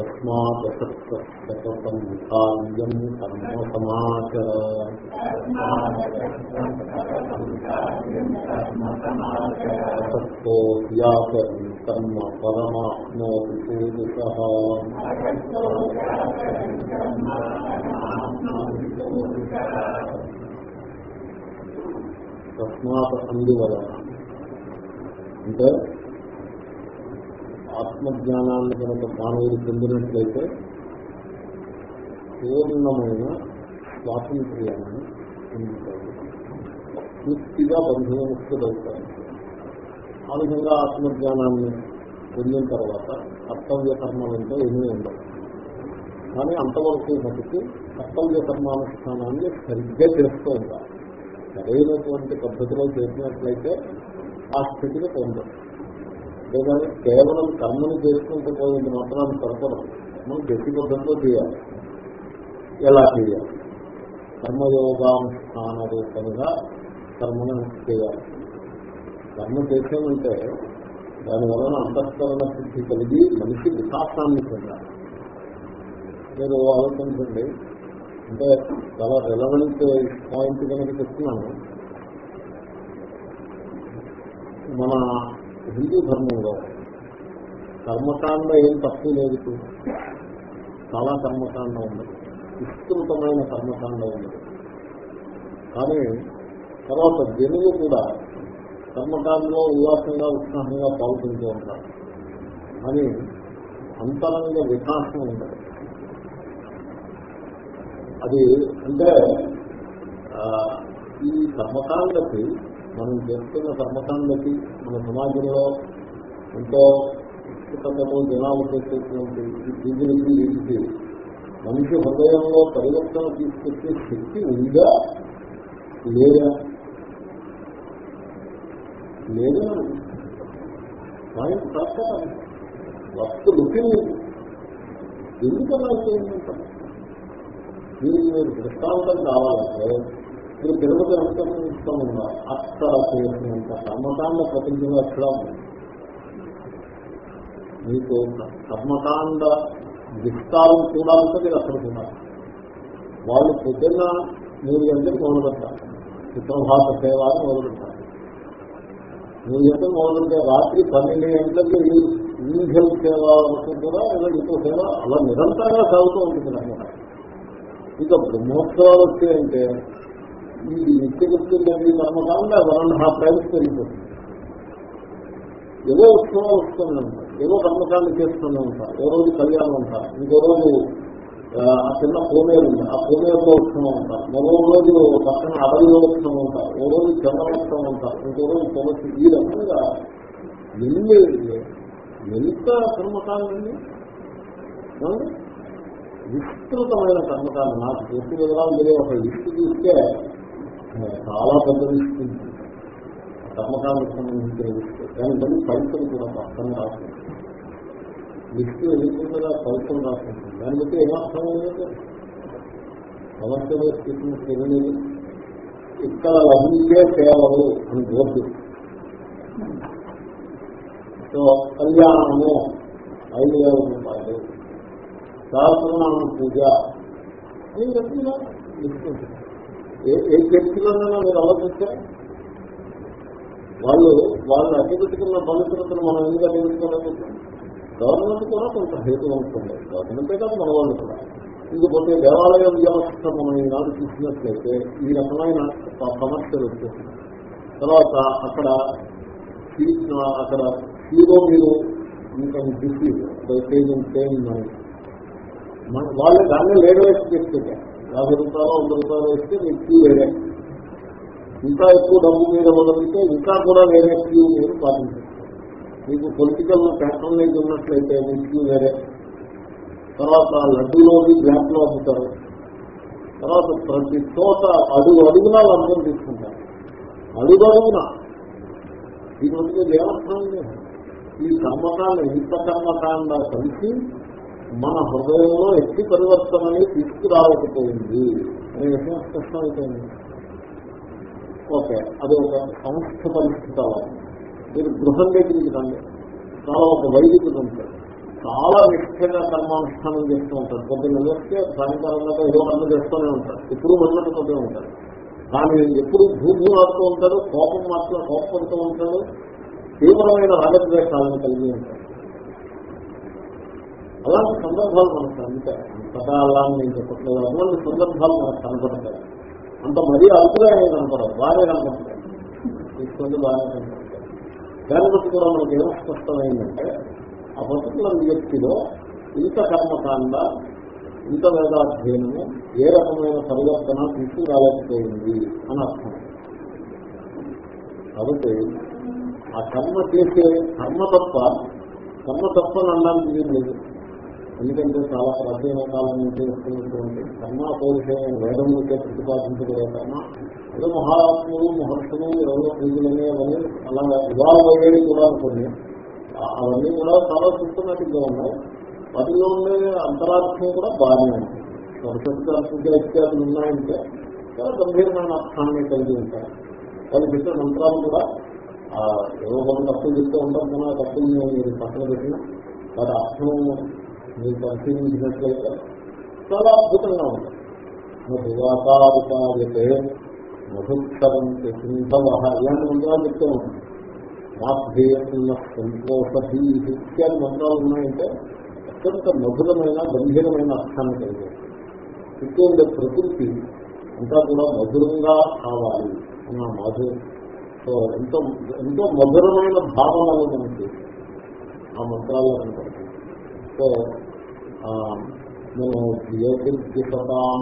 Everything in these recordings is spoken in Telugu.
తస్మాత్తం కార్యం కర్మ సమాచర సత్తో వ్యాకరం కర్మ పరమాత్మోతి పూరుష తస్మాత్ అందువలన అంటే ఆత్మజ్ఞానాన్ని కనుక మానవుడు పొందినట్లయితే పూర్ణమైన స్వాతంత్ర్యాన్ని పొందుతాడు. పూర్తిగా బంధుముక్తుడవుతాడు ఆ విధంగా ఆత్మజ్ఞానాన్ని పొందిన తర్వాత కర్తవ్య కర్మలంటే ఏమీ ఉండవు. కానీ అంతవరకు మటుకు కర్తవ్య కర్మానుష్ఠానాన్ని సరిగ్గా చేస్తూ ఉంటారు. సరైనటువంటి పద్ధతిలో చేసినట్లయితే ఆ స్థితిని పొందరు. లేదని కేవలం కర్మను చేసుకుంటూ పోయింది మాత్రం సరిపడదు. మనం గట్టి పద్ధతిలో చేయాలి. ఎలా చేయాలి? కర్మయోగానుష్ఠాన రూపంగా కర్మను చేయాలి. కర్మ చేసామంటే దానివలన అంతఃకరణ సిద్ధి కలిగి మనిషి వికాసాన్ని పొందాలి. మీరు ఆలోచించండి. అంటే చాలా రెలవెంట్ పాయింట్ కనుక చెప్తున్నాను. మన హిందూ ధర్మంలో కర్మకాండ ఏం తప్పు లేదు చాలా కర్మకాండ ఉంది. విస్తృతమైన కర్మకాండ ఉంది. కానీ తర్వాత జనులు కూడా కర్మకాండలో ఉల్లాసంగా ఉత్సాహంగా పాల్గొంటూ ఉంటారు. అని అంతరంగ వికాసం ఉండదు. అది అంటే ఈ కర్మకాండకి మనం చేస్తున్న కర్మకాండకి మన సమాజంలో ఎంతో ఉత్సుకతము జనాలు చేసేటువంటి ఈ పూజలకి మనిషి హృదయంలో పరివర్తన తీసుకొచ్చే శక్తి ఉందా? లేదా? లేదా? పాయింట్ కరెక్ట్ వస్తు లుకింగ్ ఎందుకన్నా చేయాలంటారు దీనికి మీరు దృష్టాంతం కావాలంటే మీరు తిరుపతి అనుసరించకుండా అక్కడ చేసినంత కర్మకాండ ప్రపంచంలో అక్కడ మీకు కర్మకాండ విస్తారం చూడాలంటే మీరు అక్కడ చూడాలి. వాళ్ళు పొద్దున్న మూడు గంటలకు మొదలుపెట్టారు సుప్రభాత సేవ అని మొదలుపెట్టారు మూడు గంటలు మొదలుపెట్టే రాత్రి పన్నెండు గంటలకు ఈంఘల్ సేవ వరకు కూడా ఇలా ఇంకో సేవ అలా నిరంతరంగా సాగుతూ ఉంటుంది అన్నమాట. ఇక బ్రహ్మోత్సవాలు వచ్చాయంటే ఈ నిత్య గుర్తుందండి కర్మకాండ వన్ అండ్ హాఫ్ టైమ్స్ పెరిగిపోతుంది ఏవో ఉత్సవాలు వస్తుందంట ఉంటాయి. ఏవో కర్మకాండ చేస్తూనే ఉంటారు ఓ రోజు కళ్యాణం ఉంటారు ఇంకో రోజు ఆ చిన్న కోనేరు ఉంది ఆ కోనేరులో ఉత్సవం ఉంటారు మరో రోజు పక్కన అడవిలో ఉత్సవం ఉంటారు ఓ రోజు చంద్రోత్సవం ఉంటారు ఇంకో రోజు తులసి. ఈ రకంగా ఎన్ని ఎంత కర్మకాండండి విస్తృతమైన కర్మకాండ నాకు పూర్తి వివరాలు తెలియ ఒక లిస్టు చూస్తే చాలా పెద్ద లిస్ట్ కర్మకాలకు సంబంధించిన లిస్ట్ దాని బట్టి ఫలితం కూడా అర్థం రాస్తుంది. లిస్ట్ ఎదుర్కొండగా ఫలితం రాస్తుంది. దాన్ని బట్టి ఏమర్థం లేదు సమస్యలో స్థితిని తెలియలేదు. ఇక్కడ లభించే సేవలు అని బోర్డు. సో కళ్యాణము ఐదు వేల రూపాయలు. సహస్రనామ పూజ. అని చెప్తున్నా ఏ చర్చిలోనైనా మీరు ఆలోచిస్తే వాళ్ళు వాళ్ళని అడ్డుపెట్టుకున్న పవిత్రతను మనం ఎందుకు అడ్డుపెట్టుకోలేకపోతున్నాం గవర్నమెంట్ కూడా కొంత హేతు ఉంటుంది. గవర్నమెంటే కాదు మన వాళ్ళు కూడా. ఇంకపోతే దేవాలయ వ్యవస్థ మనం ఈనాడు చూసినట్లయితే ఈ రకమైన సమస్యలు వచ్చేసింది తర్వాత అక్కడ అక్కడ హీరో మీరు ఇంకా డిసీవ్ పేజెంట్ వాళ్ళు దాన్ని లేడర్ వేసి చేసుకుంటారు యాభై రూపాయలు వంద రూపాయలు వేస్తే మీకు క్యూ వేరే. ఇంకా ఎక్కువ డబ్బు మీద మొదలైతే ఇంకా కూడా వేరే క్యూ మీరు పాటించారు మీకు పొలిటికల్ ప్యాటర్నేజ్ ఉన్నట్లయితే మీ క్యూ వేరే. తర్వాత లడ్డూలోని బ్లాక్లో అమ్ముతారు. తర్వాత ప్రతి చోట అడుగు అడుగున లంచం తీసుకుంటారు. అడుగు అడుగున. ఈ రోజుకి దేవస్థానం లేదు. ఈ కర్మకాండ ఇంత కర్మకాండ కలిసి మన హృదయంలో ఎట్టి పరివర్తన అనేది తీసుకురావకపోయింది అనే విషయం స్పష్టమైపోయింది ఓకే అది ఒక సంస్థ పరిస్థితి అలా. మీరు గృహం దగ్గరికి రండి. చాలా ఒక వైదికుడు ఉంటాడు. చాలా నిష్ఠగా కర్మానుష్ఠానం చేస్తూ ఉంటాడు. పొద్దున్న చేస్తే సాయంకాలం దాకా ఏదో కర్మ చేస్తూనే ఉంటాడు. ఎప్పుడు వెళ్ళకపోతూ ఉంటాడు. కానీ ఎప్పుడు భూమి ఆడుతూ ఉంటాడు కోపం మాత్రం కోపడుతూ ఉంటాడు తీవ్రమైన రాగద్వేషాలను కలిగి ఉంటాడు. అలాంటి సందర్భాలు మనకు అంతే అంతటా అలా నేను చెప్పట్లేదు అటువంటి సందర్భాలు మనకు కనపడతాయి. అంత మరీ అల్పుగా ఏమి కనపడదు బాగా కనపడతాయి. తీసుకొని బాగా కనపడతాయి. దాన్ని బట్టి కూడా మనకి ఏం స్పష్టమైందంటే ఆ పర్టికులర్ వ్యక్తిలో ఇంత కర్మకాండ ఇంత వేదాధ్యయనము ఏ రకమైన పరివర్తన తీసుకురాలేకపోయింది అని అర్థం. కాబట్టి ఆ కర్మ చేసే కర్మ తప్ప కర్మ తప్ప అనడానికి ఏం లేదు. ఎందుకంటే చాలా ప్రాచీన కాలం నుంచి వస్తున్నటువంటి కర్మ పౌరుషమైన వేదం నుంచే ప్రతిపాదించబడే కర్మ ఏదో మహాత్ములు మహర్షులు ఎవరో పూజలనే అవన్నీ అలా ఇవాళ అయ్యేవి కూడా అనుకోండి అవన్నీ కూడా చాలా సిస్టమేటిక్గా ఉన్నాయి. వాటిలో ఉండే అంతరార్థం కూడా బాగానే ఉంది. సరస్వతి ఇత్యాదులు ఉన్నాయంటే చాలా గంభీరమైన అర్థాన్ని కలిగి ఉంటాయి. వాళ్ళు చెప్పిన మంత్రాలు కూడా ఆ, ఏవో కొన్ని తప్పులు చెప్తూ ఉంటారు కానీ తప్పులు తప్పుల్ని మీరు పక్కన పెట్టిన వాటి అర్థం మీకు అనిపించినట్లయితే చాలా అద్భుతంగా ఉంటుంది మధువాకారికాయతే మధుక్షరం సింధవ ఇలాంటి మంత్రాలు చెప్తూ ఉంటుంది మాధ్యేయన్న సంతోషీ ఇత్యాది మంత్రాలు ఉన్నాయంటే అత్యంత మధురమైన గంభీరమైన అర్థాన్ని కలిగి. చుట్టూ ఉండే ప్రకృతి అంతా కూడా మధురంగా కావాలి అన్న మాధుర్యం సో ఎంతో ఎంతో మధురమైన భావనలు మనకి ఆ మంత్రాల్లో కనపడుతుంది సో మనం నేను జ్యోతిర్దిశతాం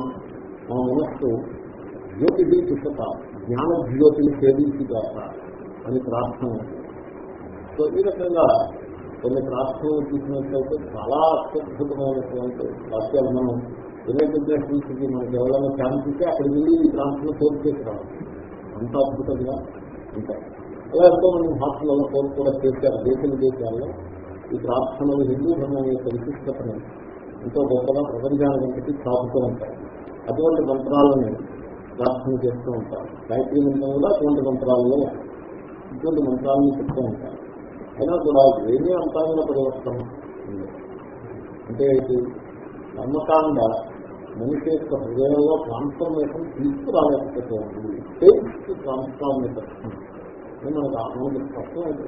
మా మనస్సు జ్యోతి దిశత జ్ఞాన జ్యోతిని సేవించి సేవించుగాక అని ప్రార్థన సో ఈ రకంగా కొన్ని ప్రార్థనలు చూసినట్లయితే చాలా అత్యద్భుతమైనటువంటి వాక్యాలు మనం యునైటెడ్ నేషన్స్కి మనకి ఎవరైనా ఛాన్స్ ఇస్తే అక్కడికి వెళ్ళి ఈ ప్రార్థన కోర్టు చేసి అంత అద్భుతంగా ఉంటాయి. అలా ఎంతో మంది హాస్టల్లో కోర్టు కూడా చేశారు దేశం దేశాల్లో ఈ ప్రార్థనలు హిందూ ధర్మం యొక్క విశిష్టతను ఎంతో గొప్పగా ప్రపంచానికి స్థాపిస్తూ ఉంటాయి అటువంటి మంత్రాలను ప్రార్థన చేస్తూ ఉంటారు. గాయత్రి మంత్రం కూడా అటువంటి మంత్రాలలో ఇటువంటి మంత్రాలను చెప్తూ ఉంటారు. అయినా కూడా ఏమీ అంతరంగ పరివర్తన అంటే కర్మకాండ మనిషి యొక్క హృదయంలో ట్రాన్స్ఫర్మేషన్ తీసుకురాలేకపోతే టేక్స్ ట్రాన్స్ఫార్మేషన్ అని మనకు ఆ- మనకి స్పష్టమైంది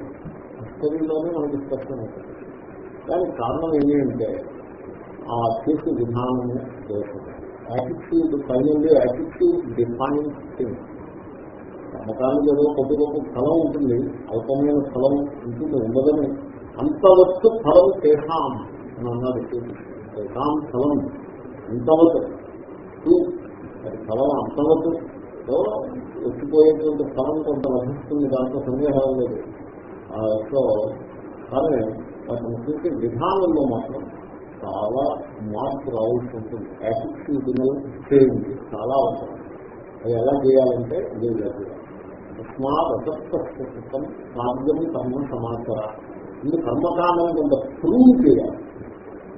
హిస్టరీలోనే మనకి స్పష్టమైంది దానికి కారణం ఏమి అంటే ఆ చేసే విధానము దోషం attitude finally attitude define thing నమ్మకానికి ఏదో కొద్ది గొప్ప స్థలం ఉంటుంది అల్పమైన స్థలం ఉంటుంది ఉండదని అంతవత్తు ఫలం తేషాం అని అన్నాడు తేషాం ఫలం అంతవత్ అది ఫలం అంతవత్తు. వచ్చిపోయేటువంటి స్థలం కొంత లభిస్తుంది దాంట్లో సందేహాలు లేదు. సో కానీ వాటిని చూసే విధానంలో మాత్రం చాలా మార్పు రావాల్సి ఉంటుంది. యాటిట్యూడినల్ చేంజ్ చాలా అవసరం అది ఎలా చేయాలంటే లేదు జరుగుతుంది తస్మాత్ అసత్వం సాధ్యం కర్మ సమాచార. ఇది కర్మకాండం కొంత ప్రూవ్ చేయాలి.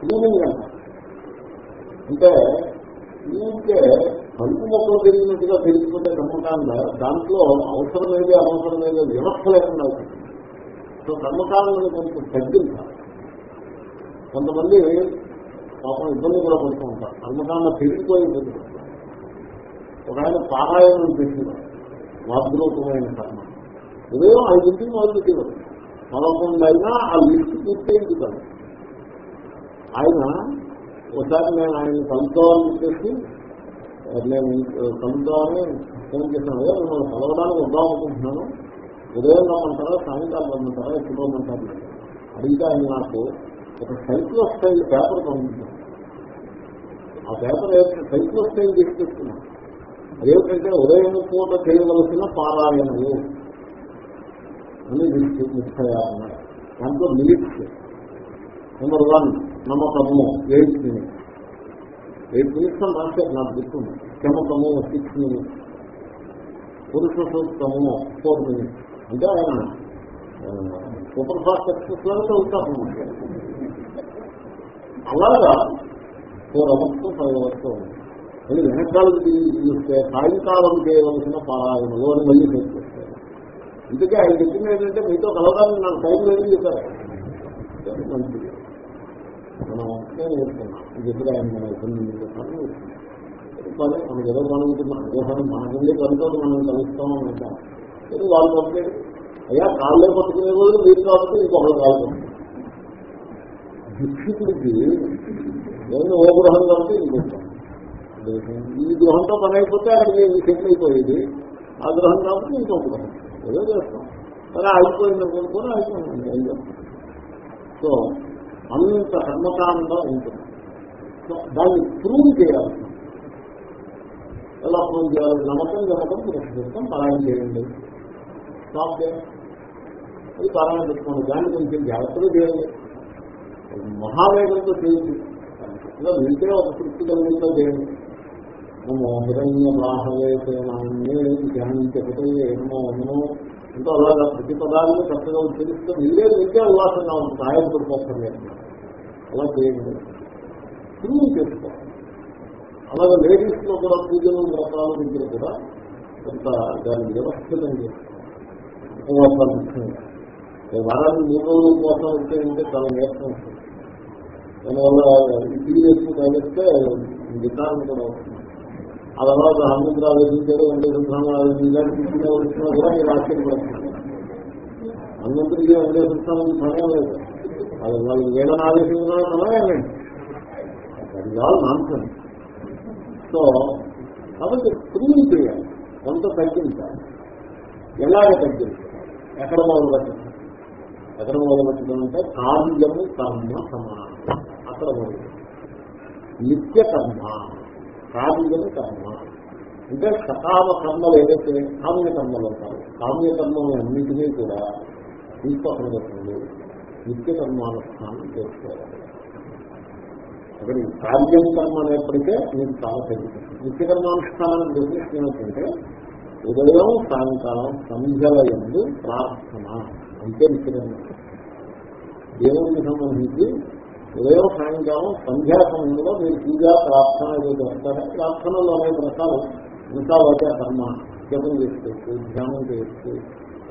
ప్రూవింగ్ అంటే ఊరికే కలుపు మొక్కలు పెరిగినట్టుగా పెరిగిపోతే కర్మకాండ దాంట్లో అవసరం ఏది వ్యవస్థ లేకుండా అవుతుంది సో కర్మకాండని కొంచెం తగ్గించాలి. కొంతమంది పాపం ఇబ్బంది కూడా పడుతూ ఉంటారు. కర్మకాండ పెరిగిపోయి ఇబ్బంది పడుతుంది ఒక ఆయన పారాయణం చేసినారు వాద్రూపమైన కర్మ. ఉదయం ఐదింటికి మొదలు పెట్టేవారు పదకొండు అయినా ఆ లిస్ట్ పూర్తయింది కాదు. ఆయన ఒకసారి నేను ఆయన కలుద్దామని చెప్పేసి నేను కలుద్దామని ఫోన్ చేశాను. అదే మిమ్మల్ని కలవడానికి వద్దాం అనుకుంటున్నాను. ఉదయం రమ్మంటారా సాయంకాలం రమ్మంటారా ఎప్పుడు రమ్మంటారు? అడిగితే ఆయన నాకు ఒక సైక్లో స్టైల్ పేపర్ పంపించాను ఆ పేపర్ సైక్లో స్టైల్ తీసుకొస్తున్నాను అదేమిటంటే ఉదయం పూట చేయవలసిన పారాయణలు అని ముప్పై దాంట్లో మిలిట్స్ నెంబర్ వన్ నమ్మకము ఎయిట్ మినిట్స్ ఎయిట్ మినిట్స్ అని రాశారు నాకు గుర్తుంది. క్షమకము సిక్స్ మినిట్స్ పురుష సూక్తము ఫోర్ మినిట్స్ అంటే ఆయన సూపర్ ఫాస్ట్ ఎక్స్ప్రెస్ లాగా చదువుతారు అలాగా ఫోర్ అవర్స్ ఫైవ్ అవర్స్ మళ్ళీ వెనకాలకి చూస్తే సాయంకాలం చేయవలసిన పారాయణలో అని మళ్ళీ చేస్తారు అందుకే ఆయన చెప్పింది ఏంటంటే మీతో కలవడానికి నాకు టైం లేదని చెప్పారు. మంచిది. మనం ఒకటే నేర్చుకున్నాం. ఇది ఎప్పుడు ఆయన మన ఇబ్బంది చెప్పాలని పని మనకి ఏదో కనుగుతున్నాం అదేసారి మనకండి పనితో మనం కలుస్తామని అంటాం వాళ్ళు పంపే అయ్యా కాళ్ళే పట్టుకునే రోజు మీరు కాబట్టి ఇంకొకరు కాదు భిక్షుడికి నేను ఓ గృహం కాబట్టి ఇంకొస్తాను ఈ గృహంతో పని అయిపోతే అక్కడికి సెటిల్ అయిపోయేది. ఆ గృహం కాబట్టి ఇంకో గృహం. ఏదో చేస్తాం. కానీ అయిపోయింది అనుకుంటుకొని అయిపోయింది. ఏం చేస్తాం? సో అంత కర్మకాండం ఉంటుంది. సో దాన్ని ప్రూవ్ చేయాలి. ఎలా ప్రూవ్ చేయాలి? నమ్మకం నమ్మకం ప్రశ్నిస్తాం పారాయణ చేయండి. స్టాప్ చేయండి అది పారాయణ పెట్టుకోండి. దాన్ని కొంచెం జాగ్రత్తగా చేయండి. మహావేగంతో చేయండి ఇలా వింటే ఒక తృప్తి కలిగిందో చేయండి నమో హిరణ్య బాహవేనాన్ని ధ్యానించకపోతే ఏమో ఏమో ఎంతో అలాగా ప్రతి పదాలను చక్కగా ఉచ్చరిస్తూ నిండే నిండే ఉల్లాసంగా ఉంటుంది ఆయన పడిపోతాం అలా చేయండి. ప్రూవ్ చేసుకోవాలి. అలాగే లేడీస్లో కూడా పూజలు వ్రతాల దగ్గర కూడా కొంత దాన్ని వ్యవస్థితం చేసుకోవాలి. ముఖ్యంగా. వారానికి మూడు రోజుల కోసం వచ్చే ఉంటే చాలా నేర్చం దానివల్ల ఇది వేసుకుని తగిలిస్తే విధానం కూడా వస్తుంది ఆ తర్వాత హనుమంతుడు ఆలోచించాడు వెంకటేశ్వర ఇలాంటి తీసుకునే వచ్చినా కూడా మీరు ఆశ్చర్యపడుతున్నారు హనుమంతుడికి వెంకటేశ్వర స్వామికి సమయం లేదు. అది వాళ్ళు వేదన ఆలోచించడం సమయమే అది కాదు నాన్సన్ సో కాబట్టి ప్రూవ్ చేయాలి. కొంత తగ్గించాలి. ఎలాగ తగ్గించాలి. ఎక్కడ మొదలు పెట్టాలి ఎక్కడ మొదలు పెట్టడం అంటే కార్యము కర్మ సమానం. అక్కడ మొదలు నిత్య కర్మ కార్యము కర్మ. అంటే సకామ కర్మలు ఏదైతే కామ్య కర్మలు అంటారు కామ్య కర్మలు అన్నింటినీ కూడా తీసుకోవడం జరుగుతుంది నిత్య కర్మానుష్ఠానం చేసుకోవాలి. అక్కడ కార్యం కర్మ అనేప్పటికే మీకు చాలా తగ్గుతుంది నిత్య కర్మానుష్ఠానానికి డెఫినేషన్ ఏమిటంటే ఉదయం సాయంకాలం సంధ్యల ఎందు ప్రార్థన. అంటే నిత్య కర్మ దేవుడికి సంబంధించి ఉదయం సాయంకాలం సంధ్యా సమయంలో మీరు పూజ ప్రార్థన ఏదో చేస్తారా ప్రార్థనలో అనేక రకాలు ఇంకా వచ్చే కర్మ జపం చేసుకోవచ్చు ధ్యానం చేయొచ్చు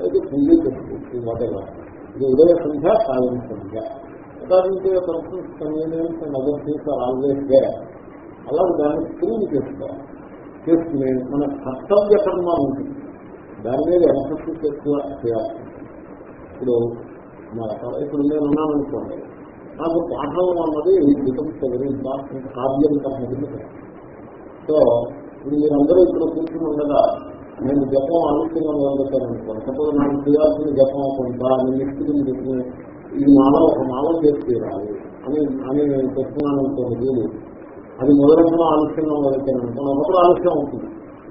అయితే పూజ చేసుకోవచ్చు వాటెవర్ ఇది ఉదయ సంధ్య సాయం సంధ్య. According convenience and other things are always they అలాగే దాన్ని ప్రూవ్ చేసుకోవాలి. చేసుకునే మన కర్తవ్య కర్మ ఉంటుంది. దాని మీద ఎంఫసిస్ ఎక్కువ చేయాలి ఇప్పుడు ఇప్పుడు నేను ఉన్నాను అనుకోండి నాకు పాఠం అన్నది బికమ్స్ వెరీ ఇంపార్టెంట్ కార్యం కర్మ సో ఇప్పుడు మీరందరూ ఇక్కడ కూర్చుని ఉండగా నేను జపం ఆలస్యంగా మొదలుపెట్టాను సపోజ్ నాకు చేయాల్సిన జపం కొంత నేను నెక్స్ట్ చెప్పిన ఇది మాల ఒక మాల చేసి తీరాలి అని అని నేను చెప్తున్నాను అనుకోండి వీలు అది మొదలెట్టడం ఆలస్యంగా మొదలెట్టాను అనుకోండి ఒకప్పుడు ఆలస్యం అవుతుంది.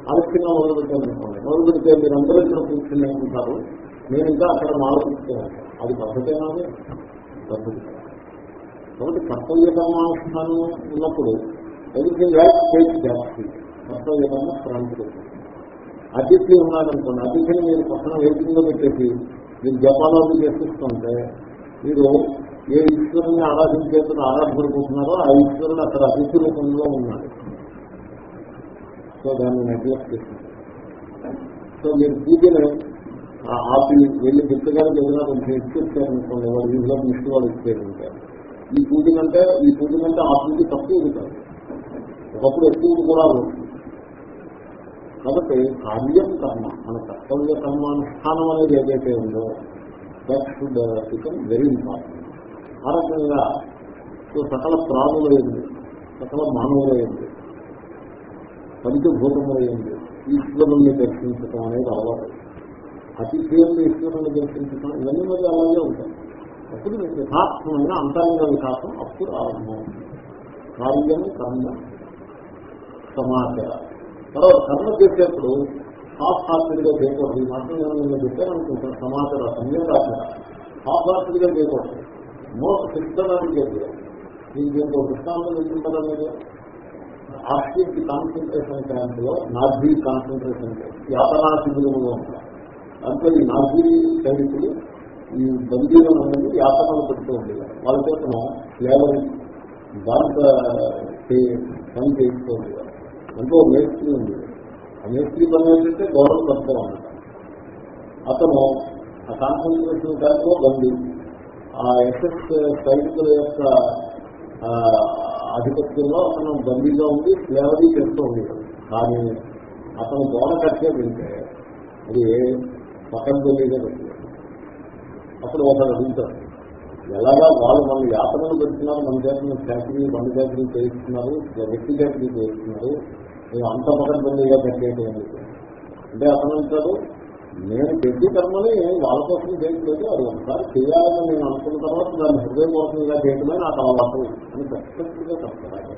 ఆలస్యంగా మొదలుపెట్టాను అనుకోండి మొదలు పెడితే మీరు అందరూ ఇక్కడ కూర్చుని అనుకుంటారు నేను ఇంకా అక్కడ మాల కూర్చున్నాను అది పద్ధతేనా పద్ధతి కాబట్టి కర్తవ్య కర్మానుష్ఠానం ఉన్నప్పుడు ఎవ్రీథింగ్ యాజ్ టేక్ జాస్తి కర్తవ్య కర్మ ప్రాంతం అతిథి ఉన్నారనుకోండి అతిథిని మీరు పక్కన వెయిటింగ్లో పెట్టేసి మీరు జపాలోకి చేసిస్తుంటే మీరు ఏ ఈశ్వరుని ఆరాధించేందుకు ఆరాధపడిపోతున్నారో ఆ ఈశ్వరుడు అక్కడ అతిథి రూపంలో ఉన్నాడు. సో దాన్ని నెగ్లెక్ట్ చేస్తున్నారు. సో మీరు పూజను ఆపి వెళ్ళి దిక్కగానే ఎదురు కొంచెం ఇచ్చేస్తారనుకోండి వాళ్ళు ఇంట్లో మిషన్ వాళ్ళు ఇచ్చేస్తుంటారు ఈ పూజ అంటే ఈ పూజ అంటే ఆ పూజ తక్కువ ఉంటారు. ఒకప్పుడు ఎక్కువ కూడా కాబట్టి కార్యం కర్మ మన కర్తవ్య కర్మానుష్ఠానం అనేది ఏదైతే ఉందో that should become very important ఆ రకంగా సకల ప్రాణులైంది సకల మానవులైంది పంచభూతములైంది ఈశ్వరుణ్ణి దర్శించడం అనేది అలవాటు. అతిశయంలో ఈశ్వరుణ్ణి దర్శించడం ఇవన్నీ మరి అలాగే ఉంటాయి. అప్పుడు మీకు యథార్థమైన అంతరంగ వికాసం అప్పుడు ఆరంభం. కార్యం కర్మ సమాచార. తర్వాత కర్మ చేసేప్పుడు హాఫ్ హార్టెడ్గా చేయకూడదు. ఈ మాత్రం నేను చెప్పాననుకుంటాను సమాచారం సంయోగాచారం హాఫ్ హార్టెడ్గా చేయకూడదు. మోస్ట్ సిస్టమాటిక్గా చేయాలి. మీకు దీనికి ఒక దృష్టాంతం ఎందుకుంటారా మీరు? ఆస్ట్రిక్ కాన్సన్ట్రేషన్ క్యాంప్లో నాజీ కాన్సన్ట్రేషన్ క్యాంప్ యాతనా శిబిరంలో ఉంటారు అంటే ఈ నాజీ సైనికులు ఈ బందీలను అనేది యాతనలు పెడుతూ ఉండేవారు. వాళ్ళ చేతను ఫ్లేవర్ దాంట్లో పని చేస్తూ ఉండేవారు. ఎంతో మేస్త్రి ఉంది ఆ మేస్త్రి పని ఏంటంటే గౌరవం పెడతా ఉన్నాడు అతను ఆ కాన్సన్ట్రేషన్ క్యాంప్లో బందీ. ఆ ఎస్ఎస్ సైనికుల యొక్క ఆధిపత్యంలో అతను బందీగా ఉండి స్లేవరీ చేస్తూ ఉండేవాడు కానీ అతను గోడ కట్టే వింటే అది పక్కన బందీగా పెట్టాడు అప్పుడు ఒకరు అడుగుతారు ఎలాగా వాళ్ళు మన యాత్రలు పెడుతున్నారు మన చేతులు ఫ్యాక్టరీ మన ఫ్యాక్టరీ చేయిస్తున్నారు వ్యక్తి ఫ్యాక్టరీ చేయిస్తున్నారు మేము అంత పక్కన బందీగా కట్టేయటం అంటే అతను అంటారు నేను ప్రతి కర్మని వాళ్ళ కోసం చేయట్లేదు అది ఒకసారి చేయాలని నేను అనుకున్న తర్వాత దాన్ని హృదయపూర్వకంగా చేయడమే నాకు అలవాటు అని ఖచ్చితంగా చెప్తారు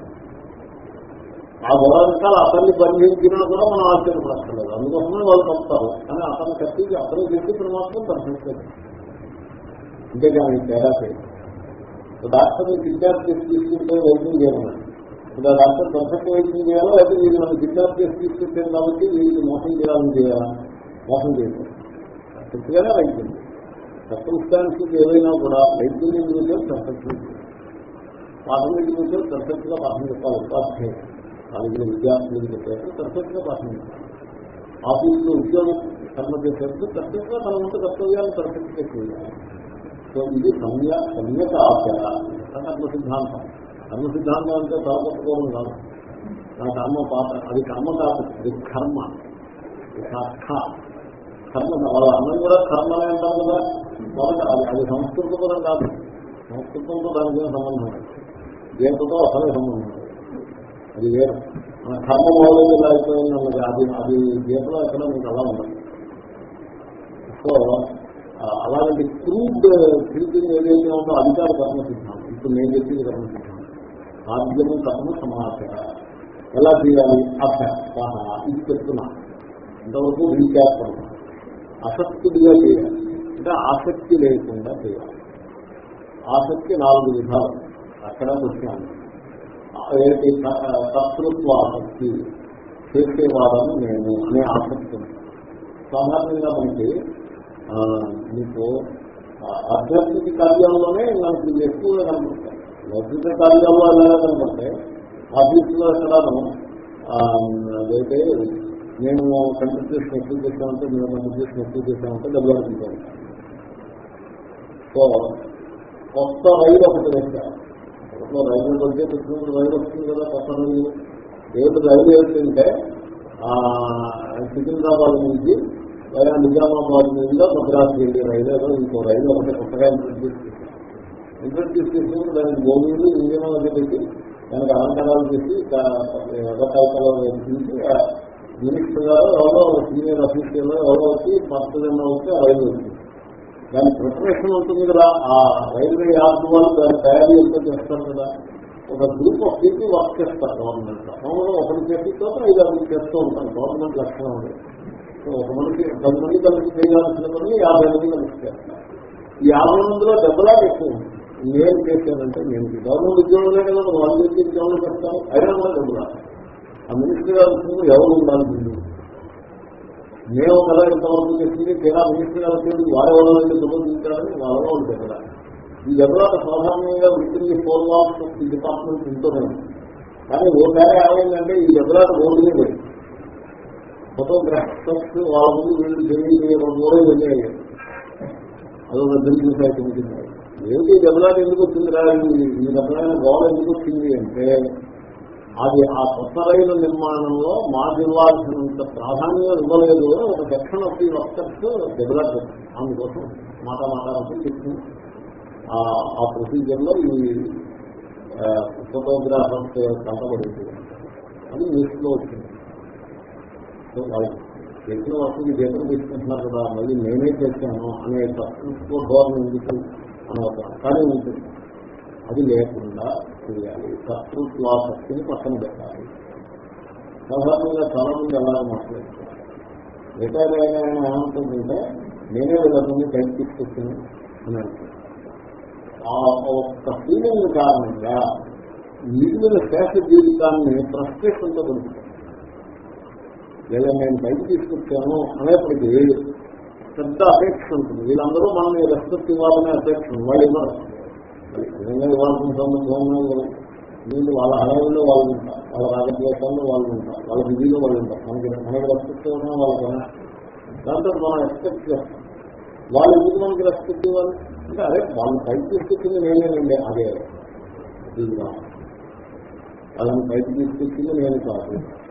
ఆ గౌరవంకాలు అతన్ని బంధించినా కూడా మనం ఆశ్చర్యపడక్కర్లేదు. అందుకోసమే వాళ్ళు చెప్తారు. కానీ అతను కట్టి అతను చెప్పి మాత్రం దర్శించలేదు అంతేగాని తేడా చేయదు డాక్టర్ని కిడ్నాప్ చేసి తీసుకుంటే వైద్యం చేయమన్నాడు ఇప్పుడు ఆ డాక్టర్ పర్ఫెక్ట్ వైద్యం చేయాలో? అయితే వీళ్ళు మనం కిడ్నాప్ చేసి తీసుకుంటాం కాబట్టి వీళ్ళు మోసం చేయాలని చేయాలా? మోసం చేయాలి కరెక్ట్గానే వైద్యం సర్కమ్స్టాన్సెస్ ఏవైనా కూడా వైద్యం చూసే పర్ఫెక్ట్ పాఠం చూసే పర్ఫెక్ట్గా పాఠం చెప్పాలి. ఉపాధ్యాయులు కాలేజీలో విద్యార్థులకు చెప్పేసి పర్ఫెక్ట్గా పాఠం చెప్పాలి. ఆఫీసులో ఉద్యోగం కర్మ చేసేందుకు పర్ఫెక్ట్గా తన వంతు కర్తవ్యాన్ని పర్ఫెక్ట్గా చేయాలి. సో ఇది సమ్య సమ్యత ఆచార కర్మ సిద్ధాంతం కర్మ సిద్ధాంతం అంటే తాపత్వం కాదు. నా కర్మ పాత అది కర్మ కాదు అది కర్మ. కర్మ. వాళ్ళ అన్నం కూడా కర్మనే అంటారు కదా. వాళ్ళకి అది అది సంస్కృత పదం కాదు. సంస్కృతంతో దానికి ఏం సంబంధం లేదు. దేంతో అసలే సంబంధం అది వేరు. మన కర్మ మొదలు ఇలా అయిపోయింది అన్నది. అది అది గీతలో ఎక్కడ మీకు అలా ఉండదు సో అలాంటి క్రూడ్ థింకింగ్ ఏదైతే ఉందో అధికార కర్మ సిద్ధాంతం ఇప్పుడు నేను చెప్పింది కర్మ సిద్ధాంతం ఆద్యము కర్మ సమాచార ఎలా చేయాలి? అభ్యాస ఇది చెప్తున్నా. ఇంతవరకు రీక్యాప్ అసక్తుడిగా చేయాలి. అంటే ఆసక్తి లేకుండా చేయాలి. ఆసక్తి నాలుగు విధాలు. అక్కడ వచ్చాను ఏంటి కర్తృత్వాసక్తి చేసేవాడను నేను అనే ఆసక్తి సాధారణంగా మనకి మీకు ఆధ్యాత్మిక కార్యాల్లోనే నాకు ఎక్కువగా కనపడతాయి లౌకిక కార్యాల్లో ఎలా కనపడతాయి ఆఫీసులో ఎక్కడాను ఆ, అదైతే నేను కంప్యూటేషన్ ఎక్కువ చేశామంటే నేను కంప్యూటేషన్ ఎక్కువ చేశామంటే డబ్బులు అనుకుంటాను సో కొత్త రైలు ఒకటి వేశారు అప్పట్లో రైలు పడితే పెట్టినప్పుడు రైలు వస్తుంది కదా కొత్త రైలు. ఏమిటి రైలు ఏంటంటే సికింద్రాబాద్ నుంచి లేదా నిజామాబాద్ మీదుగా మద్రాసు వెళ్ళే రైలు ఏదో ఇంకో రైలు ఒకటి కొత్తగా ఇంట్రడ్యూస్ చేశారు. ఇంట్రడ్యూస్ చేసినప్పుడు దానికి గోవీలు ఇంజనం అది పెట్టి దానికి అలంకారాలు చేసి రకరకాల వేసి మినిస్టర్ గారు ఎవరో సీనియర్ అఫీషియల్ ఎవరో వచ్చి పచ్చదన్న వచ్చి ఆ రైలు వచ్చింది దాని ప్రిపరేషన్ ఉంటుంది కదా. ఆ రైల్వే యార్డ్ వాళ్ళు దాని తయారీ ఎంత చేస్తారు కదా. ఒక గ్రూప్ ఆఫ్ పీపుల్ వర్క్ చేస్తారు గవర్నమెంట్ మామూలుగా ఒకరి చేతితో ఐదు అభివృద్ధి చేస్తూ ఉంటారు. గవర్నమెంట్ లక్షణం ఉండేది ఒక మనిషి పది మంది కలిసి చేయాల్సిన పని యాభై మంది కలిసి చేస్తారు ఈ యాభై మందిలో డబ్బులా ఎక్కువ ఉంది. నేను చేశానంటే నేను గవర్నమెంట్ ఉద్యోగంలో కదా వాళ్ళు చేసి ఉద్యోగంలో చేస్తాను అయినా కూడా డబ్బులా ఆ మినిస్టర్ గారు వచ్చినప్పుడు ఎవరు ఉండాలి ముందు? మేము కదా ఇంతవరకు చేసింది తీరా మినిస్టర్ గారు వచ్చేది వారెవరో సంబంధించాలని వాళ్ళలో ఉంటుంది కదా. ఈ దెబ్బలాట సాధారణంగా ఉంటుంది ఫోర్ వాల్స్ ఈ డిపార్ట్మెంట్ ఉంటూనే కానీ ఓ తేడా ఏమైందంటే ఈ దెబ్బలాట రోడ్డు మీద ఫోటోగ్రాఫర్స్ వాళ్ళ ముందు వీళ్ళు తెలియజేయడం కూడా వెళ్ళాయి. అదొక దిల్లు సైట్ ఉంటుంది ఏమిటి దెబ్బలాట ఎందుకు వచ్చిందిరా ఈ- ఈ రకమైన గోడ ఎందుకు వచ్చింది అంటే అది ఆ కొత్త రైలు నిర్మాణంలో మాకు ఇవ్వాల్సినంత ప్రాధాన్యం ఇవ్వలేదు ఒక section of the workers develop అందుకోసం మాట మాట్లాడుతూ చెప్తుంది ఆ- ఆ ప్రొసీజర్లో ఈ ఫోటోగ్రాఫర్స్ కంటపడింది అది న్యూస్లో వచ్చింది. సో వాళ్ళకి చేసిన వస్తువు జీతం తీసుకుంటున్నారు కదా మళ్ళీ నేనే చేశాను అనే తక్కువ ధోరణి ఎందుకు? అనవసరం కానీ ఉంటుంది. అది లేకుండా చేయాలి. కర్తృత్వాసక్తిని పక్కన పెట్టాలి. సాధారణంగా చాలా మంది ఎలా మాట్లాడుతున్నారు. రిటైర్ అయిన ఏమంటుందంటే నేనే వీళ్ళ టైం తీసుకొచ్చాను అని అంటున్నాను ఆ ఒక్క ఫీలింగ్ కారణంగా మిగిలిన శేష జీవితాన్ని ప్రశ్నిస్తుంటే గడుపుతాం లేదా నేను బయట తీసుకొచ్చాను అనేప్పటికీ పెద్ద అపేక్ష ఉంటుంది. వీళ్ళందరూ మనం రెస్పెక్ట్ ఇవ్వాలనే అపేక్ష ఉంది. వాళ్ళు ఇవ్వరు. నిజంగా ఇవ్వాల్సిన సందర్భంలో వీళ్ళు వాళ్ళ హడావిలో వాళ్ళు ఉంటారు. వాళ్ళ రాజద్వేషాల్లో వాళ్ళు ఉంటారు. వాళ్ళ విధిలో వాళ్ళు ఉంటారు. మనకి మనకి రెస్పెక్ట్ ఇవ్వడం వాళ్ళకైనా దాంతో మనం రెస్పెక్ట్ చేస్తాం. వాళ్ళు ఎందుకు మనకి రెస్పెక్ట్ ఇవ్వాలి? అంటే అదే వాళ్ళు బయట తీసుకొచ్చింది నేనేనండి. అదే. ఇది వాళ్ళని బయట తీసుకొచ్చింది నేను కాదు.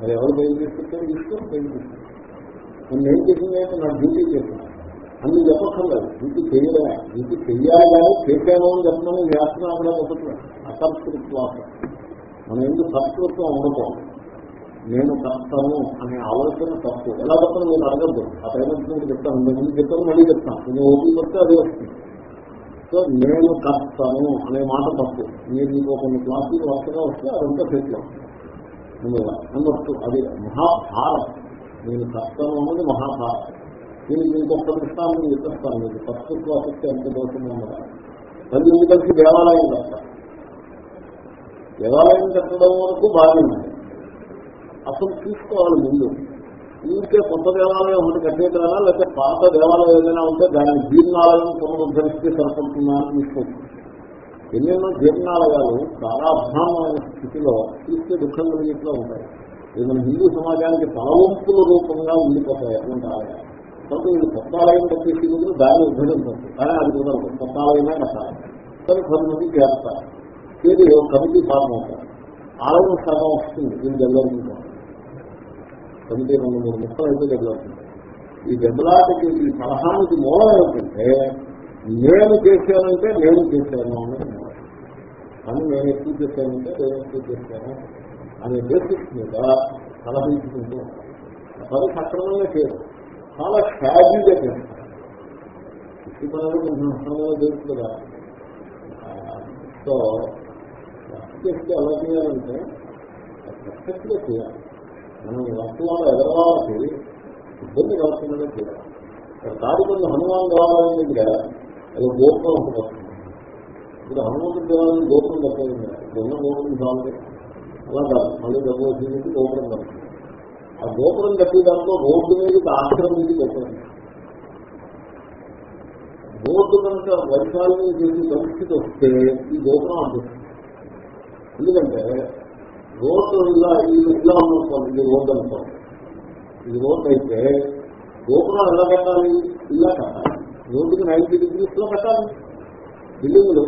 మరి ఎవరు పైకి తీసుకుంటే తీసుకొని పైకి తీసుకుంటారు నేను ఏం చేసింది? అంటే నా డ్యూటీ చేసిన అన్ని చెప్పక్కర్లేదు. డ్యూటీ చేయలే. డ్యూటీ చెయ్యాలి కానీ చేశాను అని చెప్పమని శాస్త్రం అక్కడ ఒకటి అసంస్కృత్వం మనం ఎందుకు సంస్కృతం ఉండకూడదు. నేను కర్తను అనే ఆలోచన తప్పు. ఎలా చెప్తాను మీరు అడగద్దు. ఆ ప్రయత్నం చెప్తాను. నేను ముందు చెప్తాను మళ్ళీ చెప్తాను. నేను ఓపీ పడితే అదే వస్తుంది. సో నేను కర్తను అనే మాట తప్పు. మీరు మీకు కొన్ని క్లాసులు వరుసగా వస్తే అదంతా సెట్లో నెంబర్ టూ అది మహాభారత్. నేను కష్టం అన్నది మహాభారత్. దీనికి ఇంకొక దృష్టాన్ని చెప్పేస్తాను మీకు తత్వత్వ శక్తి ఎంత దోషం ఉన్నదా పది మంది కలిసి దేవాలయం కట్టాలి దేవాలయం కట్టడం వరకు బాగుంది అసలు తీసుకోవాలి ముందు. ఊరికే కొత్త దేవాలయం ఒకటి కట్టేదానా లేకపోతే పాత దేవాలయం ఏదైనా ఉంటే దాన్ని జీర్ణాలయం పునరుద్ధరిస్తే సరిపడుతుందా అని తీసుకోవచ్చు ఎన్నెన్నో జీర్ణాలయాలు చాలా అభ్రామమైన స్థితిలో చూస్తే దుఃఖం కలిగిట్లో ఉంటాయి. ఇది మన హిందూ సమాజానికి తలవంపుల రూపంగా ఉండిపోతాయి అటువంటి ఆలయాలు కాబట్టి ఇది కొత్త ఆలయం కట్టేసి ముందు దాన్ని ఉద్ధరించవచ్చు కానీ అది కుదరదు కొత్త ఆలయమే కట్టాలి కానీ కొంతమంది చేస్తారు. చేరి కమిటీ ఫార్మ్ అవుతారు. ఆలయం సగం వస్తుంది. దీన్ని డెవలప్మెంట్ కమిటీ రెండు మూడు ముక్కలు అయితే డెవలప్మెంట్ ఈ దెబ్బలాటకి ఈ సలహానికి మూలం ఏంటంటే నేను చేశానంటే నేను చేశాను అని అని నేను ఎక్కువ చేశానంటే నేను ఎక్కువ చేశాను అనే బేసిస్ మీద సలహించుకుంటూ పని సక్రమంగా చేయరు చాలా షాజీగా చేస్తారు ఈ పనులు కొంచెం సక్రమంగా అక్రమంగా కదా. సో చేస్తే ఎలా చేయాలంటే పర్ఫెక్ట్గా చేయాలి. మనం వాస్తవాలు ఎదరవాళ్ళకి ఇబ్బంది కలుగుతుందనే చేయాలి. తాడిపల్లి హనుమాన్ దేవాలయం దగ్గర అది గోపురం ఒకటి ఇప్పుడు హనుమంతుడి దేవాలయం గోపురం కట్టేది ఉన్న గోపురం కావాలి అలా కాదు. మళ్ళీ డబ్బు వచ్చింది గోపురం కడుతుంది ఆ గోపురం కట్టే దాంట్లో రోడ్డు ఆశ్రమం మీద కట్టండి రోడ్డు కనుక వైశాల్యం చేసే పరిస్థితి వస్తే ఈ గోపురం అడ్డుస్తుంది ఎందుకంటే రోడ్డు ఇలా ఇలా ఉన్నప్పుడు ఇది రోడ్డు అనుకోండి ఇది రోడ్డు అయితే గోపురం ఎలా కట్టాలి? ఇలా కట్టాలి. రోడ్డుకి నైన్టీ డిగ్రీస్లో కట్టాలి. బిల్డింగ్లు.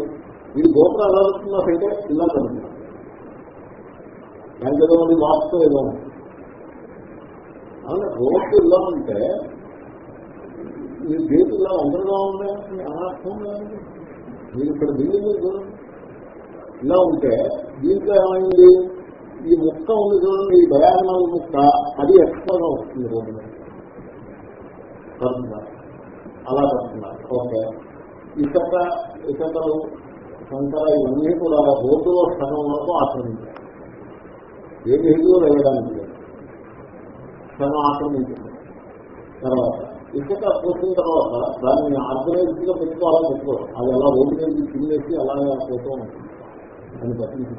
ఇది గోపురం ఎలా కడుతున్నా అయితే ఇలా కడుతున్నారు దానికి ఏదో ఉంది వాస్తవం ఏదో ఉంది. అవును? రోడ్డు ఇలా ఉంటే మీరు గేట్ ఇలా అందరిగా ఉందా? అనర్థం లేదండి మీరు ఇక్కడ బిల్డింగ్ చూడండి. ఇలా ఉంటే దీంట్లో ఏమైంది? ఈ ముక్క ఉంది చూడండి ఈ డయాగనల్ ముక్క. అది ఎక్స్ట్రాగా వస్తుంది రోడ్డు మీద. అలా చెప్తున్నారు. ఓకే. ఇతర ఇతరులు శంకర ఇవన్నీ కూడా రోడ్డులో స్థలం వరకు ఆక్రమించారు ఏ హిందువులు వేయడానికి లేదు. స్థలం ఆక్రమించింది తర్వాత ఇసుక పోసిన తర్వాత దాన్ని ఆర్గనైజ్గా పెట్టుకోవాలని పెట్టుకోవాలి అది అలా రోడ్డు మీద తినేసి అలాగే పోతూ ఉంటుంది. అని పట్టించి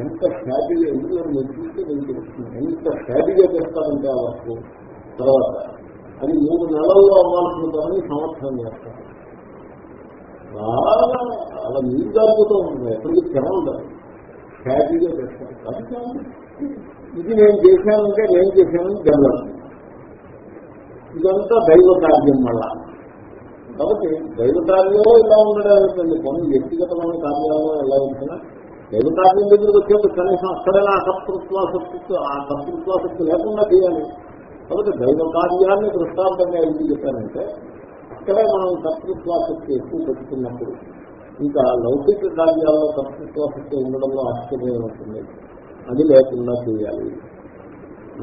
ఎంత హ్యాపీగా ఎందుకు మీరు చూస్తే మీకు తెలుస్తుంది ఎంత హ్యాపీగా చేస్తారంటే ఆ వస్తువు? తర్వాత అది మూడు నెలల్లో అవ్వాల్సిన పని సంవత్సరం చేస్తారు. బాగా అలా నీరు జారిపోతూ ఉంటుంది ఎక్కడికి క్షమ ఉండదు హ్యాపీగా చేస్తారు. అది కాదు. ఇది నేను చేశానంటే నేను చేశానని జరగదు ఇదంతా దైవ కార్యం మళ్ళా. కాబట్టి దైవ కార్యంలో ఇలా ఉండడానికి కొన్ని వ్యక్తిగతమైన కార్యాలలో ఎలా ఉంటున్నా దైవ కార్యం దగ్గరికి వచ్చేప్పుడు కనీసం అక్కడైనా అకర్తృత్వాసక్తి ఆ కర్తృత్వాసక్తి లేకుండా చేయాలి. కాబట్టి దైవ కార్యాన్ని దృష్టాంతంగా ఎందుకు చెప్పానంటే అక్కడే మనం కర్తృత్వాసక్తి ఎక్కువ పెట్టుకున్నప్పుడు ఇంకా లౌకిక కార్యాల్లో కర్తృత్వాసక్తి ఉండడంలో ఆశ్చర్యం ఉంటుంది అది లేకుండా చేయాలి.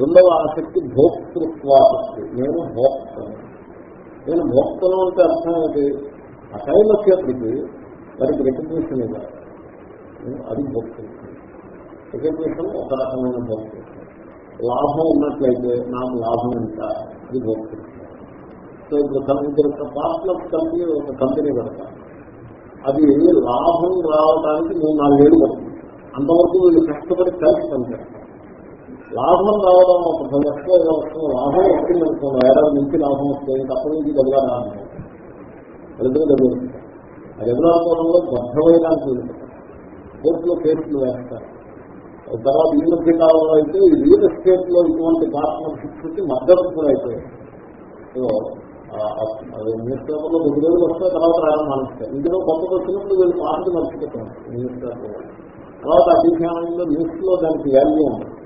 రెండవ ఆసక్తి భోక్తృత్వాసక్తి. నేను భోక్తను. నేను భోక్తను అంటే అర్థం ఏంటి? ఆ టైం వచ్చేప్పటికి వారికి రికగ్నిషన్ ఇవ్వాలి. అది భోక్తృత్వం. రికగ్నిషన్ ఒక రకమైన భోక్తృత్వం. లాభం ఉన్నట్లయితే నాకు లాభం ఎంత? అది భోక్తుంది సో ఇప్పుడు ఇద్దరు పార్ట్నర్స్ కలిపి ఒక కంపెనీ పెడతారు అది లాభం రావడానికి మూడు నాలుగేళ్ళు పడుతుంది. అంతవరకు వీళ్ళు కష్టపడి కలిసి పనిచేస్తారు. లాభం రావడం ఒక పది లక్షలు ఐదు లక్షలు లాభం వచ్చింది అనుకోండి ఏడాది నుంచి లాభం వస్తుంది ఇంకా అప్పటి నుంచి దగ్గర రాదు ఎదురు డబ్బులు ఆ డబ్బులు అనుకోవడంలో కోర్టులో కేసులు వేస్తారు. తర్వాత ఈ మధ్య కాలంలో అయితే ఈ రియల్ ఎస్టేట్లో ఇటువంటి పార్ట్నర్షిప్స్కి మద్దతు అయిపోయాయి సో అది న్యూస్ పేపర్లో రెండు రోజులు వస్తే తర్వాత రావడం మానేస్తారు. ఇందులో కొత్త వచ్చినప్పుడు వీళ్ళు పార్టీ మర్చిపోతారు న్యూస్ పేపర్ తర్వాత అభిజ్ఞానంలో న్యూస్లో దానికి వాల్యూ ఉంటుంది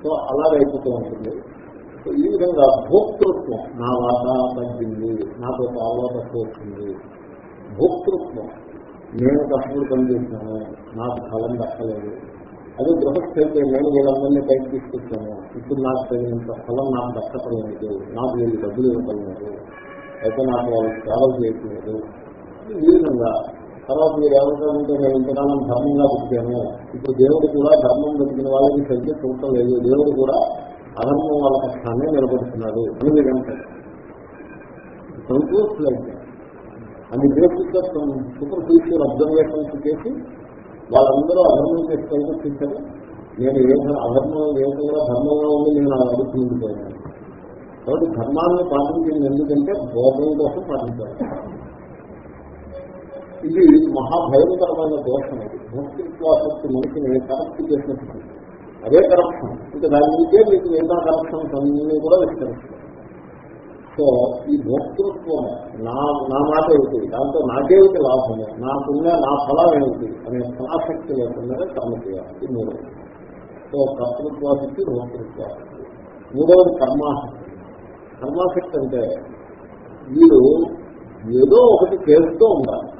సో అలాగైపోతూ ఉంటుంది. సో ఈ విధంగా భోక్తృత్వం నా వాటా తగ్గింది నాతో చాలా తక్కువ వచ్చింది భోక్తృత్వం. నేను కష్టపడి పనిచేశాను నాకు ఫలం దక్కలేదు. అది గృహస్థ అయితే నేను వీళ్ళందరినీ పైకి తీసుకొచ్చాను ఇప్పుడు నాకు తగినంత ఫలం నాకు కష్టపడలేదు నాకు వీళ్ళు డబ్బులు ఇవ్వగలిగినారు అయితే నాకు వాళ్ళు ట్రావెల్ చేయట్లేదు. ఈ విధంగా తర్వాత మీరు ఏమంటారంటే నేను ఇంతకాలం ధర్మంగా పుట్టాను. ఇప్పుడు దేవుడు కూడా ధర్మం బతికిన వాళ్ళకి సంఖ్య చూడటం లేదు. దేవుడు కూడా అధర్మం వాళ్ళ కష్టాన్ని నిలబడుతున్నాడు అని మీరు అంటారు. సంతోషలేదు అని బేసిక్ సూపర్ఫిషియల్ అబ్జర్వేషన్స్ చేసి వాళ్ళందరూ అధర్మం చేసి ప్రయత్నించారు నేను ఏ అధర్మం లేకుండా ధర్మంలో ఉండి నేను అడుగు కాబట్టి ధర్మాన్ని పాటించింది ఎందుకంటే భోగం కోసం పాటించాలి. ఇది మహాభయంకరమైన దోషం ఇది భక్తిత్వాసక్తి మనిషిని కరప్ట్ చేసినట్టు అదే కరప్షన్. ఇంకా దాని నుంచే మీకు ఏదైనా కరప్షన్స్ అన్ని కూడా విస్తరిస్తాయి సో ఈ భోక్తృత్వం నా నా మాట ఏమిటి? దాంతో నాకేమిటి లాభము? నాకున్న నా ఫలం ఏమిటి? అనే ఆసక్తి లేకుండా కర్మ చేయాలి ఇది మూడవది సో కర్తృత్వాసక్తి భోక్తృత్వాసక్తి మూడవది కర్మాసక్తి. కర్మాసక్తి అంటే వీడు ఏదో ఒకటి చేస్తూ ఉండాలి.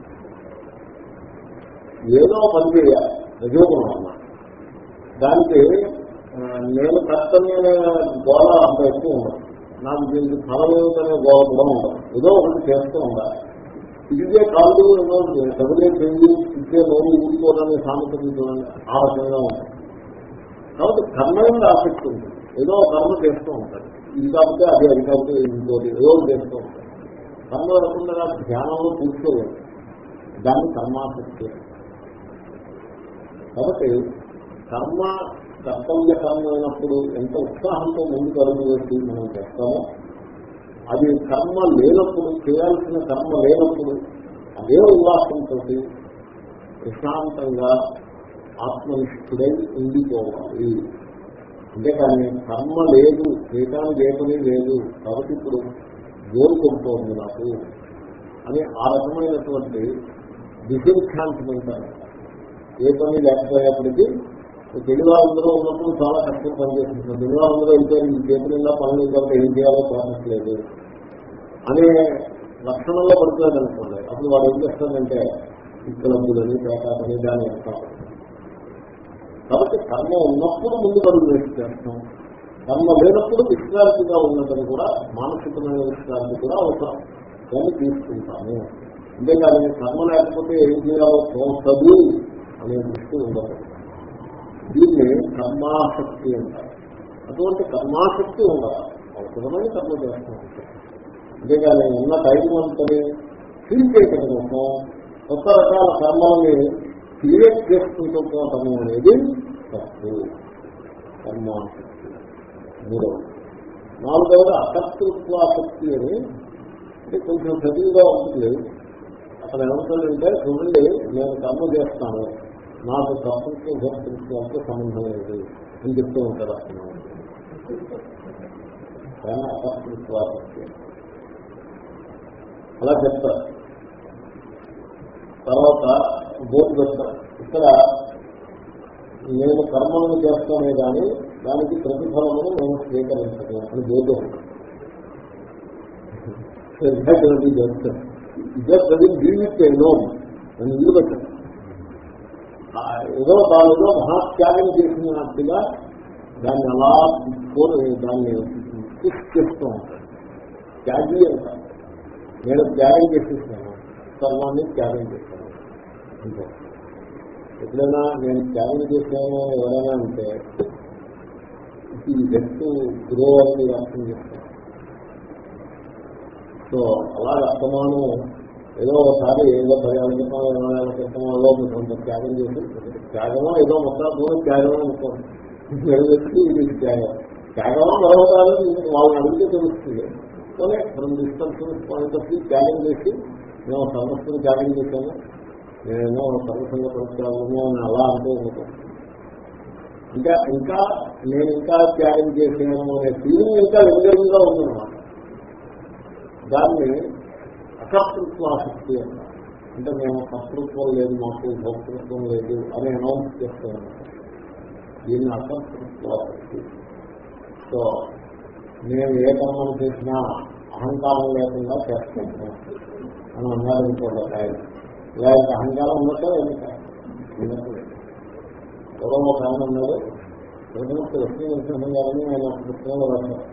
ఏదో పని చేయాలి. రజోగుణం అన్నమాట దానికి నేను కష్టమైన గోళ అంత ఎక్కువ ఉండదు. నాకు దీనికి ఫలం ఏమిటనే కూడా ఉండదు. ఏదో ఒకటి చేస్తూ ఉండాలి. ఇదిగే కాదు ఏదో చదివే చెంది ఇచ్చే లోన్ ఊరుకోవాలనే సామెత ఆ రకంగా ఉంటుంది. కాబట్టి కర్మ మీద ఆసక్తి ఉంటుంది ఏదో కర్మ చేస్తూ ఉంటాడు ఇది కాబట్టి అది అది కాబట్టి ఇంకోటి ఏదో చేస్తూ ఉంటాడు కర్మ రకంగా ధ్యానంలో కూర్చోలేదు దాన్ని కర్మాసక్తి కాబట్టి కర్మ కర్తవ్య కర్మ ఎంత ఉత్సాహంతో ముందుకు అడుగు మనం చేస్తామో అది కర్మ లేనప్పుడు చేయాల్సిన కర్మ లేనప్పుడు అదే ఉల్లాసంతో ప్రశాంతంగా ఆత్మనిష్ఠుడై ఉండిపోవాలి. అంతేకాని కర్మ లేదు చేయటానికి ఏ పని లేదు కాబట్టి ఇప్పుడు కోరుకుంటోంది నాకు అని ఆ రకమైనటువంటి డిసెన్ఛాంట్మెంట్ ఏ పని లేకపోయేప్పటికీ తెలుగులో అందరూ ఉన్నప్పుడు చాలా కష్టం పనిచేస్తున్నారు తెలుగులో అందరూ అయితే ఈ చేతులుగా పనులు కాబట్టి ఏం చేయాలో తోచట్లేదు అనే లక్షణంలో పడుతుంది అనుకోండి. అప్పుడు వాడు ఏం చేస్తాడంటే ఇక్కలని పేకాటని దాని అంటారు కాబట్టి కర్మ ఉన్నప్పుడు ముందు పనులు చేస్తాం. కర్మ లేనప్పుడు విశ్రాంతిగా ఉన్నదని కూడా మానసికమైన విశ్రాంతి కూడా అవసరం దాన్ని తీసుకుంటాము. అంతేకాదు కర్మ లేకపోతే ఏం చేయాలో తోచదు అనే దృష్టి ఉండకూడదు. దీన్ని కర్మాసక్తి అంటారు. అటువంటి కర్మాసక్తి ఉండాలి. అవసరమైన కర్మ చేస్తూ. ఉంటాం అంతేగాని ఉన్న టైం అంతని ఫీల్ చేయటం కోసం కొత్త రకాల కర్మల్ని క్రియేట్ చేసుకుంటూ పోవటం అనేది తప్పు. కర్మాసక్తి. మూడవది నాలుగవది అకర్తృత్వాసక్తి అని. అంటే కొంచెం చదువుగా ఉంటుంది అక్కడ ఏమంటుందంటే చూడండి నేను కర్మ చేస్తాను. నాకు కర్తృత్వ భక్తృత్వంతో సంబంధం లేదు అని చెప్తూ ఉంటారు అసలు కానీ అలా చెప్తారు తర్వాత బోర్డు చెప్తారు ఇక్కడ నేను కర్మలను చేస్తానే కానీ దానికి ప్రతిఫలము నేను స్వీకరించను అని బోర్డు చేస్తాను జస్ట్ అది జీవిత నోమ్ అని ఇల్లు పెట్టాను ఏదో దానిలో మహాత్యాగం చేసినట్టుగా దాన్ని అలా దాన్ని పుష్ చేస్తూ ఉంటాడు త్యాగి అంటారు నేను త్యాగం చేసేస్తాను సర్వాన్ని త్యాగం చేస్తాను అంటే ఎప్పుడైనా నేను త్యాగం చేశాను ఎవరైనా అంటే ఈ వ్యక్తి గ్రో అని అర్థం చేస్తాను సో అలా అర్థమానం ఏదో ఒకసారి ఏదో పదివేల క్రితం ఇరవై వేల క్రితం ఏదో మీ త్యాగం చేసి త్యాగమో? ఏదో మొత్తం కూడా త్యాగమో అనుకోండి నిలబెట్టి ఇది త్యాగం. త్యాగమో మరొకసారి వాళ్ళని అడిగితే తెలుస్తుంది. కానీ from distance point of view త్యాగం చేసి మేము సమస్యను త్యాగం చేశాము నేనేమో సర్వసంగ పరిష్కారము అని అలా అంటూ ఉంటాం ఇంకా ఇంకా నేను ఇంకా త్యాగం చేసాను అనే ఫీలింగ్ ఇంకా వెంగళంగా ఉందన్నమాట. దాన్ని అకర్తృత్వ ఆసక్తి అంటారు అంటే మేము కర్తృత్వం లేదు మాకు భోక్తృత్వం లేదు అని అనౌన్స్ చేస్తాను దీన్ని అకర్తృత్వ ఆసక్తి సో నేను ఏ కర్మలు చేసినా అహంకారం లేకుండా చేస్తాను అని అన్నారు ఇంకోటి ఆయన. లేకపోతే అహంకారం ఉన్నట్టే ఎవరో ఒక ఆయన ఉన్నారు ప్రజలకు లక్ష్మీ నరసింహం గారిని ఆయన పుస్తకంలో రాశారు.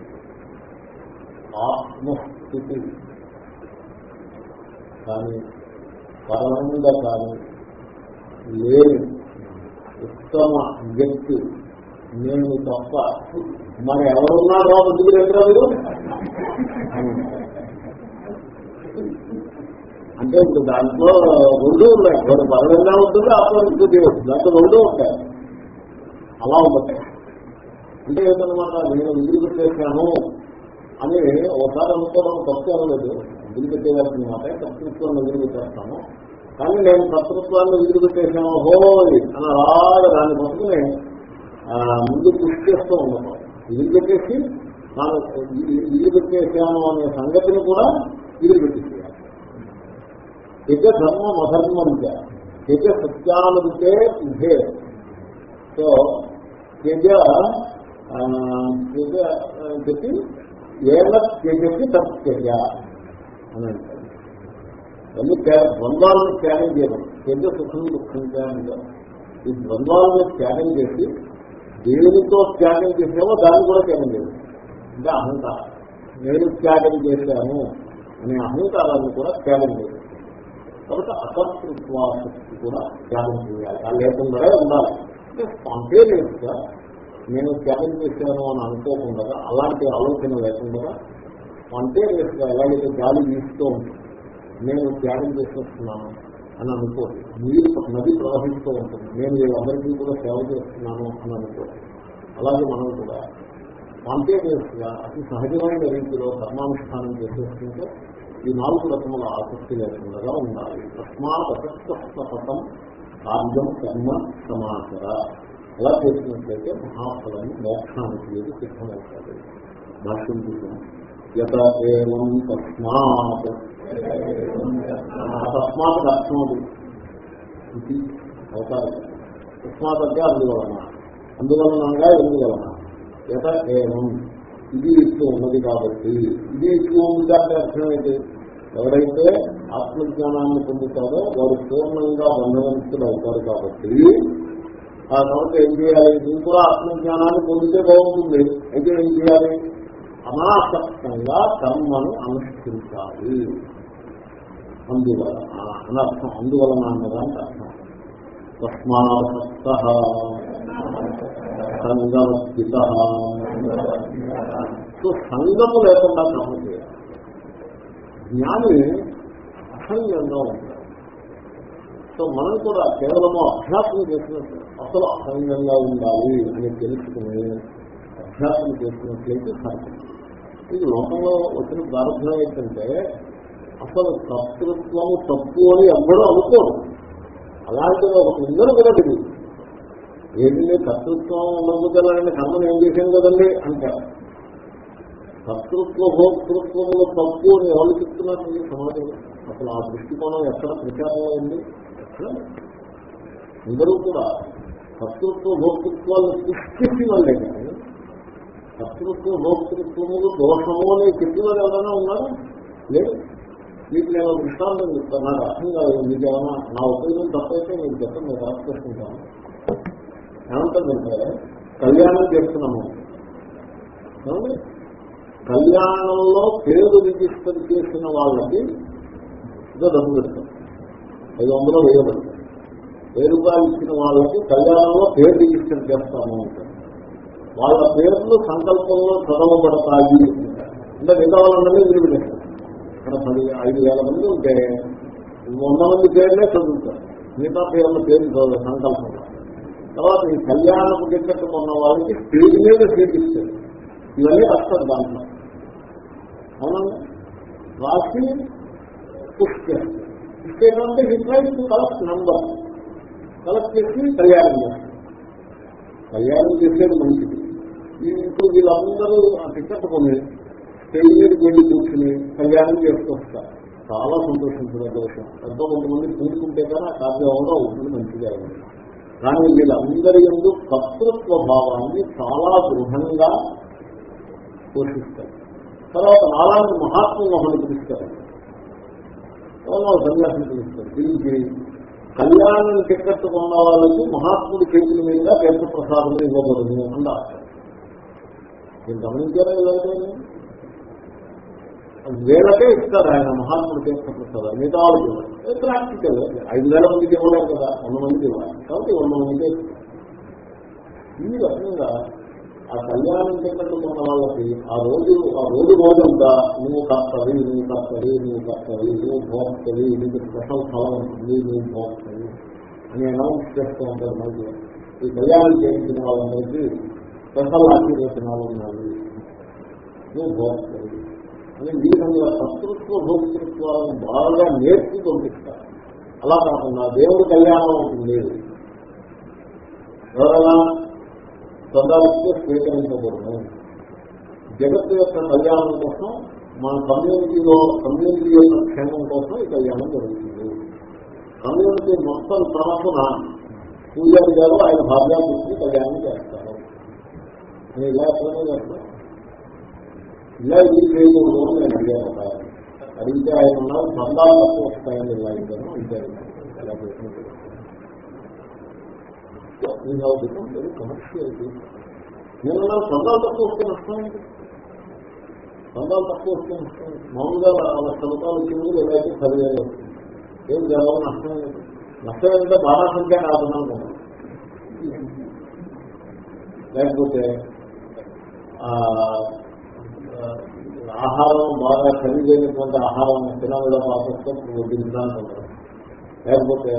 ఆత్మస్థితి. కానీ పరంగా కానీ లేని ఉత్తమ వ్యక్తి నేను తప్ప మరి ఎవరున్నారో ముందుకు ఎక్కడ మీరు? అంటే ఇప్పుడు దాంట్లో రెండు ఉన్నాయి. ఒకటి బలంగా ఉంటుంది ఆత్మవిశ్వతి వస్తుంది. దాంట్లో రెండు ఉంటాయి. అలా ఉంటాయి. అంటే ఏంటనమాట నేను వదిలిపెట్టేశాను అని ఒకసారి అనుకోవడం తప్పు అనలేదు వదిలిపెట్టేయాల్సిన మాట కర్తృత్వాన్ని వదిలిపెట్టేస్తాము. కానీ నేను కర్తృత్వాన్ని వదిలిపెట్టేశాను హోయ్ అని అలాగే దాన్ని పట్టుకుని ముందు కృషి చేస్తూ ఉన్నాను వదిలిపెట్టేసి తాను వదిలిపెట్టేశాను అనే సంగతిని కూడా వదిలిపెట్టేసేయాలి. యజ ధర్మం అధర్మంత యజ సత్యానుడితే ఇదే సో యజ యజ చెప్పి ఏమ త్యజకి తత్యజ అని అంటారు అన్ని ద్వంద్వాలను త్యాగం చేయడం పెద్ద సుఖం దుఃఖం త్యాగం ఈ ద్వంద్వాలను త్యాగం చేసి దేవునితో త్యాగం చేసేమో దాన్ని కూడా త్యాగం చేయడం. అంటే అహంకారం. నేను త్యాగం చేశాను అనే అహంకారాన్ని కూడా త్యాగం చేయడం. కాబట్టి అకర్తృత్వాసక్తి కూడా త్యాగం చేయాలి. ఆ లేకుండా ఉండాలి. అంటే స్పాంటేనియస్గా నేను త్యాగం చేశాను అని అనుకోకుండా అలాంటి ఆలోచన లేకుండా అంటే ఎలాగైతే గాలి వీస్తూ ఉంటుంది. నేను త్యాగం చేసేస్తున్నాను అని అనుకోదు నీరు నది ప్రవహిస్తూ ఉంటుంది. నేను వీళ్ళందరికీ కూడా సేవ చేస్తున్నాను అని అనుకోదు అలాగే మనం కూడా స్పాంటేనియస్గా అతి సహజమైన రీతిలో కర్మానుష్ఠానం చేసేస్తుంటే ఈ నాలుగు రకముల ఆసక్తి లేకుండా ఉండాలి. తస్మాత్ అసక్తం కార్యం కర్మ సమాచార. అలా చేసినట్లయితే మహాఫలం మోక్షానికి సిద్ధమవుతుంది భాష్యం చూసాం యత ఏం తస్మాత్. తస్మాత్ అర్థమది ఇది తస్మాత్ అంటే అందువలన అందువలనంగా ఎందువలన యత ఏం ఇది ఇట్లు ఉన్నది కాబట్టి. ఇది ఇట్లు ఉంది అంటే అర్థమైతే ఎవరైతే ఆత్మజ్ఞానాన్ని పొందుతారో వారు పూర్ణంగా బంధవంతులు అవుతారు కాబట్టి. ఆ కాబట్టి ఏం చేయాలి? నేను కూడా ఆత్మజ్ఞానాన్ని పొందితే బాగుంటుంది. అయితే ఏం చేయాలి? అనాసక్తంగా కర్మను అనుష్ఠించాలి. అందువలన అనర్థం అందువలన అన్నదానికి అర్థం. తస్మాసక్త సంగవస్థిత సో సంగము లేకుండా కర్మ చేయాలి. జ్ఞాని అసంగంగా ఉంటాడు. సో మనం కూడా కేవలము అభ్యాసం చేసినట్టు అసలు అసంగంగా ఉండాలి అని తెలుసుకుని అభ్యాసం చేసినట్లయితే సరిపడుతుంది ఇది లోకంలో వచ్చిన ప్రారంభం ఏంటంటే అసలు కర్తృత్వము తప్పు అని ఎవ్వరూ అనుకోరు. అలాంటి ఒక ఉందని కూడా తెలియదు ఏంటంటే కర్తృత్వం ఉండబుద్దాలని కర్మను ఏం చేశాను కదండి అంటారు. కర్తృత్వ భోక్తృత్వంలో తప్పు అని ఎవరు చెప్తున్నారు మీరు సమాజంలో అసలు ఆ దృష్టికోణం ఎక్కడ ప్రచారం అయింది? ఎక్కడ? అందరూ కూడా కర్తృత్వ భోక్తృత్వాలను సృష్టించి వాళ్ళే కానీ కర్తృత్వం భోక్తృత్వములు దోషము అని చెప్పిన ఎవరైనా ఉన్నారా? లేదు మీకు నేను దృష్టాంతం చెప్తాను నాకు అర్థం కాదు మీకు ఏమైనా నా ఉపయోగం తప్పైతే మీకు చెప్పండి నేను రాసి ఏమంటుందంటే కళ్యాణం చేస్తున్నాము. కళ్యాణంలో పేరు రిజిస్టర్ చేసిన వాళ్ళకి ఇదో డబ్బు పెడతాం. ఐదు వందలు వేయబడతాం పేరుగా ఇచ్చిన వాళ్ళకి కళ్యాణంలో పేరు రిజిస్టర్ చేస్తాము అంటారు. వాళ్ళ పేర్లు సంకల్పంలో చదవబడతాయి. అంటే మిగతా వాళ్ళందరినీ వదిలిపెట్టేస్తారు ఇక్కడ పది ఐదు వేల మంది ఉంటే వంద మంది పేర్లే చదువుతారు. మిగతా పేర్ల పేరు చదువు సంకల్పం. తర్వాత ఈ కళ్యాణపు టికెట్ ఉన్న వాళ్ళకి స్టేజ్ మీద సీట్ ఇస్తారు. ఇవన్నీ రాస్తారు దాంట్లో అవునండి రాసి పుష్ చేస్తారు. అంటే హిట్ కలెక్ట్ నంబర్. కలెక్ట్ చేసి కళ్యాణం చేస్తారు. కళ్యాణం చేసేది మంచిది. ఈ ఇప్పుడు వీళ్ళందరూ ఆ టికెట్ కొని పెళ్ళి మీదకి వెళ్ళి కూర్చుని కళ్యాణం చేసుకొస్తారు చాలా సంతోషించిన దోషం ఎంతో కొంతమంది కూర్చుంటే కానీ ఆ కార్యక్రమంలో ఉంటుంది మంచిగా కానీ వీళ్ళందరి ఎందు కర్తృత్వ భావాన్ని చాలా దృఢంగా పోషిస్తారు. తర్వాత నారాయణ మహాత్ములు మమ్మల్ని పిలుస్తారు. సన్యాసం పిలుస్తారు. దీనికి కళ్యాణం టికెట్ కొన్న వాళ్ళకి మహాత్ముడి చేతుల మీద కేంద్ర ప్రసాదం ఇవ్వబడును అన్నారు మీరు గమనించారా ఇలాంటి వేలకే ఇస్తారు ఆయన మహాత్ముడు తీర్థ ప్రసాదం మిగతా వాళ్ళకి ప్రాక్టికల్ ఐదు వేల మందికి ఇవ్వలేరు కదా వంద మందికి ఇవ్వాలి. కాబట్టి వంద మందికి ఈ రకంగా ఆ కళ్యాణం చేసినట్టుకున్న వాళ్ళకి ఆ రోజు ఆ రోజు రోజంతా నువ్వు కర్తవి నువ్వు కర్తవి నువ్వు కర్తవి నువ్వు భోక్తవి నీకు స్పెషల్ ఫలం ఉంటుంది నువ్వు భోక్తవి అని అనౌన్స్ చేస్తూ ఉంటారు మళ్ళీ ఈ కళ్యాణం చేయించిన వాళ్ళందరికీ స్పెషల్ ఆశీర్వచనాలు ఉన్నాయి నువ్వు భోక్తవి. అని ఈ కర్తృత్వ భోక్తృత్వాలను బాగా నేర్చి పంపిస్తారు అలా కాకుండా దేవుడి కళ్యాణం ఉంటుంది ఎవరైనా చందాలిస్తే స్వీకరించకూడదు జగత్తు యొక్క కళ్యాణం కోసం మన కమ్యూనిటీలో కమ్యూనిటీ యొక్క క్షేమం కోసం ఈ కళ్యాణం జరుగుతుంది. కమ్యూనిటీ మొత్తం తరఫున పూజారి గారు ఆయన భార్యాభూతిని కళ్యాణం చేస్తారు. నేను ఇలా ఎప్పుడైనా చేస్తాను ఇలా ఇది చేయకూడదు అని నేను అడిగాను అడిగితే ఆయన ఉన్నారు చందాలు తక్కువ వస్తాయని ఇలా అడిగాను అంతే ఇలా చేసినట్టు కమర్షియల్ నేను సొంతాలు తక్కువ వస్తే నష్టం ఏంటి సొంతాలు తక్కువ వస్తే నష్టం మామూలుగా వాళ్ళ సొంతాలు వచ్చింది ఎలా అయితే వస్తుంది. ఏం జరగదు నష్టం లేదు నష్టం ఏంటంటే బాగా సంఖ్య రాకున్నాను కదా. లేకపోతే ఆహారం బాగా ఖరీదైనటువంటి ఆహారం తినాలి పాపంతో వడ్డించడానికి ఉంటుంది లేకపోతే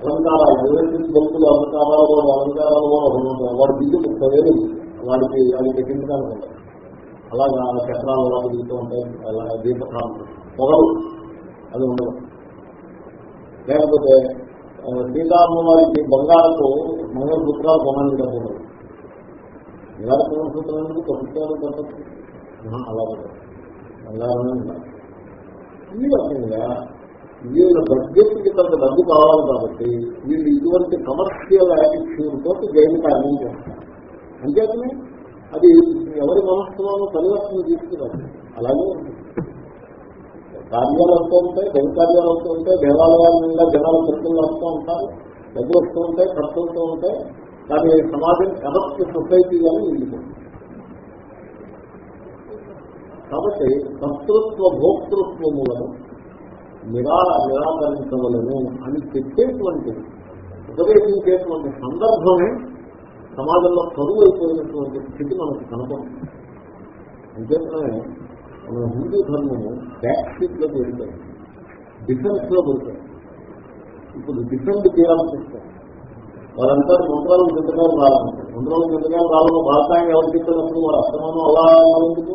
అలంకారాలు ఎలక్ట్రిక్ బల్బులు అలంకారాలు కూడా అలంకారాలు కూడా ఒకటి ఉంటాయి. వాడు దిగు ముప్పై వేలు వాడికి అది పెట్టించడానికి ఉంటాయి అలాగా చక్రాలు అలా దిగుతూ ఉంటాయి. అలా దీపకాలు పొగలు అది ఉండదు. లేకపోతే ఆ, సీతారామ వారికి బంగారపు మంగళసూత్రాలు కొనండి డబ్బులు. ఎలా మంగళసూత్రాలు ప్రభుత్వాలు తప్పదు అలా ఈ రకంగా వీళ్ళ బడ్జెట్కి కొంత డబ్బు కావాలి కాబట్టి వీళ్ళు ఇటువంటి కమర్షియల్ యాటిట్యూడ్ తోటి జైలు కార్యం చేస్తారు. అంచేతనే అది ఎవరి మనస్సులోనూ పరివర్తన తీసుకురాదు. అలాగే ఉంటుంది. కార్యాలు వస్తూ ఉంటాయి దైవ కార్యాలు వస్తూ ఉంటాయి దేవాలయాల నిండా జనాలు ఖర్చులు వస్తూ ఉంటారు డబ్బులు వస్తూ ఉంటాయి ఖర్చులతో వస్తూ ఉంటాయి. కానీ సమాజం కరప్ట్ సొసైటీ కానీ నిండిపోతుంది కాబట్టి కర్తృత్వ భోక్తృత్వములను నిరా నిరాకరించవలను అని చెప్పేటువంటి ఉపదేశించేటువంటి సందర్భమే సమాజంలో కరువు అయిపోయినటువంటి స్థితి మనకు కనపడుతుంది. అంచేతనే మన హిందూ ధర్మము బ్యాక్లో లోకి డిఫెన్స్లో వెళ్తాయి ఇప్పుడు డిఫెండ్ చేయాల్సి వస్తాయి వాళ్ళంతా మంత్రాలు చింతకాలు రాలంటారు మంత్రాలు చింతకాలు రాలను భారతాన్ని ఎవరు చెప్పినప్పుడు వాడు అస్తమానం అలా ఎందుకు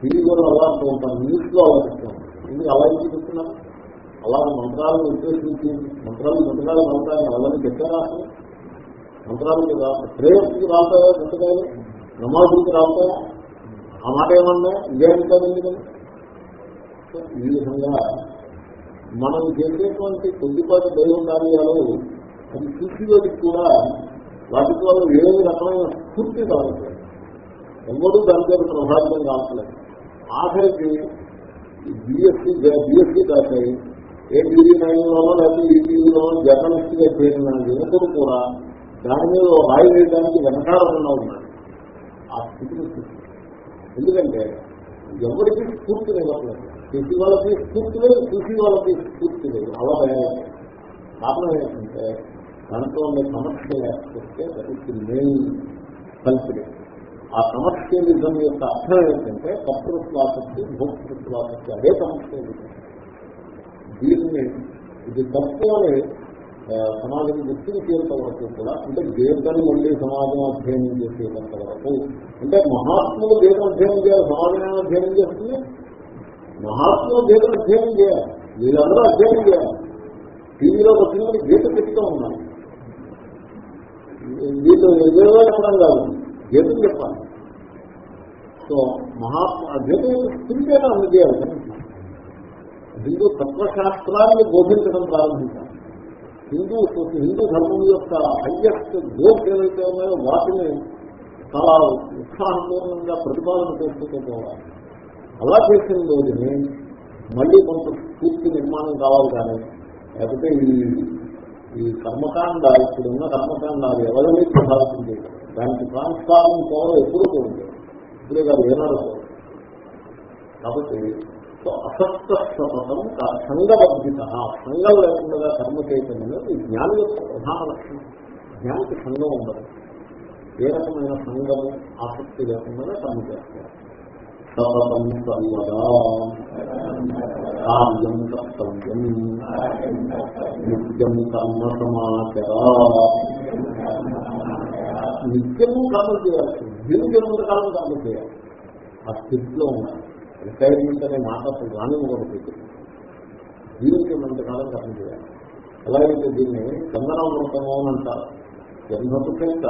టీవీ కూడా అలా అంటూ ఉంటారు. న్యూస్లో అలా చెప్తాను ఎందుకు అలా ఎందుకు చెప్తున్నారు? అలా మంత్రాలను ఉద్దేశించి మంత్రాలు మంత్రాలు మంత్రాలు అలానే చెప్పారా అసలు? మంత్రాలకి రా ప్రేయర్కి రాస్తాయా? చింతకాయలు నమాజులకి రాస్తాయా? ఆ మాట ఏమన్నా? ఇదేంటారు ఎందుకని? సో ఈ విధంగా మనం చేసేటువంటి కొద్దిపాటి దైవం కార్యాలు అది చూసేవాడికి కూడా వాటి ద్వారా ఏ రకమైన స్ఫూర్తి కావట్లేదు ఎవరూ దాని దగ్గర ప్రభావితం కావట్లేదు. ఆఖరికి బిఎస్సీ బిఎస్సీ దాకా ఏ టీవీ నైన్లోనో లేకపోతే ఈ టీవీలోనో జర్నలిస్ట్గా చేరిన యువకుడు కూడా దాని మీద ఓ రాయి వేయడానికి వెనకాలంగా ఉన్నాడు ఆ స్థితిని ఎందుకంటే ఎవరికి స్ఫూర్తి ఇవ్వట్లేదు చూసి వాళ్ళకి స్ఫూర్తి లేదు చూసి వాళ్ళకి స్ఫూర్తి లేదు. అలా కారణం ఏంటంటే దాంట్లో ఉండే సమస్య యాక్సెప్టే దట్ ఇస్ మెయిన్ కల్పిడెంట్ ఆ కమర్షియలిజం యొక్క అర్థం ఏంటంటే కర్తృత్వాసక్తి భోక్తృత్వాసక్తి అదే కమర్షియలిజం దీన్ని ఇది తప్పు అని ఆ, సమాజం గుర్తించేంత వరకు కూడా అంటే దేవతని మళ్ళీ సమాజం అధ్యయనం చేసేంత వరకు అంటే మహాత్ములు దేవం అధ్యయనం చేయాలి సమాజం అధ్యయనం చేస్తుంది? మహాత్ములు దేవం అధ్యయనం చేయాలి వీళ్ళందరూ అధ్యయనం చేయాలి. టీవీలో వచ్చినప్పుడు గీత పెట్టుతూ ఉన్నారు. వీళ్ళు ఎదురుగా చెప్పడం కాదు గీతలు చెప్పాలి. సో మహాత్మా గీత తిరిగేనా అందజేయాలి హిందూ తత్వశాస్త్రాన్ని బోధించడం ప్రారంభించాలి హిందూ హిందూ ధర్మం యొక్క హయ్యెస్ట్ గోల్స్ ఏదైతే ఉన్నాయో వాటిని చాలా ఉత్సాహపూర్ణంగా ప్రతిపాదన చేసుకుంటూ పోవాలి అలా చేసిన రోజుని మళ్ళీ కొంత పూర్తి నిర్మాణం కావాలి కానీ లేకపోతే ఈ ఈ కర్మకాండ ఇప్పుడున్న కర్మకాండాలు ఎవరిని ప్రభావితం చేయదు దానికి ట్రాన్స్ఫార్మింగ్ పవర్ ఎప్పుడూ పోయింది ఇప్పుడే కాదు ఏనాడు కాబట్టి సో అసక్త సతతం సంఘబద్ధిత. సంఘం లేకుండా కర్మ చేయటం అనేది జ్ఞాని యొక్క ప్రధాన లక్షణం. జ్ఞానికి సంఘం ఉండదు. ఏ రకమైన సంఘము ఆసక్తి లేకుండా కర్మ చేస్తారు. సతతం సర్వదా కార్యం కర్తవ్యం. నిత్యం కర్మ సమాచరా. నిత్యము కర్మ చేయాల్సి దీనికి ఎంతకాలం కర్మ చేయాలి. ఆ స్థితిలో ఉండాలి. రిటైర్మెంట్ అనే మాట అసలు రానివ్వకూడదు దీనికి ఎంతకాలం కర్మ చేయాలి. ఎలాగైతే దీన్ని చందనం వ్రతము అని అంటారు. జన్మకు చేత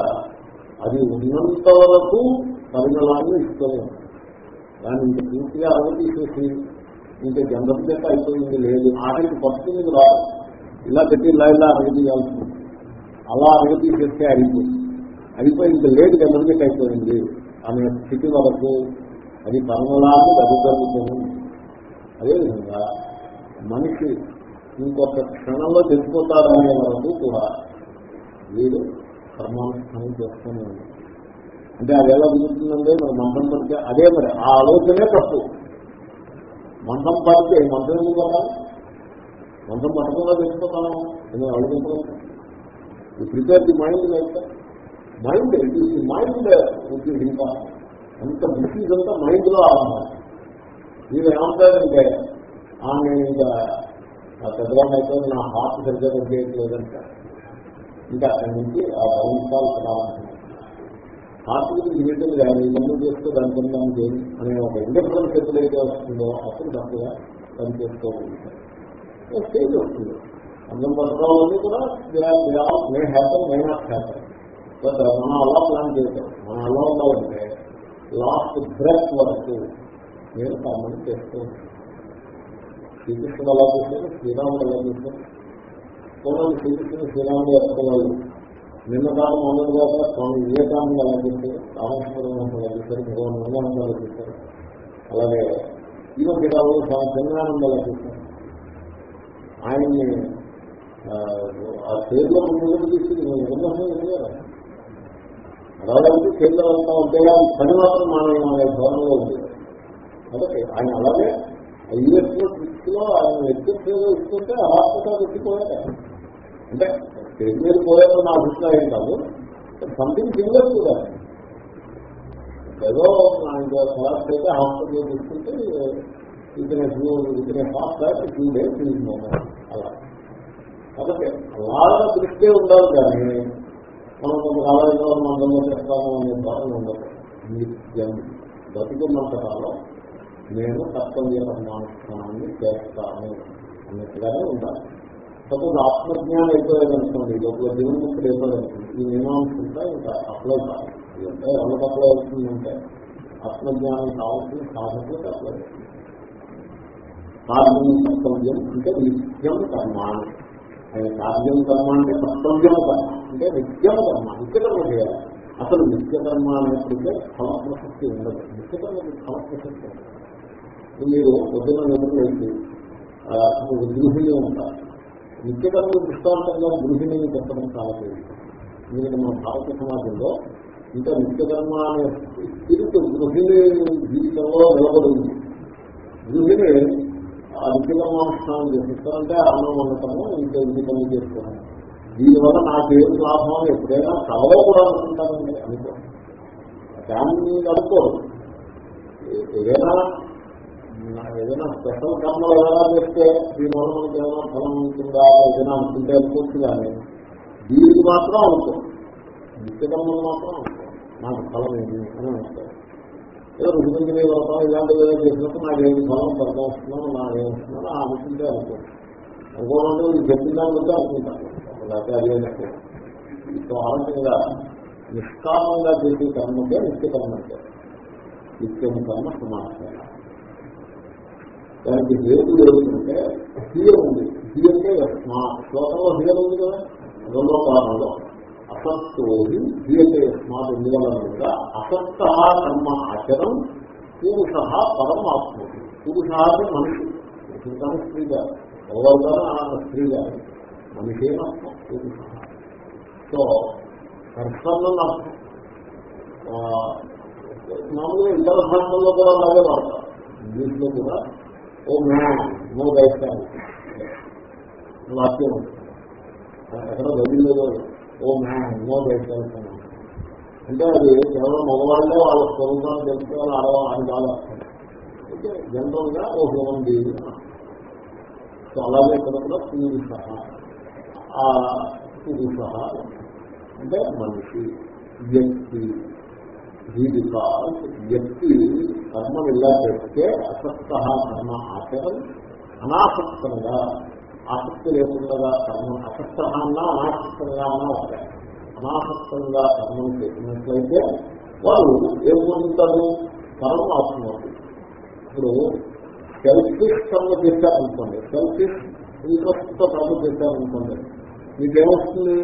అది ఉన్నంత వరకు పరిమళాన్ని ఇస్తూనే ఉంది. దాన్ని ఇంక పూర్తిగా అరవ తీసేసి ఇంకా జనరల్ చేత అయిపోయింది లేదు. ఆఖరికి పట్టుకుంది రాదు. ఇలా పెట్టి ఇలా ఇలా అరగ అలా అరగ తీసేస్తే అరిగిపోయింది అయిపోయి ఇంకా లేదు జన్మకి అయిపోయింది అనే స్థితి వరకు అది పరిమళాన్ని దరిద్రముతుంది అదేవిధంగా మనిషి ఇంకొక క్షణంలో తెలిసిపోతారనే వరకు కూడా వీడు కర్మానుష్ఠానం చేస్తూనే అంటే అది ఎలా కుదురుతుందంటే మరి మంత్రం పడితే అదే మరి ఆ ఆలోచనే తప్పు. మంత్రం పడితే మంత్రం ఎందుకు పడాలి మంత్రం పట్టకుండా తెలిసిపోతాను నేను అడుగుతున్నాను ఈ ప్రిపేర్ ది మైండ్ అయితే మైండ్ ఇది ఈస్ ది మైండ్ ఇంకా అంత డిసీజ్ అంతా మైండ్లో ఆరంభం మీరు ఏమంటారంటే ఆమె ఇంకా ఆ పెద్దవాళ్ళు అయితే నా హార్ట్ సరిగ్గా చేయట్లేదంట ఇంకా అక్కడి నుంచి ఆ భవిష్యాలు ప్రారంభం హార్ట్ జీవితం కానీ మనం చేస్తే దాని కింద చేయి అనే ఒక ఇండిపెండెన్స్ ఎప్పుడైతే వస్తుందో అప్పుడు తప్పగా పనిచేసుకోగలుగుతాం స్టేజ్ వస్తుంది. అందం పథకాలన్నీ కూడా may happen may not happen. But మనం అలా ప్లాన్ చేద్దాం మనం అలా ఉండాలంటే లాస్ట్ బ్రెత్ వరకు నేను కర్మని చేస్తూ ఉంటాను. శ్రీకృష్ణుడు అలా చేశారు శ్రీరాముడు అలా చేశారు శ్రీకృష్ణుడు శ్రీరాముడు ఎత్తుకోవాలి నిన్న కాలం మొదలుగా స్వామి వివేకానంద అలా చేశారు రామేశ్వరం అలా చేశారు భగవాన్ నిర్మానంద అలా చేశారు అలాగే ఈ మధ్య కాలంలో స్వామి చంద్రానంద అలా చేశారు ఆయన్ని ఆ, చేతిలో పేరులో ముందు తీసుకుని నేను నిర్వహణ ఎదిగారు అలాగే చేతిలో అంతా ఉంటే పని మాత్రం మానవ అనే ధోరణిలో ఉంది. కాబట్టి ఆయన అలాగే యుఎస్లో దృష్టిలో ఆయన ఎగ్జిస్ట్లో ఇస్తుంటే హాస్పిటల్ ఎత్తిపోయారు. అంటే పేరు మీద పోయారని నా అభిప్రాయం కాదు. సంథింగ్ సింగర్ కూడా ఏదో కలాస్ అయితే హాస్పిటల్లో తీసుకుంటే ఇతనే ఇతనే ఫాస్ట్ టూ డేస్ తీసుకున్నాను అలా. కాబట్టి అలాగా దృష్టి ఉండాలి కానీ మనం కొంత కాలంలో మందంలో చేస్తాము అనే భావన ఉండదు. బతుకున్నంత కాలం నేను కర్తవ్య పరమానుష్ఠానాన్ని చేస్తాను అన్నట్టుగానే ఉండాలి. సపోజ్ ఆత్మజ్ఞానం అయిపోయాదనుకోండి లోపల జీవన్ముక్తులు అయిపోయేదనుకోండి ఈ మీమాంసంతా ఇంకా అప్లై కావాలి అంటే ఎవరికి అప్లై అవుతుందంటే ఆత్మజ్ఞానం కావాల్సిన సాధకులకు అప్లై అవుతుంది. కార్యం కర్తవ్యం అంటే నిత్యం కర్మాన్ని ఆయన కార్యం కర్మ అంటే కర్తవ్యం కర్మ అంటే నిత్యం కర్మ నిత్యకర్మ చేయాలి. అసలు నిత్యకర్మ అనేప్పటికే ఫల ప్రసక్తి ఉండదు. నిత్యకర్మకి ఫల ప్రసక్తి ఉండదు మీరు పొద్దున్న నిద్రలేసి గృహిణి ఉంటారు నిత్యకర్మ దృష్టాంతంగా గృహిణిని చెప్పడం చాలా తేలిక. ఎందుకంటే మన భారత సమాజంలో ఇంకా నిత్యకర్మ అనే స్పిరిట్ గృహిణి జీవితంలో నిలబడింది. గృహిణి ఆ నిత్యకర్మానుష్ఠానం చేసిస్తారంటే అన్నం వండటము ఇంకా ఇంటి పనులు చేసుకోవడం దీనివల్ల నాకేం లాభం అని ఎప్పుడైనా కలలో కూడా అనుకుంటానండి అనుకో దాన్ని అనుకోరు. ఏదైనా ఏదైనా స్పెషల్ కర్మలు ఏదైనా చేస్తే దీనివల్ల మనకి ఏదైనా ఫలం ఉంటుందా ఏదైనా అనుకుంటే అనుకోవచ్చు కానీ దీనికి మాత్రం అవుతుంది. నిత్య కర్మలు మాత్రం అనుకో నాకు ఫలం ఏంటి అని అంటారు ఏదో రుచిమించిన వ్రతం ఇలాంటివి ఏదో చేసినప్పుడు నాకు ఏమి ఫలం ఫలితం వస్తున్నాను నాకు ఏమొస్తున్నాను ఆ అనుకుంటే అనుకో అనుకోవాలంటే ఇది చెప్పిన దాని గురించి అనుకుంటాను లేకపోతే అదే అంటే సో ఆ రకంగా నిష్కామంగా చేసే కర్మకే నిత్య కర్మ అంటే. నిత్యం కర్మ సమాచారం దానికి హేతు ఏమిటంటే హియ ఉంది. హి అంటే యస్మా. శ్లోకంలో హియ ఉంది కదా? రెండో కాలంలో అసత్తుని హి అంటే యస్మాత్ ఎందువలన అసత్త కర్మ ఆచరం పురుష పరమాత్మ పురుష అంటే మనిషి. పురుషుడు స్త్రీ గారు ఎవరు స్త్రీ గారు మనిషే అర్థం పురుష. సో పర్సన్ అర్థం మామూలుగా ఇతర భాషల్లో కూడా అలాగే వాడతారు. ఇంగ్లీష్లో కూడా. ఓ మ్యాన్ నో దైత్యాలు వాక్యం ఎక్కడ బదిలేదు ఓ మ్యాన్ నో దైత్యాలు అంటే అది కేవలం మగవాళ్ళే వాళ్ళ స్వరూపాన్ని తెలుసుకోవాలి ఆడవాళ్ళని కాదు అంటే జనరల్గా ఓ హ్యూమన్ బీయింగ్ సో అలాగే ఇక్కడ కూడా పురుష. ఆ పురుష అంటే మనిషి వ్యక్తి. జీవిక వ్యక్తి కర్మ ఇలా చేస్తే అసక్త కర్మ ఆచరణ అనాసక్తంగా ఆసక్తి లేకుండా కర్మ అసక్త అన్నా అనాసక్తంగా అన్నా ఉంటాయి అనాసక్తంగా కర్మం చేసినట్లయితే వారు ఏం పొందుతారు అవుతున్నారు ఇప్పుడు సెల్ఫిష్ కర్మ చేశారనుకోండి సెల్ఫిష్ ఇంట్రెస్ట్తో కర్మ చేశారనుకోండి మీకేమొస్తుంది?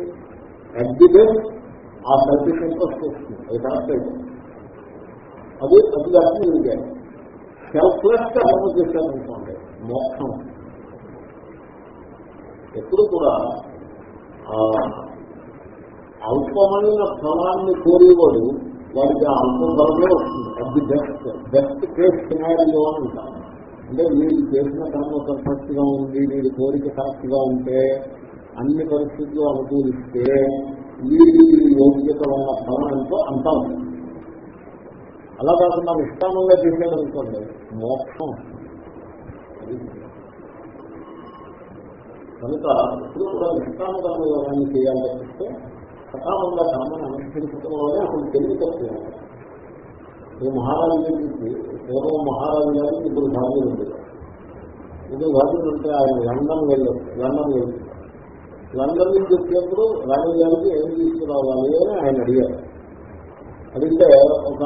అడ్డిదే ఆ సెల్ఫిష్ ఇంట్రెస్ట్ వస్తుంది. అది కరెక్ట్ అయితే. అది అది దాన్ని మీరు సెల్ఫ్లెస్గా కర్మ చేశారనుకోండి మోక్షం. ఎప్పుడు కూడా అల్పమైన ఫలాన్ని కోరేవాడు వాడికి ఆ అల్పం ఫలమే వస్తుంది. అది బెస్ట్ బెస్ట్ కేస్ సినారియో అని ఉంటారు. అంటే మీరు చేసిన కర్మ పర్ఫెక్ట్గా ఉంది మీరు కోరిక కరెక్ట్గా ఉంటే అన్ని పరిస్థితులు అనుకూలిస్తే వీడి యోగ్యత ఉన్న ఫలం ఎంతో అంతా ఉంటుంది అలా కాకుండా నిష్కామంగా చేసేదనుకోండి మోక్షం. కనుక ఇప్పుడు కూడా నిష్కామ కర్మయోగాన్ని యోగాన్ని చేయాలనిపిస్తే సకామంగా కర్మను అనుష్ఠించడం వల్లే అసలు తెలివి తక్కువ. ఈ మహారాజు గారికి పూర్వం మహారాజు గారికి ఇప్పుడు భాగ్యం ఉంది ఇప్పుడు భాగ్యం ఉంటే ఆయన లండన్ వెళ్ళారు లండన్ వెళ్ళి. లండన్ నుంచి వచ్చేప్పుడు రాజు గారికి ఏం తీసుకురావాలి అని ఆయన అడిగారు. అడిగితే ఒక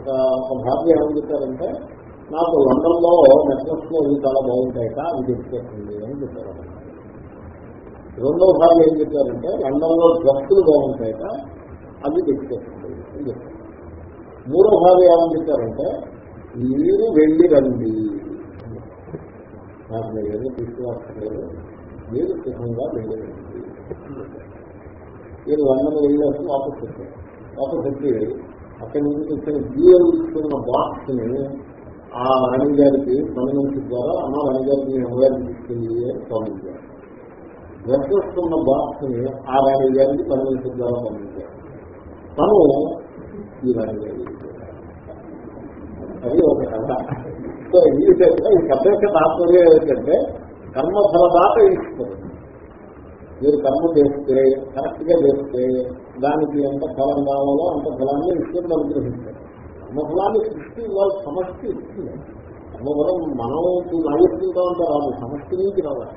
ఒక భార్య ఏమని చెప్పారంటే నాకు లండన్లో నెక్లెస్లో ఇవి చాలా బాగుంటాయట అవి తెచ్చేస్తుంది అని చెప్పారు. రెండో భార్య ఏం చెప్పారంటే లండన్లో డ్రస్సులు బాగుంటాయట అవి తెచ్చేస్తుంది అని చెప్పారు. మూడో భార్య ఏమని చెప్పారంటే మీరు వెళ్ళి రండి నాకు మీరు ఏదో తీసుకురాలేదు మీరు సుఖంగా వెళ్ళి రండి. మీరు లండన్ వెళ్ళేసి వాపస్ వచ్చారు. వాపస్ వచ్చి అక్కడి నుంచి వచ్చిన డ్యూయల్ ఇస్తున్న బాక్స్ని ఆ రాణి గారికి పని మనిషి ద్వారా అమ్మ రాణి గారికి అమ్మగారికి తీసుకెళ్ళి పంపించారు డ్రెస్ వస్తున్న బాక్స్ని ఆ రాణి గారికి పని మనిషి ద్వారా పంపించారు. తను ఈ రాణి గారికి అది ఒక కథ. సో ఈ ఈ కథ యొక్క తాత్పర్యం ఏంటంటే కర్మఫలదాత ఈశ్వరుడు. మీరు కర్మ చేస్తే కరెక్ట్గా చేస్తే దానికి ఎంత ఫలం కావాలో అంత ఫలాన్ని ఈశ్వరుడు అనుగ్రహిస్తారు కర్మఫలాన్ని సృష్టి వాళ్ళ సమష్టి ఇస్తుంది కర్మఫలం మనం లాగిస్తుంటా ఉంటే రాదు సమష్టి నుంచి రావాలి.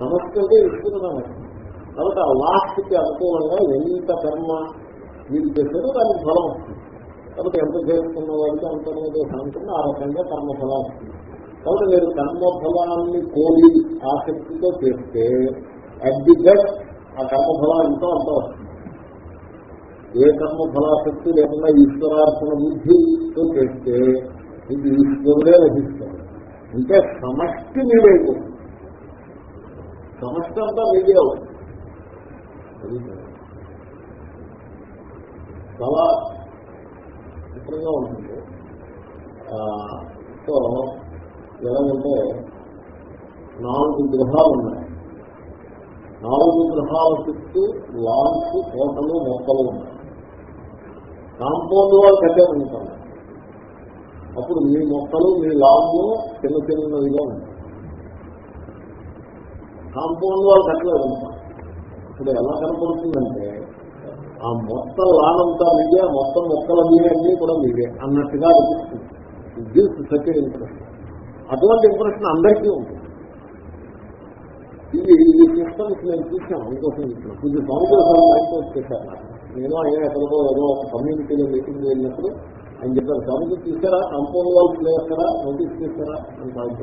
సమష్టి అంటే ఈశ్వరుడు కాబట్టి ఆ లాస్ట్కి అనుకూలంగా ఎంత కర్మ మీరు చేశారో దానికి ఫలం వస్తుంది. కాబట్టి ఎంత చేసుకున్న వాడికి అంత సాయంత్రం ఆ రకంగా కర్మఫలం వస్తుంది. కాబట్టి మీరు కర్మఫలాన్ని కోరి ఆసక్తితో చేస్తే అట్ ది బెస్ట్ ఆ కర్మఫలం ఎంతో అంత వస్తుంది. ఏ కర్మ కర్మఫలాసక్తి లేకుండా ఈశ్వరార్పణ బుద్ధితో చేస్తే ఇది ఈశ్వరుడే లభిస్తాడు అంటే సమష్టి మీరైపోతుంది సమష్టి అంతా మీదే అవుతుంది. చాలా చిత్రంగా ఉంటుంది. సో ఎలాగంటే నాలుగు గృహాలు ఉన్నాయి. నాలుగు గృహాల చుట్టూ లాన్స్ కోటలు మొక్కలు ఉన్నాయి. కాంపౌండ్ వాళ్ళు కట్టే ఉంటాను అప్పుడు మీ మొక్కలు మీ లాభము చిన్న చిన్నవిగా ఉంటాయి. కాంపౌండ్ వాళ్ళు కట్టలేదు ఇప్పుడు ఎలా కనపడుతుందంటే ఆ మొత్తం లానంతా మీదే మొత్తం మొక్కల మీదే అన్నీ కూడా మీదే అన్నట్టుగా అనిపిస్తుంది సత్య ఇంప్రెషన్ అటువంటి ఇంప్రెషన్ అందరికీ ఉంటుంది. ఇది ఈ సిస్టమ్స్ నేను చూసాను అందుకోసం చెప్తున్నాను కొంచెం సంవత్సరాలు వచ్చేసారు నాకు. నేను ఆయన ఎక్కడికో ఏదో ఒక కమ్యూనిటీలో మీటింగ్ వెళ్ళినప్పుడు ఆయన చెప్పారు స్వామికి తీసారా కాంపౌండ్ వాల్స్ చేస్తారా నోటీస్ తీస్తారా? అని పాయింట్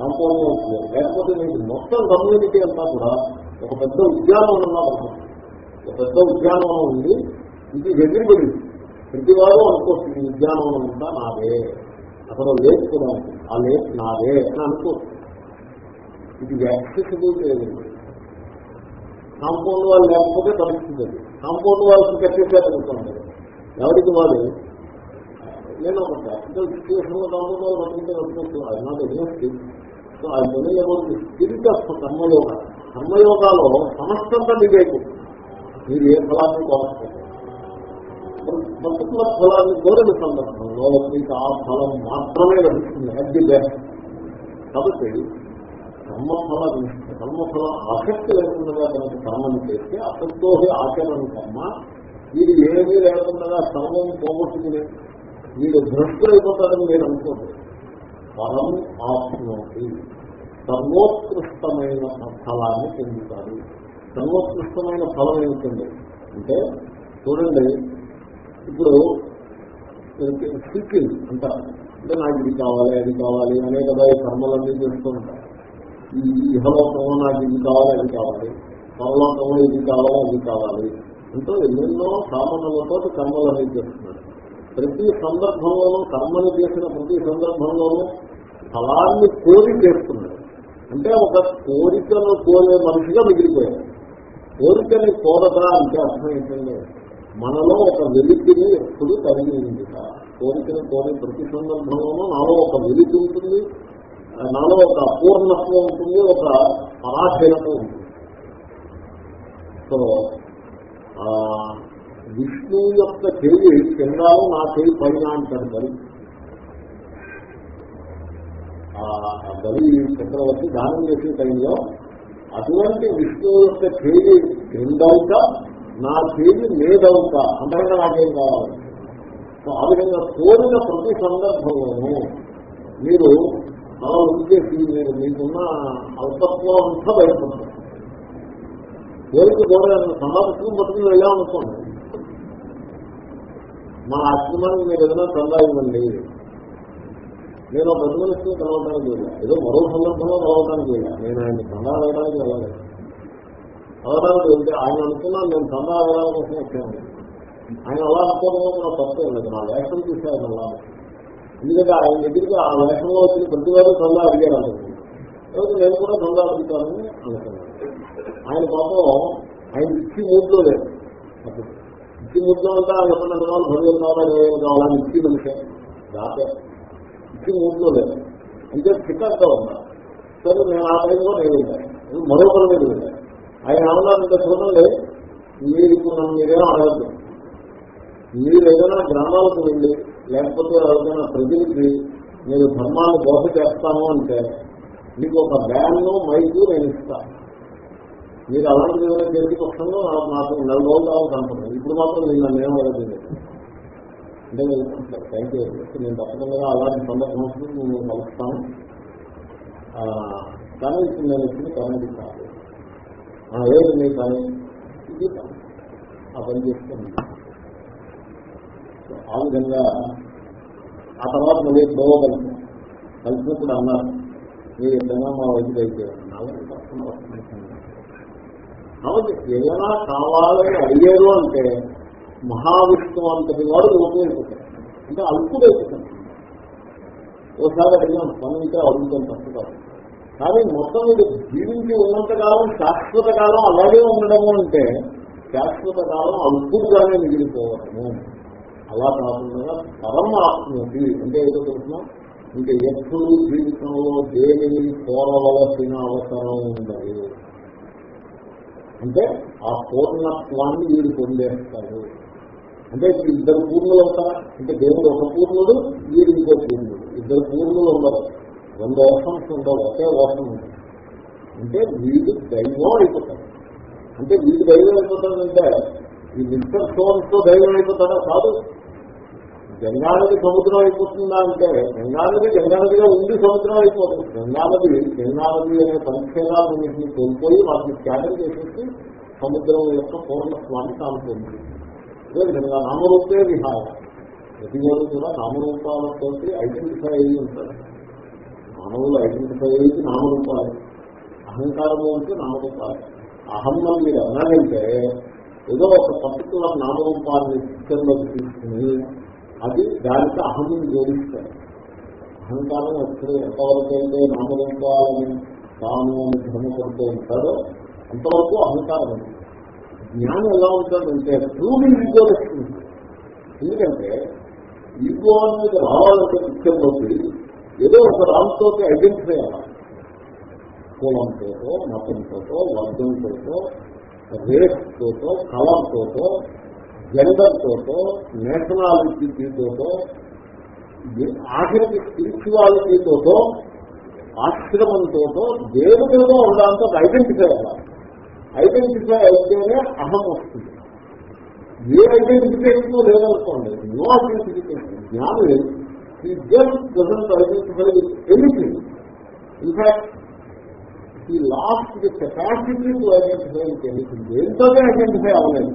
కాంపౌండ్ వాల్స్ లేవు లేకపోతే మీకు మొత్తం కమ్యూనిటీ అంతా కూడా ఒక పెద్ద ఉద్యానవనం ఉంటుంది. ఒక పెద్ద ఉద్యానవనం ఉంది. ఇది ఎదురుబడి ప్రతి వారు అనుకోవచ్చు ఈ ఉద్యానవనం అంతా నాదే. అక్కడ లేక్ కూడా ఉంటుంది ఆ లేక్ నాదే అని అనుకోవచ్చు. ఇది యాక్సెసిబుల్ లేదు. కాంపౌండ్ వాళ్ళు లేకపోతే పరిస్థితి అది. కాంపౌండ్ వాళ్ళకి కట్టేసేటనుకోండి ఎవరికి వాళ్ళు నేను ఒక ప్రాక్టికల్ సిచ్యువేషన్లో కాంపౌండ్ వాళ్ళు పట్టుకుంటే పట్టుకుంటూ అది నాట్ ఎగ్నెస్ట్ సో ఆ believe about spirit of karmayoga. కర్మయోగాలో సమస్తంతా డిబేట్ మీరు ఏ ఫలాన్ని కోరుకుంటారు పర్టికులర్ ఫలాన్ని కోరిన సందర్భంలో మీకు ఆ ఫలం మాత్రమే లభిస్తుంది. అట్ ది బెస్ట్ కాబట్టి కర్మఫల కర్మఫలం ఆసక్తి లేకుండా కనుక కర్మని చేస్తే అసక్తోహే ఆచరణ కర్మ. వీడు ఏమీ లేకుండా సర్వం పోగొట్టుకుని వీడు భ్రష్టులైపోతారని నేను అనుకోండి పరం ఆత్మోటి సర్వోత్కృష్టమైన ఫలాన్ని పొందుతారు సర్వోత్కృష్టమైన ఫలం ఏమిటండి? అంటే చూడండి ఇప్పుడు సీకింగ్ అంటారు. అంటే నాకు ఇది కావాలి అది కావాలి అనే కదా ఈ కర్మలన్నీ చేస్తూ ఉంటారు. ఈ ఇహలోకంలో నాకు ఇది కావాలి అది కావాలి. పరలోకంలో ఇది కావాలి అది కావాలి. అంటూ ఎన్నెన్నో కామనలతో అనేది చేస్తున్నారు. ప్రతి సందర్భంలోనూ కర్మలు చేసిన ప్రతి సందర్భంలోనూ ఫలాన్ని కోరి చేస్తున్నాడు అంటే ఒక కోరికను కోరే మనిషిగా మిగిలిపోయాడు కోరికని కోరదా అంటే అర్థం ఏంటంటే మనలో ఒక వెలితిని ఎప్పుడు కలిగి ఉంది కోరికను కోరే ప్రతి సందర్భంలోనూ నాలో ఒక వెలితి ఉంటుంది నాలో ఒక అపూర్ణత్వం ఉంటుంది ఒక పరాధీనత ఉంటుంది. సో విష్ణు యొక్క చెయ్యి కిందాలు నా చెయ్యి పైన అంటారు బలి. ఆ బలి చక్రవర్తి దానం చేసే టైంలో అటువంటి విష్ణు యొక్క చేయి క్రిందవుతా నా చేయి మీదవుతా అంతకంటే నాకేం కావాలి? సో ఆ విధంగా కోరిన ప్రతి సందర్భంలోనూ మీరు అలా ఉద్దేశి మీరు మీకున్న అల్పత్వం అంతా బయటపడతారు కూడా కోరడానికి సమాపత్వం పట్టుకుని వెళ్ళామనుకోండి మా ఆశ్రమానికి మీరు ఏదైనా చందా ఇవ్వండి నేను పెద్ద మనిషిని కలవడానికి వెళ్ళా. ఏదో మరో సందర్భంలో కలవడానికి వెళ్ళా. నేను ఆయన చందా వేయడానికి వెళ్ళలేదు. అవడానికి వెళ్తే ఆయన అనుకున్నాను నేను చందా వేయడానికి కోసం వచ్చాను. ఆయన అలా అనుకోవడంలో కూడా తప్పేం లేదు. నా వేషం చూసి ఆయన అలా ఎందుకంటే ఆయన దగ్గరికి ఆ వేషంలో వచ్చిన ప్రతి వారు చందా అడిగారు అనుకుంటున్నాను నేను కూడా చందా అడుగుతానని అనుకున్నాను. ఆయన పాపం ఆయన ఇచ్చి మూడ్లో లేదు. అప్పుడు ఇచ్చి మూడ్లో అంటే ఆయన ఎప్పుడన్నా కావాలి భగవన్ కావాలి? ఏమైనా కావాలని ఇచ్చి మనిషి. దాటే ఇచ్చి మూడ్లో లేదు. అంటే చిక్కగా ఉన్నా. సరే నేను ఆ టైంలో నేను వెళ్ళాను మరొకరి మీద వెళ్ళాను ఆయన ఏమన్నారంటే చూడండి మీరు ఇప్పుడు నన్ను మీరేమో అడగద్దు. మీరు ఏదైనా గ్రామాలకు వెళ్ళి లేకపోతే ఎవరికైనా ప్రజలకి నేను ధర్మాన్ని బోధ చేస్తాను అంటే మీకు ఒక బ్యాన్ మైకు నేను ఇస్తాను మీరు అలాంటి ఏమైనా చేతి పక్షంలో నాకు నెల రోజులు కావాలి కనపడదు ఇప్పుడు మాత్రం నేను నన్ను ఏం అడగదు అంటే థ్యాంక్ యూ నేను తప్పకుండా అలాంటి సందర్భం వస్తుంది నేను కలుస్తాను. కానీ ఇప్పుడు నేను ఇచ్చిన కరెంట్ కాదు. ఏది మీ కానీ ఇది ఆ పని చేస్తాను. ఆ విధంగా ఆ తర్వాత మళ్ళీ ఎప్పుడో కలిసి కలిసినప్పుడు అన్నారు మీరు ఎప్పుడైనా మా వైద్యులు అయితే కాబట్టి ఏదైనా కావాలని అడిగారు అంటే మహావిష్ణువు అంతటి వాడు రూపమైపోతాడు అంటే అల్పుడైపోతాడు ఒకసారి అడిగాం పనులతో అడుగుతాం తప్పు కానీ మొత్తం మీరు జీవించి ఉన్నంత కాలం శాశ్వత కాలం అలాగే ఉండడము అంటే శాశ్వత కాలం అల్పుడుగానే మిగిలిపోవడము. అలా కాకుండా పరమాత్మకి అంటే ఏదో తెలుసున్నా ఇంకా ఎప్పుడు జీవితంలో దేనిని కోరవలసిన అవసరం ఉండదు. అంటే ఆ పూర్ణత్వాన్ని వీడు పొందేస్తారు అంటే ఇద్దరు పూర్ణులు అవుతారా అంటే దేవుడు ఒక పూర్ణుడు వీడు ఇంకో పూర్ణుడు. ఇద్దరు పూర్ణులు ఉండవు రెండు ఓషన్స్ ఉండవు ఒకే ఓషన్ ఉంటుంది అంటే వీడు దైవం అయిపోతాడు. అంటే వీడు దైవం అయిపోతాడంటే ఈ మిస్టర్ సోన్స్తో దైవం అయిపోతాడా? కాదు. గంగానది సముద్రం అయిపోతుందా అంటే గంగానది గంగానదిగా ఉండి సముద్రం అయిపోతుంది. గంగానది గంగానది అనే పరిచ్ఛేదాలన్నింటినీ కోల్పోయి వాటిని త్యాగం చేసేసి సముద్రం యొక్క పూర్ణత్వాన్ని తాను పొందింది అదేవిధంగా నామరూపే విహార. ప్రతి వారు కూడా నామరూపాలతో ఐడెంటిఫై అయ్యి ఉంటారు. మానవులు ఐడెంటిఫై అయ్యి నామరూపాలు. అహంకారము అంటే నామరూపాలు. అహం మీరు అన్నారంటే ఏదో ఒక పర్టికులర్ నామరూపాన్ని చిత్రంలోకి తీసుకుని అది దానికి అహం జోడిస్తారు. అహంకారం ఎప్పుడు ఎంతవరకు అయితే నామరూపాలని తాను అని భ్రమపడుతూ ఉంటాడో అంతవరకు అహంకారం ఉంది జ్ఞానం ఎలా ఉంటుందంటే ట్రూలీ ఈగో వస్తుంది ఎందుకంటే ఈగో అనేది రావాలంటే ముఖ్యంలోకి ఏదో ఒక రామ్తో ఐడెంటిఫై అవ్వాలి. కులంతో మతంతో వర్గంతో రేస్తోతో కలర్తోతో జెండర్తోతో నేషనాలిటీతోతో ఆఖరికి స్పిరిచువాలిటీతోటో ఆశ్రమంతో దేవుడితో ఉండడంతో ఐడెంటిఫై అవ్వాలి. ఐడెంటిఫై అయితేనే అహం వస్తుంది. ఏ ఐడెంటిఫికేషన్ లేదనుకోండి నో ఐడెంటిఫికేషన్ జ్ఞానం ఈ just doesn't identify anything in fact ఈ lost capacity to identify anything దేంతోనే identify అవ్వలేదు.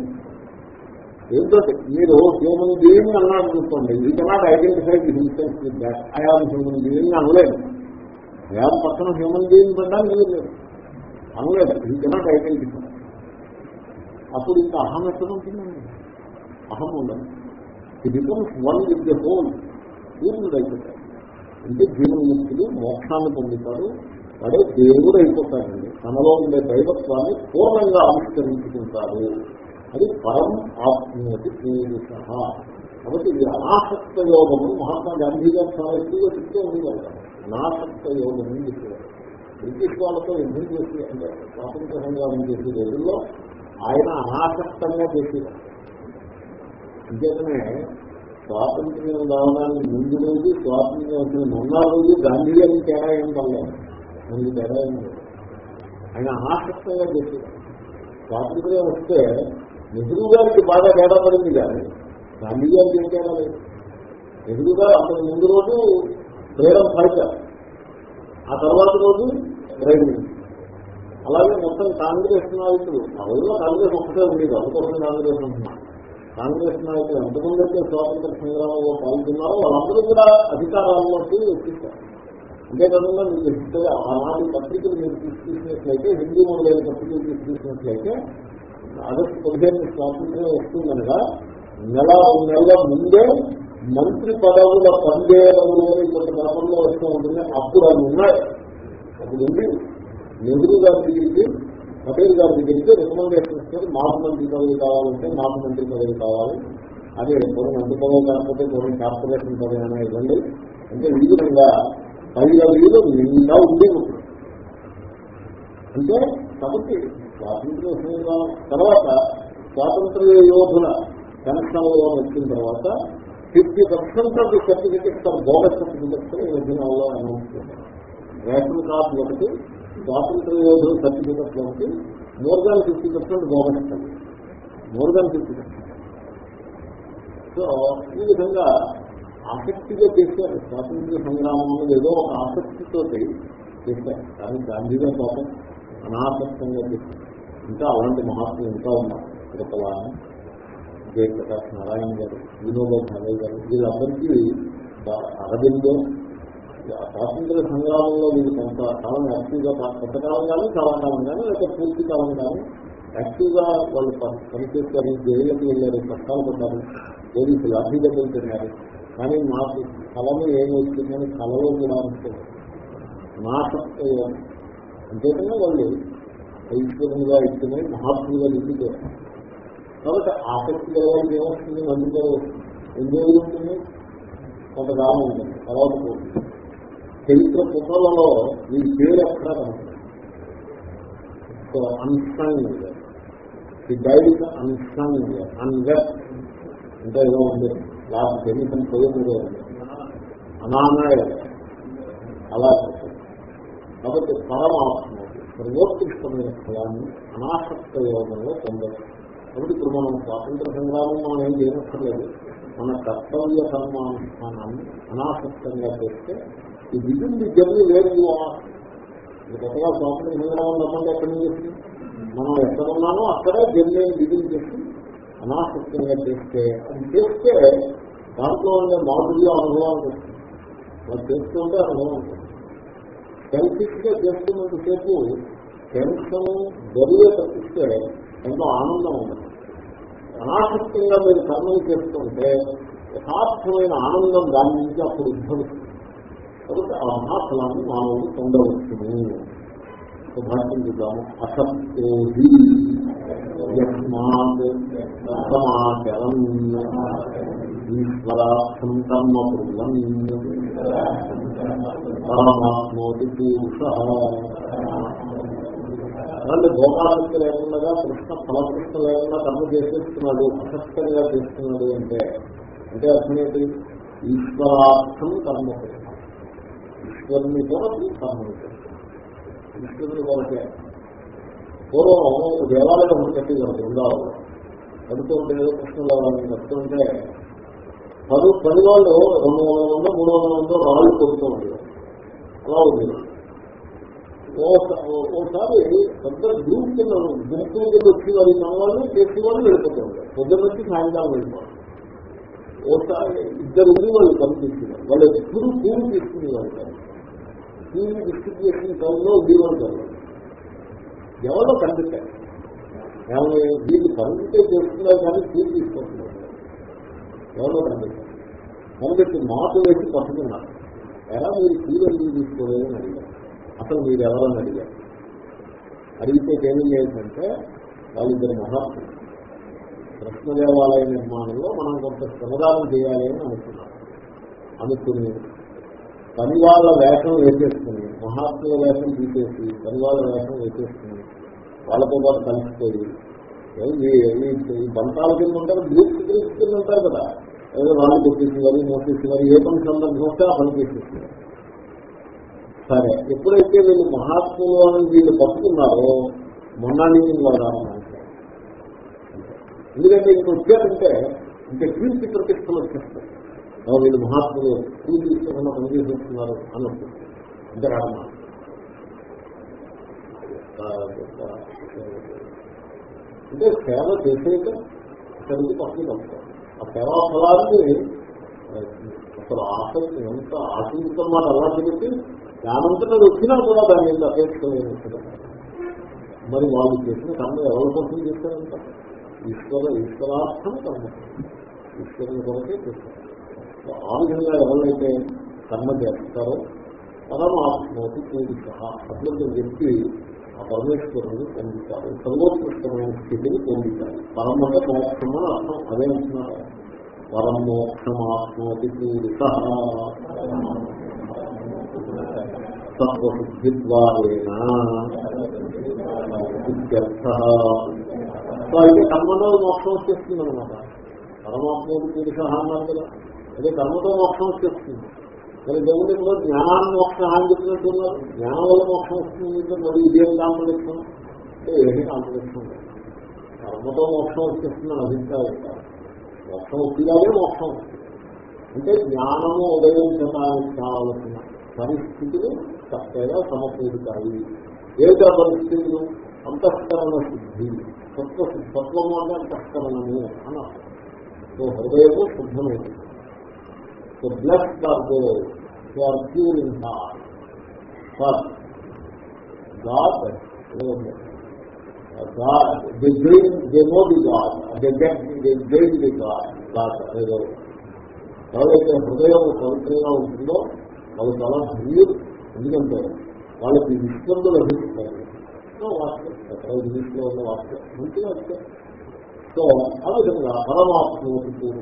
ఏంటో మీరు హ్యూమన్ బీయింగ్ అన్నాడు అనుకోండి ఈ cannot identify the himself with that I am human being అనలేదు. ఐ పక్కన హ్యూమన్ బీయింగ్ పెట్టడానికి లేదు. అనలేదు. ఈ కెనాట్ ఐడెంటిఫై అప్పుడు ఇంకా అహం ఎక్కడ ఉంటుందండి? అహం ఉండదు. ఇది becomes one with the whole పూర్ణుడు అయిపోతాడు అంటే జీవన్ముక్తులు మోక్షాన్ని పొందుతారు. వాడే దేవుడు అయిపోతాడండి తనలో ఉండే దైవత్వాన్ని పూర్ణంగా ఆవిష్కరించుకుంటారు. అది పరం ఆత్మీయతి పూరుష కాబట్టి ఇది అనాసక్త యోగము మహాత్మా గాంధీ గారు చాలా ఎక్కువగా చెప్తూ ఉండేవారు. అనాసక్త యోగం చెప్పేవారు. బ్రిటిష్ వాళ్ళతో యుద్ధం చేసి అంటే స్వాతంత్ర సంగ్రామం చేసే రోజుల్లో ఆయన అనాసక్తంగా చేసేవారు. అంచేతనే స్వాతంత్ర్యం రావడానికి ముందు రోజు స్వాతంత్ర్యం వచ్చిన మొన్న రోజు గాంధీ గారిని తేడా ఏం పడలేదు. ముందు తేడా ఏం లేదు. ఆయన అనాసక్తంగా చేసేవారు. స్వాతంత్ర్యం వస్తే నెహ్రూ గారికి బాగా తేడా పడింది కానీ గాంధీ గారికి ఏం తేడా లేదు. నెహ్రూ గారు అతని ముందు రోజు ఫ్రీడమ్ ఫైటర్ ఆ తర్వాత రోజు ప్రైమ్ అలాగే మొత్తం కాంగ్రెస్ నాయకులు ఆ రోజులో కాంగ్రెస్ ఒక్కటే ఉండేది అందుకోసం కాంగ్రెస్ ఉంటున్నారు కాంగ్రెస్ నాయకులు ఎంతమంది అయితే స్వాతంత్ర సంగ్రామంలో పాల్గొన్నారో వాళ్ళందరూ కూడా అధికారాల్లోకి వచ్చేసారు. అంతేకాకుండా మీరు ఆనాటి పత్రికలు మీరు తీసుకున్నట్లయితే హిందీ మొదలైన పత్రికలు తీసుకున్నట్లయితే ఆగస్టు పదిహేను స్వాతంత్ర్యం వస్తుందనగా నెల నెల ముందే మంత్రి పదవుల పందేయడంలో కొంత క్రమంలో వస్తూ ఉంటుంది. అప్పుడు అవి ఉన్నాయి. అప్పుడు ఉంది. నెహ్రూ గారి దగ్గరికి పటేల్ గారి దగ్గరికి రికమెండేషన్ ఇస్తారు మాకు మంత్రి పదవి కావాలంటే మాకు మంత్రి పదవి కావాలి. అదే పూర్వం మంత్రి పదవి కాకపోతే పూర్వం కార్పొరేషన్ పదవి అనే ఇవ్వండి. అంటే ఈ విధంగా పది పైరవీలు నిండా ఉండే ఉంటుంది అంటే కాబట్టి స్వాతంత్ర సంగ్రామం తర్వాత స్వాతంత్ర యోధుల కనెక్షన్లో వచ్చిన తర్వాత fifty percent of the certificates of bonus certificates ఈ మధ్యనాల్లో అనౌన్స్ చేశారు. రేషన్ కార్డు ఒకటి స్వాతంత్ర యోధుల సర్టిఫికెట్స్ ఒకటి more than fifty percent bonus more than fifty percent. So ఈ విధంగా ఆసక్తిగా చేశారు. స్వాతంత్ర సంగ్రామంలో ఏదో ఒక ఆసక్తితో చేశారు. కానీ గాంధీగా గారు పాపం అనాసక్తంగా చేశారు. ఇంకా అలాంటి మహాత్ములు ఇంకా ఉన్నారు. తిరుపలాని జయప్రకాష్ నారాయణ గారు వినోబా భావయ్య గారు వీళ్ళందరికీ అరవిందో స్వాతంత్ర సంగ్రామంలో వీళ్ళు కొంత కాలం యాక్టివ్గా కొంతకాలం కానీ చాలా కాలం కానీ లేక పూర్తి కాలం కానీ యాక్టివ్గా వాళ్ళు పనిచేస్తారు జైలుకి వెళ్ళారు కష్టాలు పడ్డారు పోలీసులు అభివృద్ధి తిన్నారు కానీ మాకు కళను ఏమి వచ్చిందని కళలో కూడా అనుకోలేదు నాశక్త అంతేకానే వాళ్ళు ఈశ్వరునిగా ఇచ్చిన మహాత్ములుగా దిద్దుతారు కాబట్టి ఆసక్తి గలవాడికి ఏమొస్తుంది? అందుకే ఎన్ని రోజులు ఉంటుంది కొంతకాలం ఉంటుంది తర్వాత పోతుంది. చరిత్ర పుటలలో ఈ పేరు ఎక్కడ కనుక అన్సంగ్ ఈ డైట్ అన్సంగ్ అన్వెస్ట్ అంటే ఏదో ఉంది. లాస్ట్ కెమికల్ పోయేది అనానాయ అలా కాబట్టి పరమాత్మ సర్వోత్కృష్టమైన ఫలాన్ని అనాసక్త యోగంలో పొందదు కాబట్టి ఇప్పుడు మనం స్వాతంత్ర సంగ్రామం మనం ఏం చేయనక్కర్లేదు. మన కర్తవ్య కర్మానుష్ఠానాన్ని అనాసక్తంగా చేస్తే ఈ విధులు ది జర్నీ వేరు కొత్తగా స్వాతంత్ర సంగ్రామం తప్పండి ఎక్కడి నుంచి మనం ఎక్కడ ఉన్నామో అక్కడే జర్నీ విధులు చేసి అనాసక్తంగా చేస్తే అది చేస్తే దాంట్లో ఉండే మాధుర్య అనుభవానికి వస్తుంది అది చేస్తుంటే అనుభవం ఉంటుంది సెల్ఫిష్గా చేస్తున్నంతసేపు టెన్షన్ బరువే తప్పిస్తే ఎంతో ఆనందం ఉంటుంది అనాసక్తంగా మీరు కర్మలు చేస్తుంటే యథార్థమైన ఆనందం దాని నుంచి అప్పుడు ఉద్భవిస్తుంది. కాబట్టి ఆ మహాఫలాన్ని మానవుడు పొందవచ్చును. భాష్యం చూద్దాము. అసత్యోహి యస్మాత్ సమాచరం ఈశ్వరార్థం కర్మ కుర్వన్. పరమాత్మోటి పురుష అలాంటి భోగాలకి లేకుండా కృష్ణ ఫలకృష్ణ లేకుండా కర్మ చేసేస్తున్నాడు అసత్యంగా చేస్తున్నాడు అంటే అంటే అర్థమేంటి ఈశ్వరార్థం కర్మ ఈశ్వరుని కొరకు కర్మ ఈశ్వరుని కొరకే పూర్వం దేవాలయం ఒకటి కట్టి బృందాలు కడుతుంటే కృష్ణదేవాలయం కడుతుంటే పని పని వాళ్ళు రెండు వందల మందో మూడు వందల మందో రాళ్ళు కొడుతూ ఉండేది అలా ఉంది. ఓసారి పెద్ద గ్రూప్ కింద గ్రూప్ కింద వచ్చి వారి వాళ్ళు చేసి వాళ్ళు వెళ్ళిపోతూ ఉంటారు. పొద్దున్న నుంచి సాయంకాలం వెళ్ళిపోతారు. ఓసారి ఇద్దరు ఉండి వాళ్ళు పని తీసుకున్నారు వాళ్ళు ఎప్పుడు పూలు తీసుకునేవారు కూలి పూలు డిస్ట్రిబ్యూషన్ టైంలో ఉండేవారు కాదు. ఎవరో కనిపెట్టారు ఏమైనా వీళ్ళు కనిపితే చేస్తున్నారు కానీ కూలి తీసుకుంటున్నారు ఎవరో కనిపెట్టారు. కనిపెట్టి మాట వేసి పట్టుకున్నారు. ఎలా మీరు పూలు ఎందుకు తీసుకోలేదని అడిగారు. అసలు మీరు ఎవరని అడిగారు. అడిగితే ఏమేం చేయాలంటే వాళ్ళిద్దరు మహాత్ములు. కృష్ణ దేవాలయ నిర్మాణంలో మనం కొంత శ్రమదానం చేయాలి అని అనుకున్నాం అనుకుని పని వాళ్ళ వేషం వేసేసుకుని మహాత్ముల వేషం తీసేసి పని వాళ్ళ వేషం వేసేసుకుని వాళ్ళతో పాటు కలిసిపోయి ఈ బంతాల కింద ఉంటారు గ్రూప్స్ గ్రూప్ కింద ఉంటారు కదా. ఏదో రాళ్ళు గుర్తిస్తున్నారు వారి ఏ పని సందర్భం వస్తే ఆ పని చేసేస్తున్నారు. సరే ఎప్పుడైతే వీళ్ళు మహాత్ములు అని వీళ్ళు పట్టుకున్నారో మొన్న నుంచి ఎందుకంటే ఇక్కడ వచ్చారంటే ఇంకా కీర్తి ప్రతిష్టలు వచ్చేస్తారు వీళ్ళు మహాత్ములు పూజ తీసుకున్న పనిచేస్తున్నారు అని వస్తుంది అంతే కారణం అంటే సేవ చేసేట ఇక్కడికి పక్కన వస్తారు ఆ సేవా ఫలాన్ని అసలు ఆసక్తి ఎంత ఆశించడం మాట అలా పెట్టి దానంతటా వచ్చినా కూడా దాని మీద అపేక్షలేదు మరి వాళ్ళు చేసిన కర్మ ఎవరి కోసం చేస్తారంట? ఈశ్వర ఈశ్వరార్థం కర్మ. ఈశ్వరుని కొరకే చేస్తారు. ఆ విధంగా ఎవరైతే కర్మ చేస్తారో పరమాత్మకి పూజిత. అటువంటి వ్యక్తి ఆ పరమేశ్వరుని పొందుతారు సర్వోత్కృష్టమైన స్థితిని పొందుతారు పరమత అంటే మోక్షం అని అర్థం అదే అంటున్నారు. పరం మోక్షమాత్మోతి పూజిత తత్వశుద్ధిద్వారేణ అయితే కర్మతో మోక్షం వచ్చేస్తుంది అనమాట పరమాత్మకి పూరిత అన్నారు కదా. అదే కర్మతో మోక్షం వచ్చేస్తుంది మరి దేవుడి కూడా జ్ఞానాన్ని మోక్షం అని చెప్పినట్టున్నారు. జ్ఞానం వల్ల మోక్షం వస్తుంది మరి ఇదేం కాంపిటీషన్ అంటే ఏమీ కాంపిటీషన్ కర్మతో మోక్షం వచ్చేస్తుందని అభిప్రాయం మోక్షం వచ్చిగానే మోక్షం అంటే జ్ఞానము ఉదయం చెప్పడానికి కావలసిన పరిస్థితులు చక్కగా సమకూరుతాయి. ఏమిటా పరిస్థితులు? అంతఃకరణ శుద్ధి. సత్వ సత్వము అంటే అంతఃకరణము అని అర్థం. సో హృదయము శుద్ధమైంది so blood for those are pure in heart for God God, they bring, they know the God, they get, they bring the God, God, ఏదో ఎవరైతే హృదయం పవిత్రంగా ఉంటుందో వాళ్ళు చాలా ధన్యులు. ఎందుకంటే వాళ్ళకి విశ్వంలో లభిస్తారు వాక్యం ఎక్కడ ఇంగ్లీష్లో ఉన్న వాక్యం మంచి వాక్యం. సో ఆ విధంగా పరమాత్మ పూర్వ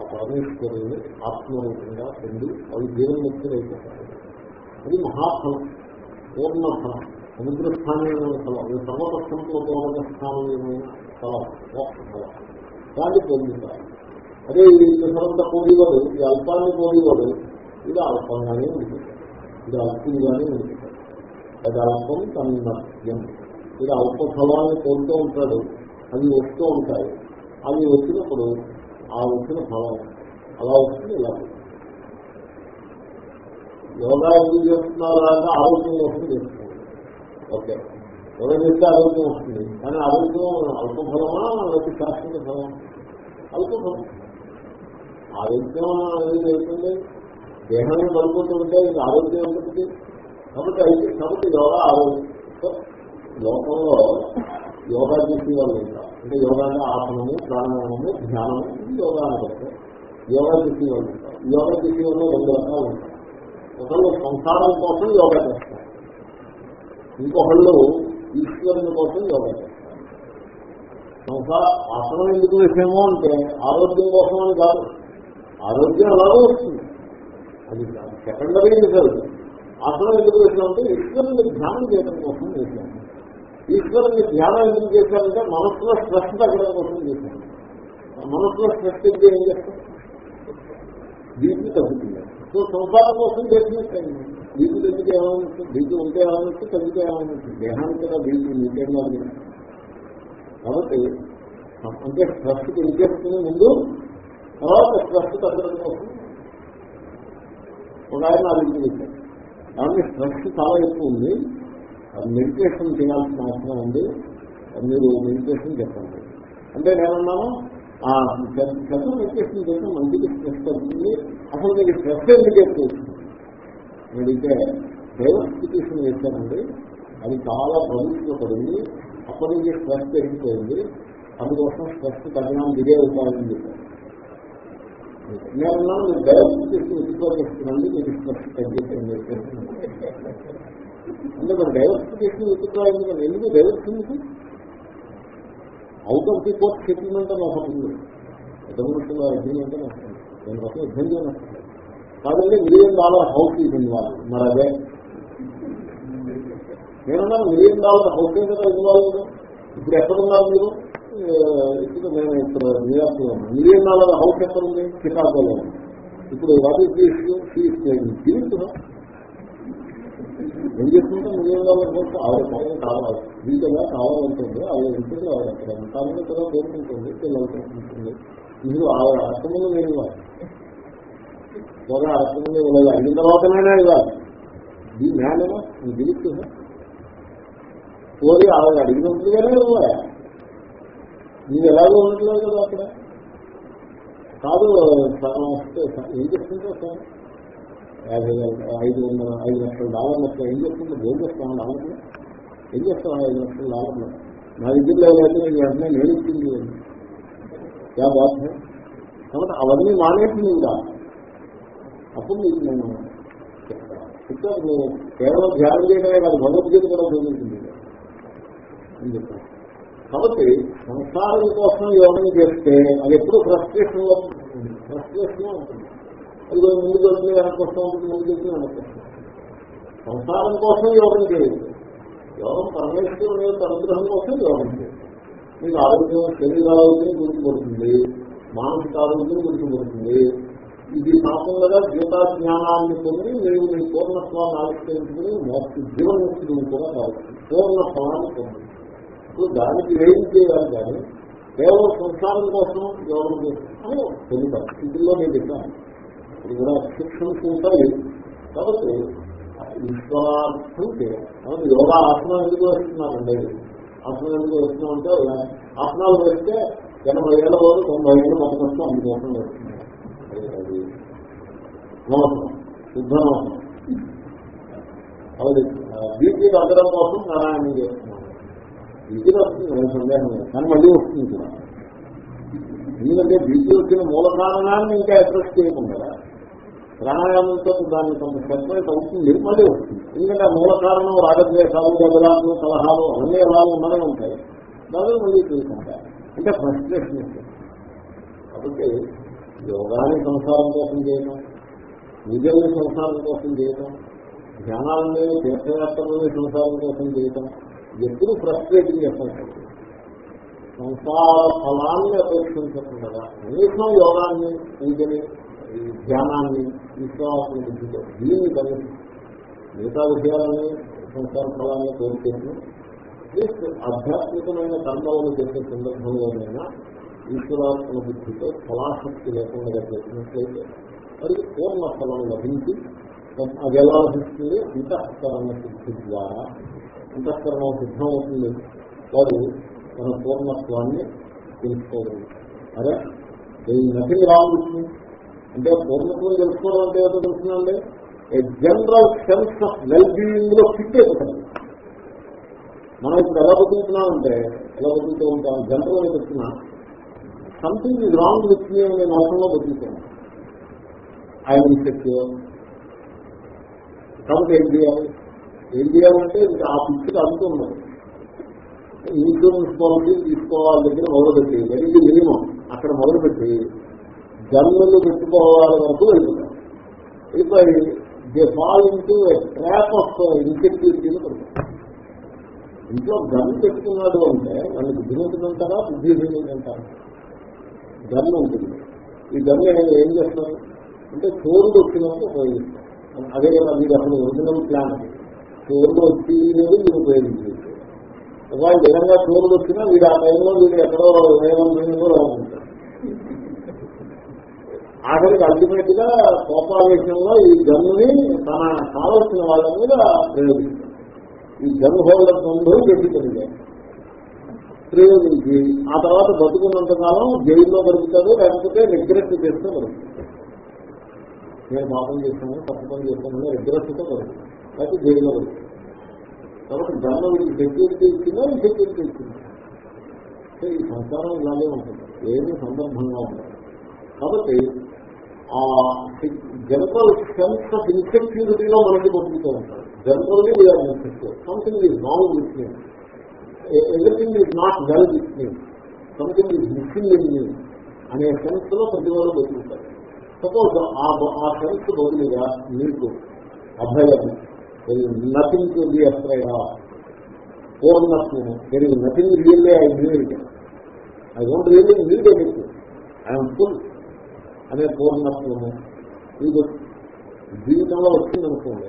ఆ పరమేశ్వరుని ఆత్మరూపంగా పొంది అవి జీవన్ముక్తులు అయిపోతారు అది మహాఫలం పూర్ణ ఫలం సముద్రస్థానమైన ఫలం సర్వపక్షంతో పూర్ణ స్థానమైన ఫలం ఫలం దాన్ని పొందుతారు. అదే ఈ విఫలంత పోలీవాడు ఈ అల్పాన్ని పోలీవాడు ఇది అల్పంగానే ఉంటుంది ఇది అల్పంగానే ఉంటుంది అది అల్పం తన్మత్యం ఇది అల్ప ఫలాన్ని కోరుతూ ఉంటాడు. అవి వస్తూ ఉంటాయి. అవి వచ్చినప్పుడు ఆ వచ్చిన ఫలం. అలా వస్తుంది ఇలా. యోగా ఎందుకు చేస్తున్నారా అంటే ఆరోగ్యం కోసం చేస్తుంది ఓకే. యోగ చేస్తే ఆరోగ్యం వస్తుంది. కానీ ఆరోగ్యం అల్ప ఫలమా లేకపోతే శాశ్వత ఫలమా? అల్పఫలం. ఆరోగ్యం అనేది అవుతుంది దేహాన్ని పడుకుంటూ ఇది ఆరోగ్యం ఉంటుంది కాబట్టి అయితే కాబట్టి యోగా ఆరోగ్యం. లోకంలో యోగా చేసే వాళ్ళు ఉంటారు అంటే యోగా ఆసనము ప్రాణాయామము ధ్యానము ఇది యోగా అని యోగా చేసే వాళ్ళు ఉంటారు. యోగా చేసే వాళ్ళు రెండు రకాలు ఉంటారు. ఒకళ్ళు సంసారం కోసం యోగా చేస్తారు. ఇంకొకళ్ళు ఈశ్వరుని కోసం యోగా చేస్తారు. సంసార ఆసనం ఎందుకు విషయమో అంటే ఆరోగ్యం కోసం అని కాదు. ఆరోగ్యం అలాగే వస్తుంది. అది సెకండరీ రిజల్ట్ ఆసనం ఎందుకు విషయం అంటే ఈశ్వరుని ధ్యానం చేయడం కోసం చేశాను ఈశ్వరుని ధ్యానం ఎందుకు చేశారంటే మనస్సులో స్ట్రెస్ తగ్గడం కోసం చేశాను మనస్సులో స్ట్రెస్ అయితే ఏం చేస్తాం బీపీ తగ్గుతుంది. సో సంసారం కోసం చేసినట్టయింది బీపీ తగ్గితే ఏమైనా బీపీ ఉంటే ఏమైనా తగ్గితే ఏమైనా దేహానికి కదా బీపీ మీకేం కాబట్టి అంటే స్ట్రెస్ పెంచేస్తుంది ముందు? తర్వాత స్ట్రెస్ తగ్గడం కోసం ఒక ఆయన నా ఇంటికి వచ్చారు కాబట్టి స్ట్రెస్ చాలా ఎక్కువ ఉంది. మెడిటేషన్ చేయాల్సిన అవసరం ఉంది. మీరు మెడిటేషన్ చెప్పండి. అంటే నేనున్నాను పెద్ద మెడిటేషన్ చేస్తే మంచిది స్ట్రెస్ తగ్గుతుంది అసలు మీకు స్ట్రెస్ ఎందుకు ఎక్కువ? వస్తుంది అడిగితే డైవర్సిఫికేషన్ చేశానండి అది చాలా ప్రభుత్వం పడింది. అప్పటి నుంచి స్ట్రెస్ పెరిగిపోయింది. అందుకోసం స్ట్రెస్ తగ్గడానికి ఇదే ఉపాయం చెప్పారు. నేను డైవర్సిఫికేషన్ ఎక్కువ చేస్తున్నాను మీకు స్ట్రెస్ తగ్గిపోయింది. అంటే మరి డైవర్సిఫికేషన్ ఎక్కువ ఎందుకంటే ఎందుకు? Diversification out of the court settlement అని ఒకటి ఉంది. ఎటువంటి అగ్రిమెంట్ అని వస్తుంది దాని కోసం ఇబ్బంది అని వస్తుంది కాదండి మిలియన్ డాలర్ హౌస్ ఇవ్వండి వాళ్ళు మరి అదే? నేనన్నా మిలియన్ డాలర్ హౌస్ ఏదైనా ఇవ్వాలి ఇప్పుడు ఎక్కడున్నారు మీరు? ఇప్పుడు నేను ఇప్పుడు న్యూయార్క్లో ఉన్నాను. మిలియన్ డాలర్ హౌస్ ఎక్కడ ఉంది? చికాగోలో ఇప్పుడు వాటి ఈస్ దిస్ జీవిస్తున్నా ఏం చేస్తుంటే మిలియన్ డాలర్ ఆవిడ పక్కన కావాలి వీటిగా కావాలంటుంది ఆవిడ ఉంటుంది ఆవిడ అక్కడ ఉంటామని కూడా కోరుకుంటుంది పిల్లలు కోరుకుంటుంది ఇది ఆవిడ అర్థములు నేను ఇవ్వాలి. ఒక అర్థములు ఇవ్వలేదు అయిన తర్వాతనైనా ఇవ్వాలి. ఈ మ్యానేమో నీకు తెలుస్తుంది కోరి ఆవిడ అడిగినట్లుగానే ఇవ్వాలి. మీరు ఎలాగో ఉండట్లేదు కదా అక్కడ. కాదు ఏం చేస్తుంటే సార్? యాభై ఐదు వందల ఐదు లక్షల డాలర్లు ఏం చేస్తుంది ఏం చేస్తాం డాలర్లు ఏం చేస్తాం ఐదు లక్షల డాలర్లు. నా దగ్గరలో అయితే నేను వెంటనే నేను ఇచ్చింది యా బాధ కాబట్టి అవన్నీ మానేసింది? నువ్వు అప్పుడు మీకు నేను చెప్తాను. కేవలం ధ్యానం చేయడమే కాదు భగవద్గీత కూడా చదువుతుంది. అని చెప్పాను కాబట్టి సంసారం కోసం యోగం చేస్తే అది ఎప్పుడు ఫ్రస్ట్రేషన్లో ఫ్రస్ట్రేషన్ ఉంటుంది. ఇదో ముందుకు వస్తుంది వెనకొస్తూ ఉంటుంది ముందుకు వస్తుంది వెనకొస్తుంది సంసారం కోసం యోగం చేయదు యోగం పరమేశ్వరుని యొక్క అనుగ్రహం కోసం యోగం చేయదు మీకు ఆరోగ్యం శరీర ఆరోగ్యం గుర్తుపడుతుంది. మానసిక ఆరోగ్యం గుర్తుపడుతుంది. ఇది కాకుండా గీతా జ్ఞానాన్ని పొంది మీరు మీ పూర్ణత్వాన్ని ఆవిష్కరించుకుని మోక్ష జీవన్ముక్తి కూడా కావచ్చు పూర్ణ ఫలాన్ని పొంది. ఇప్పుడు దానికి ఏం చేయాలి కానీ కేవలం సంసారం కోసం యోగం చేస్తాను తెలియదు. ఇందులో నేను చెప్పాను. ఇది కూడా శిక్షణకు ఉంటాయి కాబట్టి విశ్వార్థం చేయాలి కాబట్టి యోగా ఆసనం ఎందుకు వేస్తున్నారండి? ఆసనం ఎందుకు వేస్తున్నామంటే ఆసనాలు వేస్తే ఎనభై ఏళ్ళ వరకు తొంభై ఏళ్ళు బతకొస్తాం అందుకోసం వేస్తున్నారు అది మోసం మోసం. అది బీపీ తగ్గడం కోసం నారాయణ చేస్తున్నాం బీపీ వస్తుంది సందేహం లేదు. కానీ మళ్ళీ వస్తుంది కూడా. ఎందుకంటే బీపీ వచ్చిన మూల కారణాన్ని ఇంకా అడ్రస్ చేయకుండా ప్రాణాయామంతో దాన్ని కొంత సెపరేట్ అవుతుంది మళ్ళీ వస్తుంది ఎందుకంటే మూల కారణం రాగద్వేషాలు గదలాలు సలహాలు అన్నీ ఎలా ఉన్ననే ఉంటాయి. దాని మళ్ళీ తీసుకుంటాయి అంటే ఫ్రస్ట్రేషన్ కాబట్టి యోగాన్ని సంసారం కోసం చేయడం నిజాన్ని సంసారం కోసం చేయడం ధ్యానాలని తీర్థయాత్రలని సంసారం కోసం చేయటం ఎప్పుడు ఫ్రస్ట్రేటింగ్ చెప్పాలి సంసార ఫలాన్ని అపేక్షించకుండా కనీసం యోగాన్ని పూజని ఈ ధ్యానాన్ని విశ్వాసం బుద్ధితో దీన్ని కలిగి మిగతా విషయాలని సంసార ఫలాన్ని కోరుకుంటూ అట్లీస్ట్ ఆధ్యాత్మికమైన కర్మలను చేసే సందర్భంలోనైనా ఈశ్వరాత్మ బుద్ధితో ఫలాశక్తి లేకుండా చేసినట్లయితే మరి పూర్ణ ఫలం లభించి అది ఎలా లభిస్తుంది అంతఃకరణ సిద్ధి ద్వారా అంతఃకరణ సిద్ధం అవుతుంది వారు తన పూర్ణత్వాన్ని తెలుసుకోగలుగుతారు అదే నథింగ్ రావచ్చు అంటే పూర్ణత్వం తెలుసుకోవడం అంటే ఏదో తెలుస్తుందండి జనరల్ సెన్స్ ఆఫ్ వెల్ బీయింగ్లో ఫిట్ అయిపోతుంది మనం ఇప్పుడు ఎలా బతుకుతున్నామంటే ఎలా బతుకుతూ ఉంటాం? జనరల్గా చెప్తున్నా. Something is wrong with me అనే నోకంలో బతుకుతాను ఆయన ఇన్సెక్యూర్ కాబట్టి ఏం చేయాలి? ఏం చేయాలంటే ఆ పిచ్చికి అంతూ ఉన్నది ఇన్సూరెన్స్ పాలసీ తీసుకోవాలి దగ్గర మొదలుపెట్టి వెరీ మినిమం అక్కడ మొదలుపెట్టి జన్మలు పెట్టుకోవాలి వరకు వెళ్తున్నారు. వెళ్ళిపోయి they fall into trap of ఇన్సెక్యూరిటీని పడుతుంది ఇంట్లో గన్ పెట్టుకున్నాడు అంటే వాళ్ళకి బుద్ధిమంతుడంటారా బుద్ధిహీనుడంటారా గన్ ఉంటుంది. ఈ గన్ ఏం చేస్తారు? అంటే చోరుడు వచ్చినప్పుడు ఉపయోగిస్తారు. అదే కదా మీరు అసలు ఒరిజినల్ ప్లాన్ చోరుడు వచ్చి లేదు మీరు ఉపయోగించారు ఒకవేళ నిజంగా చోరుడు వచ్చినా వీడు ఆ టైంలో వీడు ఎక్కడో ఏమన్నా ఉంటారు ఆఖరికి అల్టిమేట్గా కోపావేశంలో ఈ గన్నుని తన కావలసిన వాళ్ళ మీద ప్రయోగిస్తారు ఈ గన్ హోల్డర్ ముందు పెట్టుకుంది ప్రయోగించి ఆ తర్వాత బతుకున్నంత కాలం జైల్లో బతుకుతాడు లేకపోతే రిగ్రెట్ చేస్తే బతుకుతాడు. నేను పాపం చేస్తాను తప్పు పని చేస్తాను రిగ్రెట్తో బతుకుతాడు. లేకపోతే జైల్లో బతుకుతాడు. కాబట్టి గన్ను వీడికి సెక్యూరిటీ ఇచ్చిందా ఈ సెక్యూరిటీ ఇచ్చిందా? ఈ సంసారం ఇలాగే ఉంటుంది. ఏమి సందర్భంగా ఉంటుంది కాబట్టి జనరల్ సెన్స్ ఆఫ్ ఇన్సెక్యూరిటీలో మనకి బతుకుతూ ఉంటారు. Generally we are insecure something is wrong with me everything is not well with me something is missing in me అనే సెన్స్లో ప్రతి వాళ్ళు బతుకుతారు. సపోజ్ ఆ సెన్స్ బదులుగా మీకు అభయం nothing to be afraid పూర్ణత్వం there is nothing really I need I don't really need anything I'm full అనే పూర్ణత్వము ఇది జీవితంలో వచ్చిందనుకోండి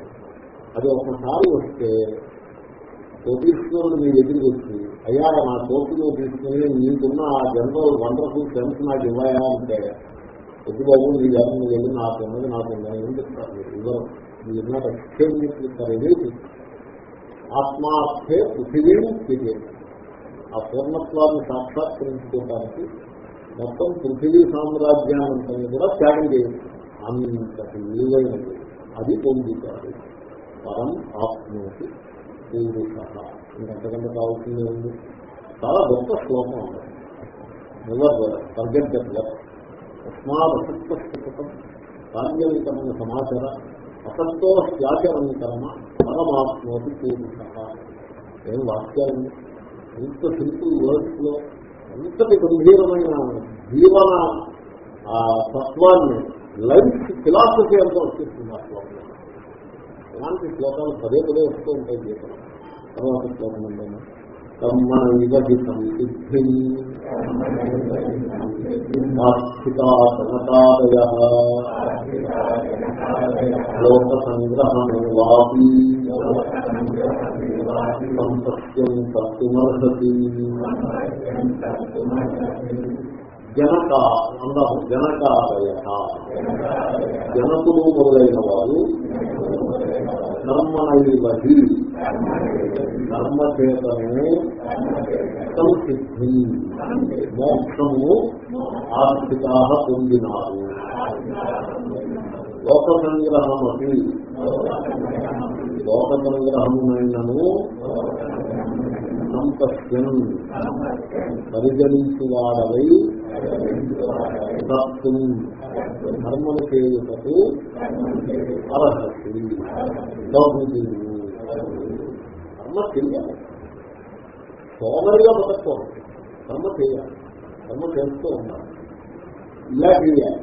అది ఒకసారి వస్తే కోటీశ్వరుడు మీ దగ్గరికి వచ్చి అయ్యా నా కోర్టులో తీసుకుని నీకున్న ఆ జనరల్ వండర్ఫుల్ సెన్స్ నాకు ఇవ్వయా? అంటే వద్దు బాబు నీ గారు నువ్వు వెళ్ళి నాకు ఉన్నది నాకు ఉన్నది ఏం చెప్తారు? మీరు ఇవ్వరు. మీరు నాట్ ఎక్స్చేంజ్ చేస్తారు ఏది ఆత్మార్థే పృథివీని తెలియదు ఆ పూర్ణత్వాన్ని సాక్షాత్కరించుకోవడానికి మొత్తం పృథివీ సామ్రాజ్యాన్ని కూడా త్యాగం చేయాలి అంతటి విలువైనది అది పొందుతారు పరం ఆత్మోతి పూరుష ఇంకంతకంటే కావాల్సిందే ఉంది చాలా గొప్ప శ్లోకం ఉంది నెవర్ ఫర్గెట్ కార్యవికరణ సమాచార అసత్తో త్యాచరణకరణ పరమాత్మోకి పూరుష ఏం వాక్యాలు? ఎంత సింపుల్ వర్డ్స్లో ఎంతటి గంభీరమైన జీవన తత్వాన్ని లైఫ్ ఫిలాసఫీ అంతా వచ్చేస్తుంది ఆ శ్లోకంలో. ఎలాంటి శ్లోకాలు పదే పదే వస్తూ ఉంటాయి జీవితంలో. తర్వాత శ్లోకం ఉందేమో కర్మ విభజితం సిద్ధి సమతాదయ లోక సంసత్యం తత్తుమర్హతి జనక అందాము జనకాదయ జనకులు మొదలైన వారు కర్మనైవహి కర్మచేతనే సంసిద్ధి మోక్షము ఆర్థికా పొందినారు. లోక సంగ్రహమతి లోక సంగ్రహమునైనను సంతస్యం పరిగణించువాడవై దత్తుం కర్మను చేయుటకు అర్హతి కర్మ చేయాలి సోదరిగా బతకూడదు కర్మ చేయాలి కర్మ చేస్తూ ఉండాలి. ఇలా చేయాలి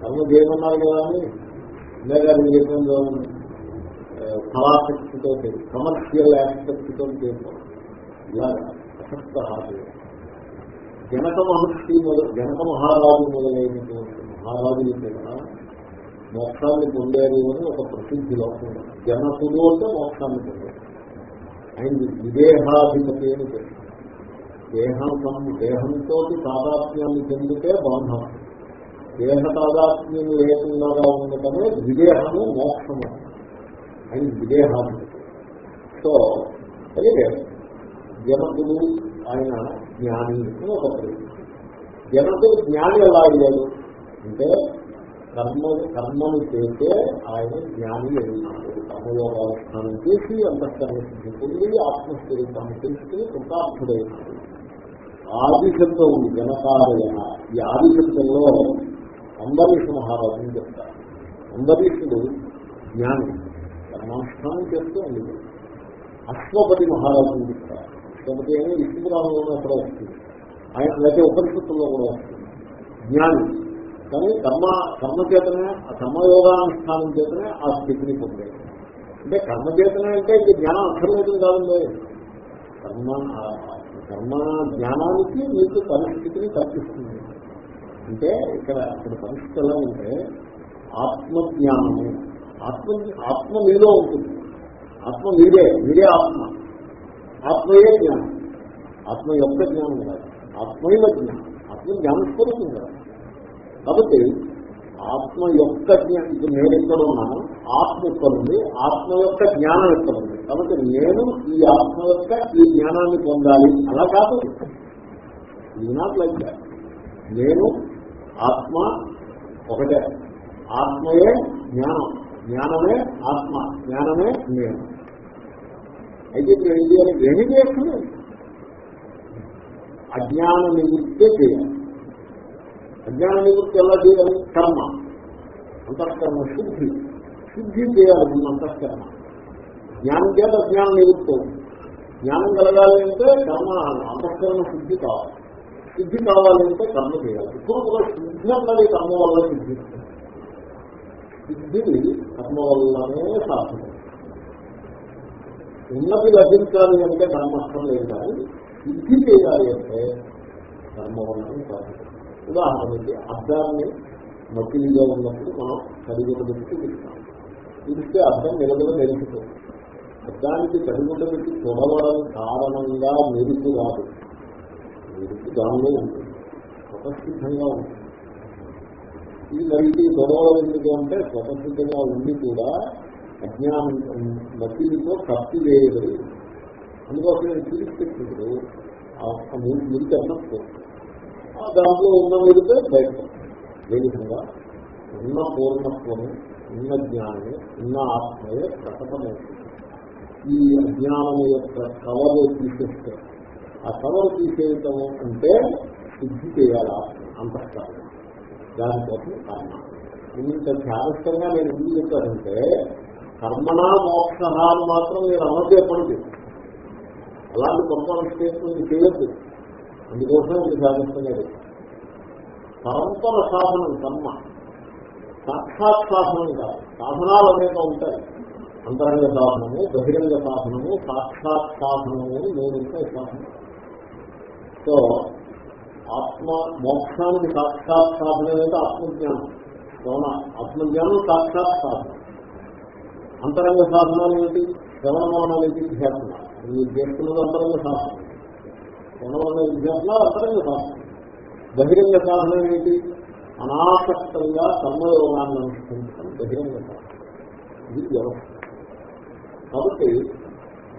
కర్మ చేయమన్నారు కదా అని లేదా నేను కళాశక్తితో కమర్షియల్ ఆస్పెక్ట్తో చేస్తాం ఇలా అసక్త జనక మహర్షి మొదలు జనక మహారాజు మొదలైనటువంటి మహారాజులు కూడా మోక్షాన్ని పొందారు అని ఒక ప్రసిద్ధి లోకం జనకుడు అంటే మోక్షాన్ని పొందారు. ఆయన విదేహాధిపతి అని చెప్పారు. దేహం దేహంతో తాదాత్మ్యాన్ని చెందితే బంధం. దేహ తాదాత్మ్యం లేకుండా ఉండటమే విదేహము మోక్షము. ఆయన విదేహాధిపతి. సో అయితే జనకుడు ఆయన జ్ఞాని అని ఒక ప్రయత్నం జనకుడు జ్ఞాని ఎలా అయ్యాడు? అంటే కర్మలు కర్మలు చేస్తే ఆయన జ్ఞాని అయినాడు. కర్మయోగానుష్ఠానం చేసి అంతఃకరణ సిద్ధి పొంది ఆత్మస్వరూపాన్ని తెలుసుకుని కృతార్థుడైనాడు. ఆదిశబ్దం ఉంది జనకారయ ఈ ఆదిశబ్దంలో అంబరీష మహారాజుని చెప్తారు. అంబరీషుడు జ్ఞాని. కర్మానుష్ఠానం చేస్తూ ఉంది అశ్వపతి మహారాజుని చెప్తారు. అశ్వపతి అని విష్ణుపురాణంలో అక్కడ వస్తుంది. ఆయన లేకపోతే ఉపనిషత్తుల్లో కూడా వస్తుంది. జ్ఞాని. కానీ కర్మ కర్మ చేతనే ఆ కర్మయోగానుష్ఠానం చేతనే ఆ స్థితిని పొందాడు అంటే కర్మ చేతనే అంటే ఇది జ్ఞానం అక్కర్లేదు కాదండి. కర్మ కర్మ జ్ఞానానికి మీకు పరిస్థితిని తప్పిస్తుంది అంటే ఇక్కడ ఇక్కడ పరిస్థితి ఎలా ఉంటే ఆత్మజ్ఞానము ఆత్మ ఆత్మ మీలో ఉంటుంది. ఆత్మ మీరే మీరే ఆత్మ. ఆత్మయే జ్ఞానం. ఆత్మ యొక్క జ్ఞానం కాదు. ఆత్మయవ జ్ఞానం. ఆత్మ జ్ఞానస్వరూపం కదా. కాబట్టి ఆత్మ యొక్క జ్ఞానం ఇప్పుడు నేను ఎక్కడ ఉన్నాను? ఆత్మ ఎక్కడ ఉంది? ఆత్మ యొక్క జ్ఞానం ఎక్కడ ఉంది? కాబట్టి నేను ఈ ఆత్మ యొక్క ఈ జ్ఞానాన్ని పొందాలి. అలా కాదు. ఇది నాట్ లైక్ దాట్ నేను ఆత్మ ఒకటే. ఆత్మయే జ్ఞానం. జ్ఞానమే ఆత్మ. జ్ఞానమే నేను. అయితే ఇప్పుడు ఏం చేయాలి? ఏమి చేస్తుంది అజ్ఞాన నివృత్తే చేయాలి. అజ్ఞాన నివృత్తి ఎలా చేయాలి కర్మ. అంతఃకర్మ శుద్ధి. శుద్ధి చేయాలి ముందు జ్ఞానం చేత అజ్ఞానం నివృత్తి జ్ఞానం కలగాలి అంటే కర్మ అంతఃకరణ శుద్ధి కావాలి. శుద్ధి కావాలంటే కర్మ చేయాలి. ఇప్పుడు కూడా శుద్ధి అన్నది కర్మ వల్ల శుద్ధి. శుద్ధి కర్మ వల్లనే సాధ్యం. ఉన్నతి లభించాలి అంటే కర్మస్థం లేదు కానీ శుద్ధి చేయాలి అంటే కర్మ వల్లనే సాధ్యం. ఉదాహరణకి అర్థాన్ని మట్టిగా ఉన్నప్పుడు మనం తడిగుడ్డ పెట్టి చూపిస్తాం చూపిస్తే అర్థం నిలబడి మెరుగుతుంది అర్థానికి తడిగుడ్డ పెట్టి చూడవడం కారణంగా మెరుగు రాదు. మెరుగు దానిలో ఉంటుంది. స్వతసిద్ధంగా ఉంటుంది. ఈ లైట్ గొడవలు ఎందుకు అంటే స్వతసిద్ధంగా ఉండి కూడా అజ్ఞానం మట్టితో కత్తి వేయదు అందుకోసం నేను చూపిస్తున్నప్పుడు ఆ మురికి అన్నప్పుడు దాంట్లో ఉన్న వెళితే బయటపడతాం ఏ విధంగా ఉన్న పూర్ణత్వము ఉన్న జ్ఞానమే ఉన్న ఆత్మయే ప్రకటమవుతుంది ఈ అజ్ఞానము యొక్క కవరు తీసేస్తే ఆ కవర్ తీసేయటం అంటే సిద్ధి చేయాలి ఆత్మ అంతఃకారం దానికోసం కర్మ. ఇంత ధ్యానస్థంగా నేను ఎందుకు చెప్పానంటే కర్మణ మోక్ష మాత్రం నేను అమలు చెప్పండి అలాంటి పొరపాటు స్టేట్మెంట్ చేయొద్దు. అందుకోసం ఇది జాగ్రత్తగా పరంపర సాధనం కర్మ. సాక్షాత్ సాధనం కాదు. సాధనాలు అనేక ఉంటాయి. అంతరంగ సాధనము బహిరంగ సాధనము సాక్షాత్ సాధనము అని మూడు ఉంటాయి సాధనం సో ఆత్మ మోక్షానికి సాక్షాత్ సాధన అయితే ఆత్మజ్ఞానం. శ్రవణ ఆత్మజ్ఞానం సాక్షాత్ సాధన. అంతరంగ సాధనాలు ఏంటి శ్రవణ మౌనాలు ఏంటి ధ్యాసన. మీరు చేస్తున్నది అంతరంగ సాధనం. శ్రవణ విద్యాసన అంతరంగ సాధన బహిరంగ సాధన ఏంటి అనాసక్తంగా కర్మయోగాన్ని అనుష్ఠించడం బహిరంగ సాధన. ఇది వ్యవస్థ. కాబట్టి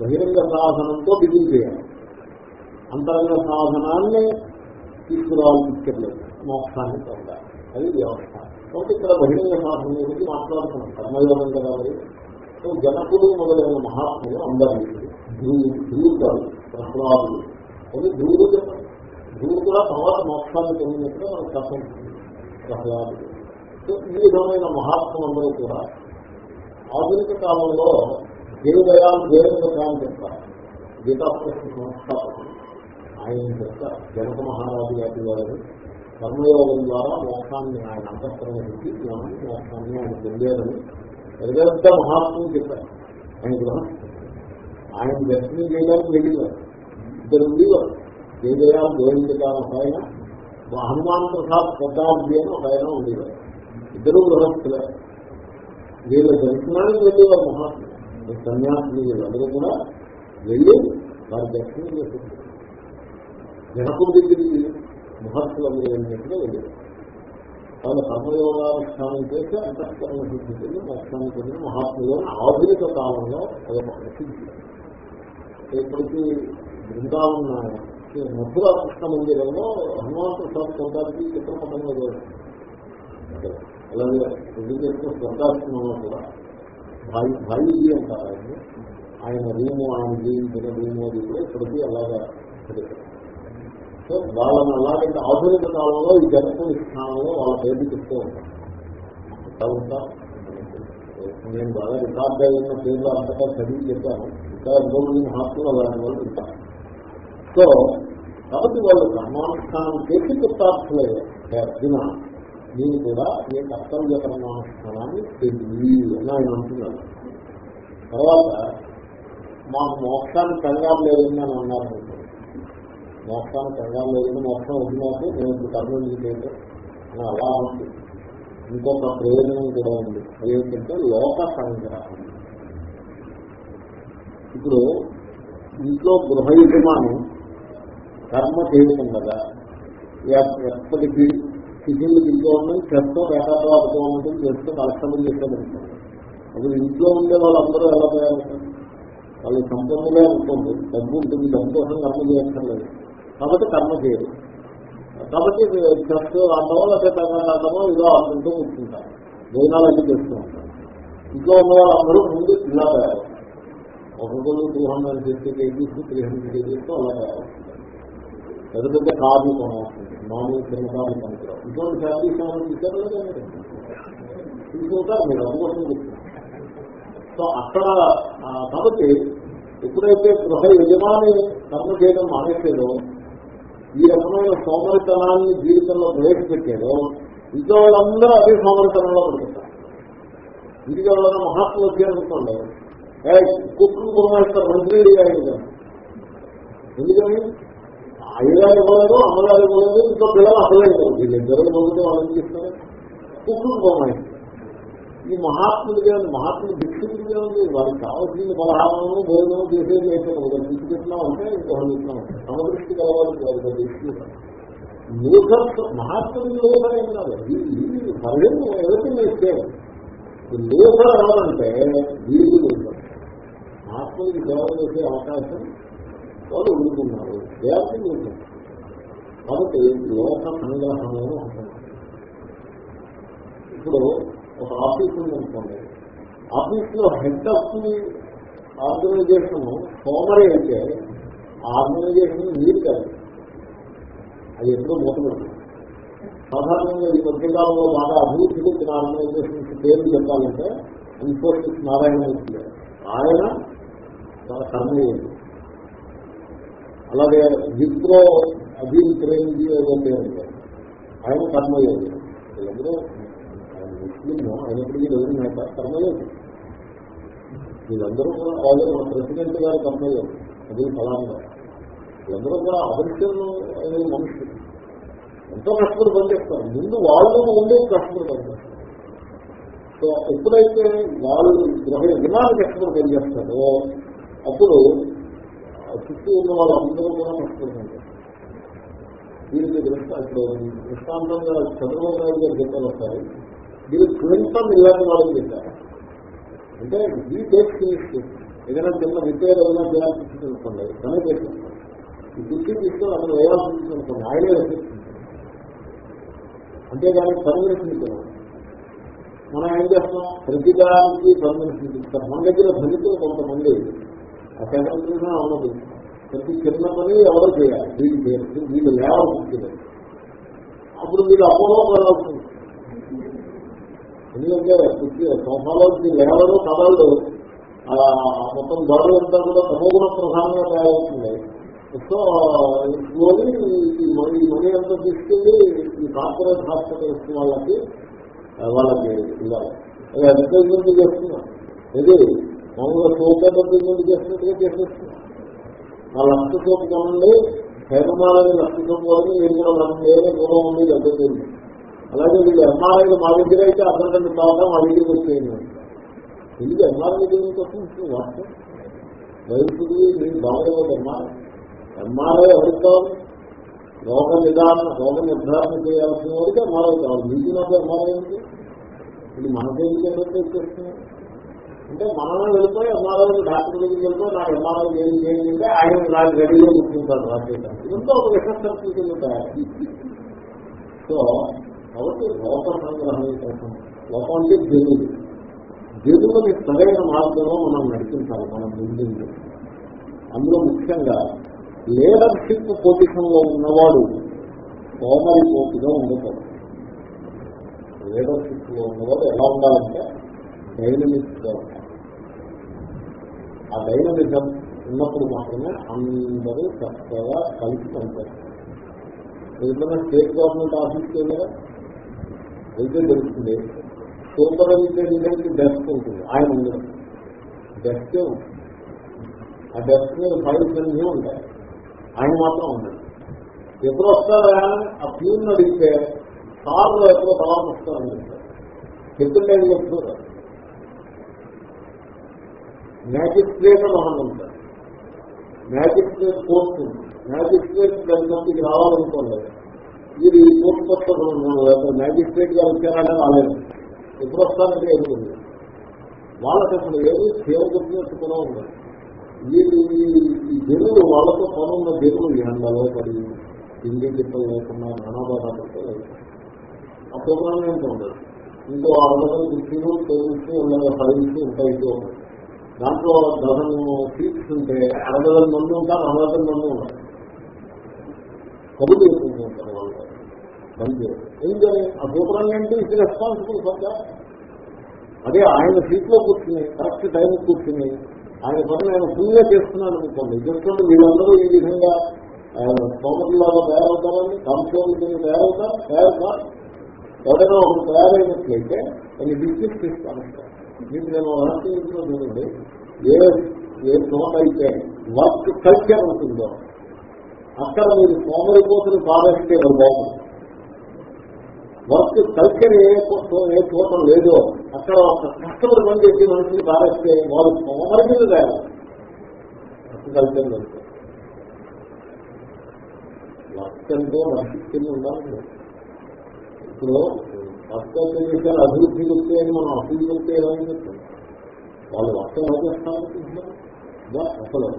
బహిరంగ సాధనంతో బిగిన్ చేయాలి. అంతరంగ సాధనాన్ని తీసుకురావాలి మోక్షాన్ని పొందాలి. అది వ్యవస్థ. కాబట్టి ఇక్కడ బహిరంగ సాధన గురించి మాట్లాడుతున్నాం. కర్మయోగం కదా మరి. సో జనకులు మొదలైన మహాత్ములు అందరూ ధ్రువుతారు ప్రహ్లాదులు అది ధ్రువుడు చెప్పండి ధ్రువుడు కూడా తర్వాత మోక్షాన్ని పొందినట్టుగా మనకు కష్టం ప్రహ్లాదులు సో ఈ విధమైన మహాత్ములందరూ కూడా ఆధునిక కాలంలో దేవదయాలు దేవేంద్ర అని చెప్తారు గీతాప్రశ్న సంస్థాపకులు ఆయన చెప్తారు జనక మహారాజు గారి వారు కర్మయోగం ద్వారా మోక్షాన్ని ఆయన అంతఃకరణ పెట్టి జ్ఞానం మోక్షాన్ని ఆయన పొందారని పెద్ద మహాత్ములు చెప్పారు. ఆయన గ్రహం ఆయన దర్శనం చేయడానికి వెళ్ళేవారు ఇద్దరు ఉండేవారు జయజయాలు గోవింద ఆయన హనుమాన్ ప్రసాద్ ప్రతాబ్ది అని ఒక ఆయన ఉండేవారు. ఇద్దరు గృహస్థులే. వీళ్ళ దర్శనానికి వెళ్ళేవారు మహాత్ములు. సన్యాసులు వీళ్ళందరూ కూడా వెళ్ళి వారి దర్శనం చేసుకుంటారు జనకుడి దగ్గరికి మహర్షులందరూ వెళ్ళినట్టుగా వెళ్ళారు. వాళ్ళ కర్మయోగానుష్ఠానం చేసి అంతఃకరణ శుద్ధి చెంది మోక్షానికి చెందిన మహాత్ములు ఆధునిక కాలంలో అదొక ప్రసిద్ధి. ఇప్పటికీ బృందావన్ మధుర కృష్ణ మందిరంలో హనుమాన్ స్వామి పొందానికి చిత్రపటంలో అలాగే పెళ్ళి స్వర్గాశ్రమంలో కూడా భాయి భాయిజీ అంటారు ఆయన ఆయన రూము ఆయన జీవించిన రూము అది కూడా ఇప్పటికీ అలాగా సో వాళ్ళని అలాగంటే ఆధునిక కాలంలో ఈ జనకుని స్థానంలో వాళ్ళ పేరు చెప్తూ ఉంటారు. నేను బాగా రికార్డ్ అయిన పేర్లు అంతగా చదివి చెప్పాను. ఇంకా ఎంతో మంది మహాత్ములు అలాంటి వాళ్ళు ఉంటారు. సో కాబట్టి వాళ్ళు కర్మానుష్ఠానం చేసి కృతార్థులే అర్జున నేను కూడా నీ కర్తవ్య కర్మానుష్ఠానాన్ని తెలివి అని ఆయన అంటున్నాను తర్వాత మాకు మోక్షాన్ని కంగారు లేదని అని అన్నారు మోక్షాన్ని మోక్షానికి కంగారు లేదని మోక్షం వదిలినట్టు నేను ఇప్పుడు కర్మం చేయలేదు అని అలా ఉంది ఇంకొక ప్రయోజనం కూడా ఉంది. అదేంటంటే లోక సంగ్రహం. ఇప్పుడు ఇంట్లో గృహ యజమాని కర్మ చేయకుండా ఎప్పటికీ టిఫిన్లు తింటూ ఉండడం చెత్త పేకాతో ఆడుకోవడం చేస్తూ కలెక్షన్ చేసేదంటారు అప్పుడు ఇంట్లో ఉండే వాళ్ళందరూ ఎలా తయారవుతారు? వాళ్ళు సంపన్నులే అనుకోండి. డబ్బు ఉంటుంది డబ్బు కోసం కర్మ చేయక్కర్లేదు కాబట్టి కర్మ చేయరు. కాబట్టి చెత్త ఆడమో లేకపోతే తగ్గ ఆడమో ఇదో ఆడుకుంటూ కూర్చుంటారు. భోజనాలు అన్ని చేస్తూ ఉంటారు. ఇంట్లో ఉన్న వాళ్ళందరూ ముందు ఇలా తయారవుతారు. ఒక్కొక్కరు two hundred fifty kgs three hundred kgs అలా తయారవుతుంది లేకపోతే కాదు కార్లు కొనవస్తుంది మామూలు చిన్న కార్లు ఇటువంటి ఫ్యామిలీ ఏమైనా తీసుకోవాలి తీసుకుంటారు మీరు అందుకోసం చెప్తున్నారు. సో అక్కడ కాబట్టి ఎప్పుడైతే గృహ యజమాని కర్మ చేయడం మానేసేదో ఈ రకమైన సోమరితనాన్ని జీవితంలో ప్రవేశపెట్టారో ఇంట్లో వాళ్ళందరూ అదే సోమరితనంలో పడుతుంటారు ఇంటికి ఎవరైనా మహాత్ములు వచ్చారనుకోండి కుక్కలు పురమాయిస్తారు మంత్రి ఆయన ఎందుకని? అయ్యగారు ఇవ్వలేదు అమ్మగారు ఇవ్వలేదు ఇంకో పిల్లలు అసలేదు ఇవ్వలేదు పొందుతూ ఇద్దరు మొదటి వాళ్ళని చేస్తారు? కుక్కలు పురమాయిస్తారు ఈ మహాత్ముడిగా మహాత్ముడు భిక్షుడిగా ఉంది వారికి కావాల్సిన పలహారము భోజనం చేసేది అయిపోయింది ఒకరు దిక్కు పెట్టినా ఉంటే ఇంకొక పెట్టినా ఉంటాయి సమదృష్టి కలవాలి వారికి దృష్టి లేఖ మహాత్ముడి లేఖ ఏం కాదు. పర్లేదు ఎవరికి ఇస్తే లేఖ ఎవరంటే వీళ్ళు లేఖ మహాత్ముడికి సేవ చేసే అవకాశం వాళ్ళు వదులుకున్నారు దేవతలు వదులుకున్నారు కాబట్టి లోక సంగ్రహము అంటున్నారు ఇప్పుడు ఒక ఆఫీస్ ఉంది అనుకోండి. ఆఫీస్లో హెడ్ ఆఫ్ ది ఆర్గనైజేషన్ సోమరే అయితే ఆర్గనైజేషన్ మీరు కాదు. అది ఎప్పుడూ మూతపడుతుంది సాధారణంగా ఈ మధ్యకాలంలో బాగా అభివృద్ధి చెందిన ఆర్గనైజేషన్స్ పేరు చెప్పాలంటే ఇన్ఫోసిస్ నారాయణ ఆయన చాలా కర్మయ్యేది అలాగే విప్రో అభిల్ ప్రేమ్జీ ఏదో పేరు ఆయన కర్మయోగి. వీళ్ళందరూ ఆయన ముస్లిం అయినప్పటికీ ఎవరి కర్మయోగి. వీళ్ళందరూ కూడా వాళ్ళు మన ప్రెసిడెంట్ గారు కర్మయోగి. అది ఫలాన్. గారు వీళ్ళందరూ కూడా అదృశ్యం అనే మనుషులు. ఎంతో కష్టపడి పనిచేస్తారు. ముందు వాళ్ళు ఉండే కష్టపడి పనిచేస్తారు. సో ఎప్పుడైతే వాళ్ళు గృహ యజమాని కష్టపడి పనిచేస్తారో అప్పుడు చుట్టూ ఉన్న వాళ్ళు అందరూ కూడా కష్టపడి దీనికి దృష్ట దృష్టాంతంగా చంద్రబాబు నాయుడు గారు చెప్పారు ఒకసారి దీనికి క్లింటన్ ఇలాంటి వాళ్ళకి చెప్పారు. అంటే ఈ టేక్ ఫినిష్ ఏదైనా చిన్న రిపేర్ ఏదైనా చేయాల్సి వచ్చింది అనుకోండి తనే చేసేస్తాడు ఈ కుర్చీ తీసుకొని అతను వేయాల్సి వచ్చింది అనుకోండి ఆయనే రక్షిస్తుంటాడు. అంతేగాని పర్మిషన్ ఇవ్వడం మనం ఏం చేస్తున్నాం? ప్రతిదానికి పర్మిషన్ ఇస్తాం. మన దగ్గర ధనికులు కొంతమంది ఆ సెకండ్ ఉన్నది ప్రతి చిన్న పని ఎవరు చేయాలి. వీళ్ళు చేయాలి వీళ్ళు లేవాల్సి వచ్చింది అప్పుడు మీరు అపోలో వెళ్ళాల్సింది ఎందుకంటే సోఫాలో లేవరు కదలడు ఆ మొత్తం దాడు అంతా కూడా తమోగుణ ప్రధానంగా తయారవుతుంది సో స్లోలీ ఈ మనీ ఈ మనీ అంతా తీసుకెళ్ళి ఈ కార్పొరేట్ హాస్పిటల్స్ వాళ్ళకి వాళ్ళకి ఇవ్వాలి. అది అడ్వర్టైజ్మెంట్ చేస్తున్నాం ఇది మామూలుగా సోప్ అడ్వర్టైజ్మెంట్ చేసినట్టుగా చేసేస్తున్నాం ఆ లక్ష్మితో సోప్ కొనండి హేమమాలని నష్టపోవాలని మీరు కూడా మనం వేరే దూరం ఉంది దగ్గర అలాగే వీళ్ళు ఎంఆర్ఐలు మా దగ్గర అయితే అర్థం కావడం మా దగ్గరికి వచ్చేయండి. ఎందుకు ఎంఆర్ఐ గురించి వస్తుంది వాస్తవం? వైద్యుడు మీకు బాగలేదు ఎంఆర్ఐ. ఎంఆర్ఐ ఎవరికి కావాలి రోగ నిదాన రోగ నిర్ధారణ చేయాల్సిన వాడికి ఎంఆర్ఐ కావాలి. మీకు నాకు ఎంఆర్ఐ ఉంది. ఇది మనకేంటి చేస్తున్నాం అంటే మనమే వెళ్ళిపోయి ఎంఆర్ఓ డాక్టర్ దగ్గరికి వెళ్ళిపోయి నాకు ఎంఆర్ఓ ఏం చేయండి ఆయన నాకు రెడీగా కూర్చుంటారు రాసేయడానికి ఎంతో ఒక విషయం తయారు. సో కాబట్టి లోక సంగ్రహం కోసం లోకం అంటే దేవుడు దేవుడిని సరైన మార్గంలో మనం నడిపించాలి మనం ముందు అందులో ముఖ్యంగా లీడర్షిప్ పొజిషన్లో ఉన్నవాడు సోమరి పోటీగా ఉండకూడదు. లీడర్షిప్లో ఉన్నవాడు ఎలా ఉండాలంటే డైనమిక్గా ఉండాలి. ఆ డైనమిజం ఉన్నప్పుడు మాత్రమే అందరూ చక్కగా కలిసి పనిచేస్తారు. ఏదైనా స్టేట్ గవర్నమెంట్ ఆఫీస్కి కదా అయితే తెలుస్తుంది. సూపర్వైజర్ డెస్క్ ఉంటుంది ఆయన ఉంది డెస్క్ ఆ డెస్క్ మీద ఫైల్స్ అన్నీ ఉంటాయి. ఆయన మాత్రం ఉన్నాడు ఎప్పుడు వస్తారా ఆ ప్యూన్ అడిగితే కార్లో ఎప్పుడో తర్వాత వస్తారని చెప్తారు. చెప్తుంటే చెప్తున్నారు మ్యాజిస్ట్రేట్ అని ఒకటి ఉంటారు మ్యాజిస్ట్రేట్ కోర్టు మ్యాజిస్ట్రేట్ దానికి రావాలనుకోండి ఈ కోర్టు కొత్త మ్యాజిస్ట్రేట్ గారు వచ్చారంటే రాలేదు. ఎప్పుడు వస్తారంటే ఎదుగుతుంది వాళ్ళకి అసలు ఏది సేవ గుర్తినట్టు కూడా ఉండదు. వీళ్ళు ఈ జనులు వాళ్ళతో పనున్న జనులు ఎండలో పడి తిండి తిప్పలు లేకుండా నానాబాధపడితే ఆ ప్రోగ్రామ్ ఏంటో ఉండదు. ఇంకో అరవై కుర్చీలు టేబుల్స్ ఉన్న ఫైల్స్ ఉంటాయి. దాంట్లో డజన్ సీట్స్ ఉంటే అరవై మంది ఉంటారు అరవై మంది ఉంటారు కబుర్లు చేసుకుంటూ ఉంటారు వాళ్ళు. మంచి. ఏం చేయాలి ఆ సూపరాన్ని అంటే ఇది రెస్పాన్సిబుల్ ఫర్ అదే ఆయన సీట్లో కూర్చుని కరెక్ట్ టైం కూర్చుని ఆయన పని ఆయన ఫుల్గా చేస్తున్నాను అనుకోండి. చూస్తుంటే వీళ్ళందరూ ఈ విధంగా సోమరులాగా తయారవుతారని కంట్రోల్ తయారవుతారు? తయారు కాదు ఎవరైనా ఒకరు తయారైనట్లయితే నేను బిజినెస్ తీస్తాను మీకు నేను రహస్యంలో చూడండి. ఏ ఏ చోట అయితే వర్క్ కల్చర్ ఉంటుందో అక్కడ మీరు సోమరి కోసలు పారేస్తే బాగుంది వర్క్ కల్చర్ ఏ ఏ చోట లేదో అక్కడ ఒక కష్టపడి మంది చేసి మనుషులు పారేస్తే వారు సోమరి మీద వర్క్ కల్చర్ వర్క్ ఎంతో వర్క్ ఉండాలి. ఇప్పుడు వర్క్ చేశారు అభివృద్ధి వస్తే అని మనం అభివృద్ధి వస్తే ఏమని చెప్తాం వాళ్ళు వర్షం ఎలా చేస్తారనుకుంటున్నారు అసలు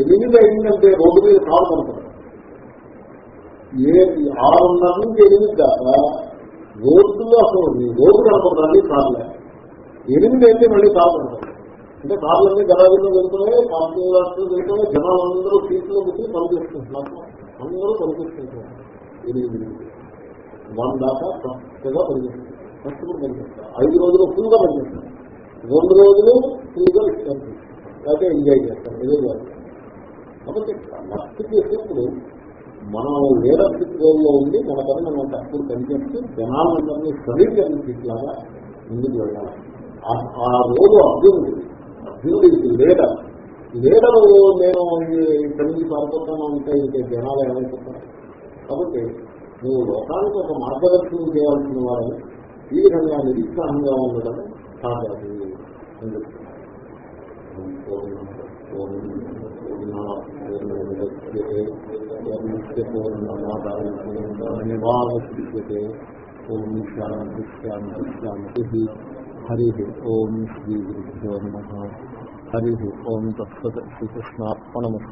ఎనిమిది అయిందంటే రోడ్డు మీద కాలు పడుతుంది. ఏ ఆరున్నర నుంచి ఎనిమిది దాకా రోడ్డులో అసలు రోడ్డు కనపడుతుంది కార్లే ఎనిమిది అయితే మళ్ళీ కాలు పడుతుంది. అంటే కార్లన్నీ గదాగిలో వెళ్తున్నాయి పార్కింగ్ లాట్లు వెళ్తున్నాయి జనాలందరూ సీట్లో పెట్టి పనిచేసుకుంటున్నారు అందరూ పనిచేసుకుంటున్నారు ఎనిమిది. వన్ దాకా చక్కగా పనిచేస్తుంది. ఫస్ట్ కూడా పనిచేస్తారు ఐదు రోజులు ఫుల్గా పనిచేస్తారు రెండు రోజులు ఫుల్గా ఇష్టం. లేకపోతే ఎంజాయ్ చేస్తారు ఏదో కాదు కాబట్టి వర్క్ చేసినప్పుడు మనం లీడర్షిప్ రోల్లో ఉండి మన పని మనం తప్పుడు పనిచేస్తూ జనాలందరినీ సమీకరించేలాగా ముందుకు వెళ్ళాలి. ఆ రోజు అర్జునుడు అర్జునుడు ఇది లీడర్ లీడర్ నేను ఇక్కడి నుంచి పారిపోతాను అంటే ఇంకే జనాలు ఏమైపోతారు? కాబట్టి నువ్వు లోకానికి ఒక మార్గదర్శనం చేయాల్సిన వారు ఈ విధంగా నిరుత్సాహంగా ఉండడం సాధ్యది పూర్ణమాదాయ ఓం శాంతి శాంతి శాంతి హరి ఓం శ్రీ గురుభ్యో నమ హరి ఓం తత్సత్ శ్రీకృష్ణార్పణమస్తు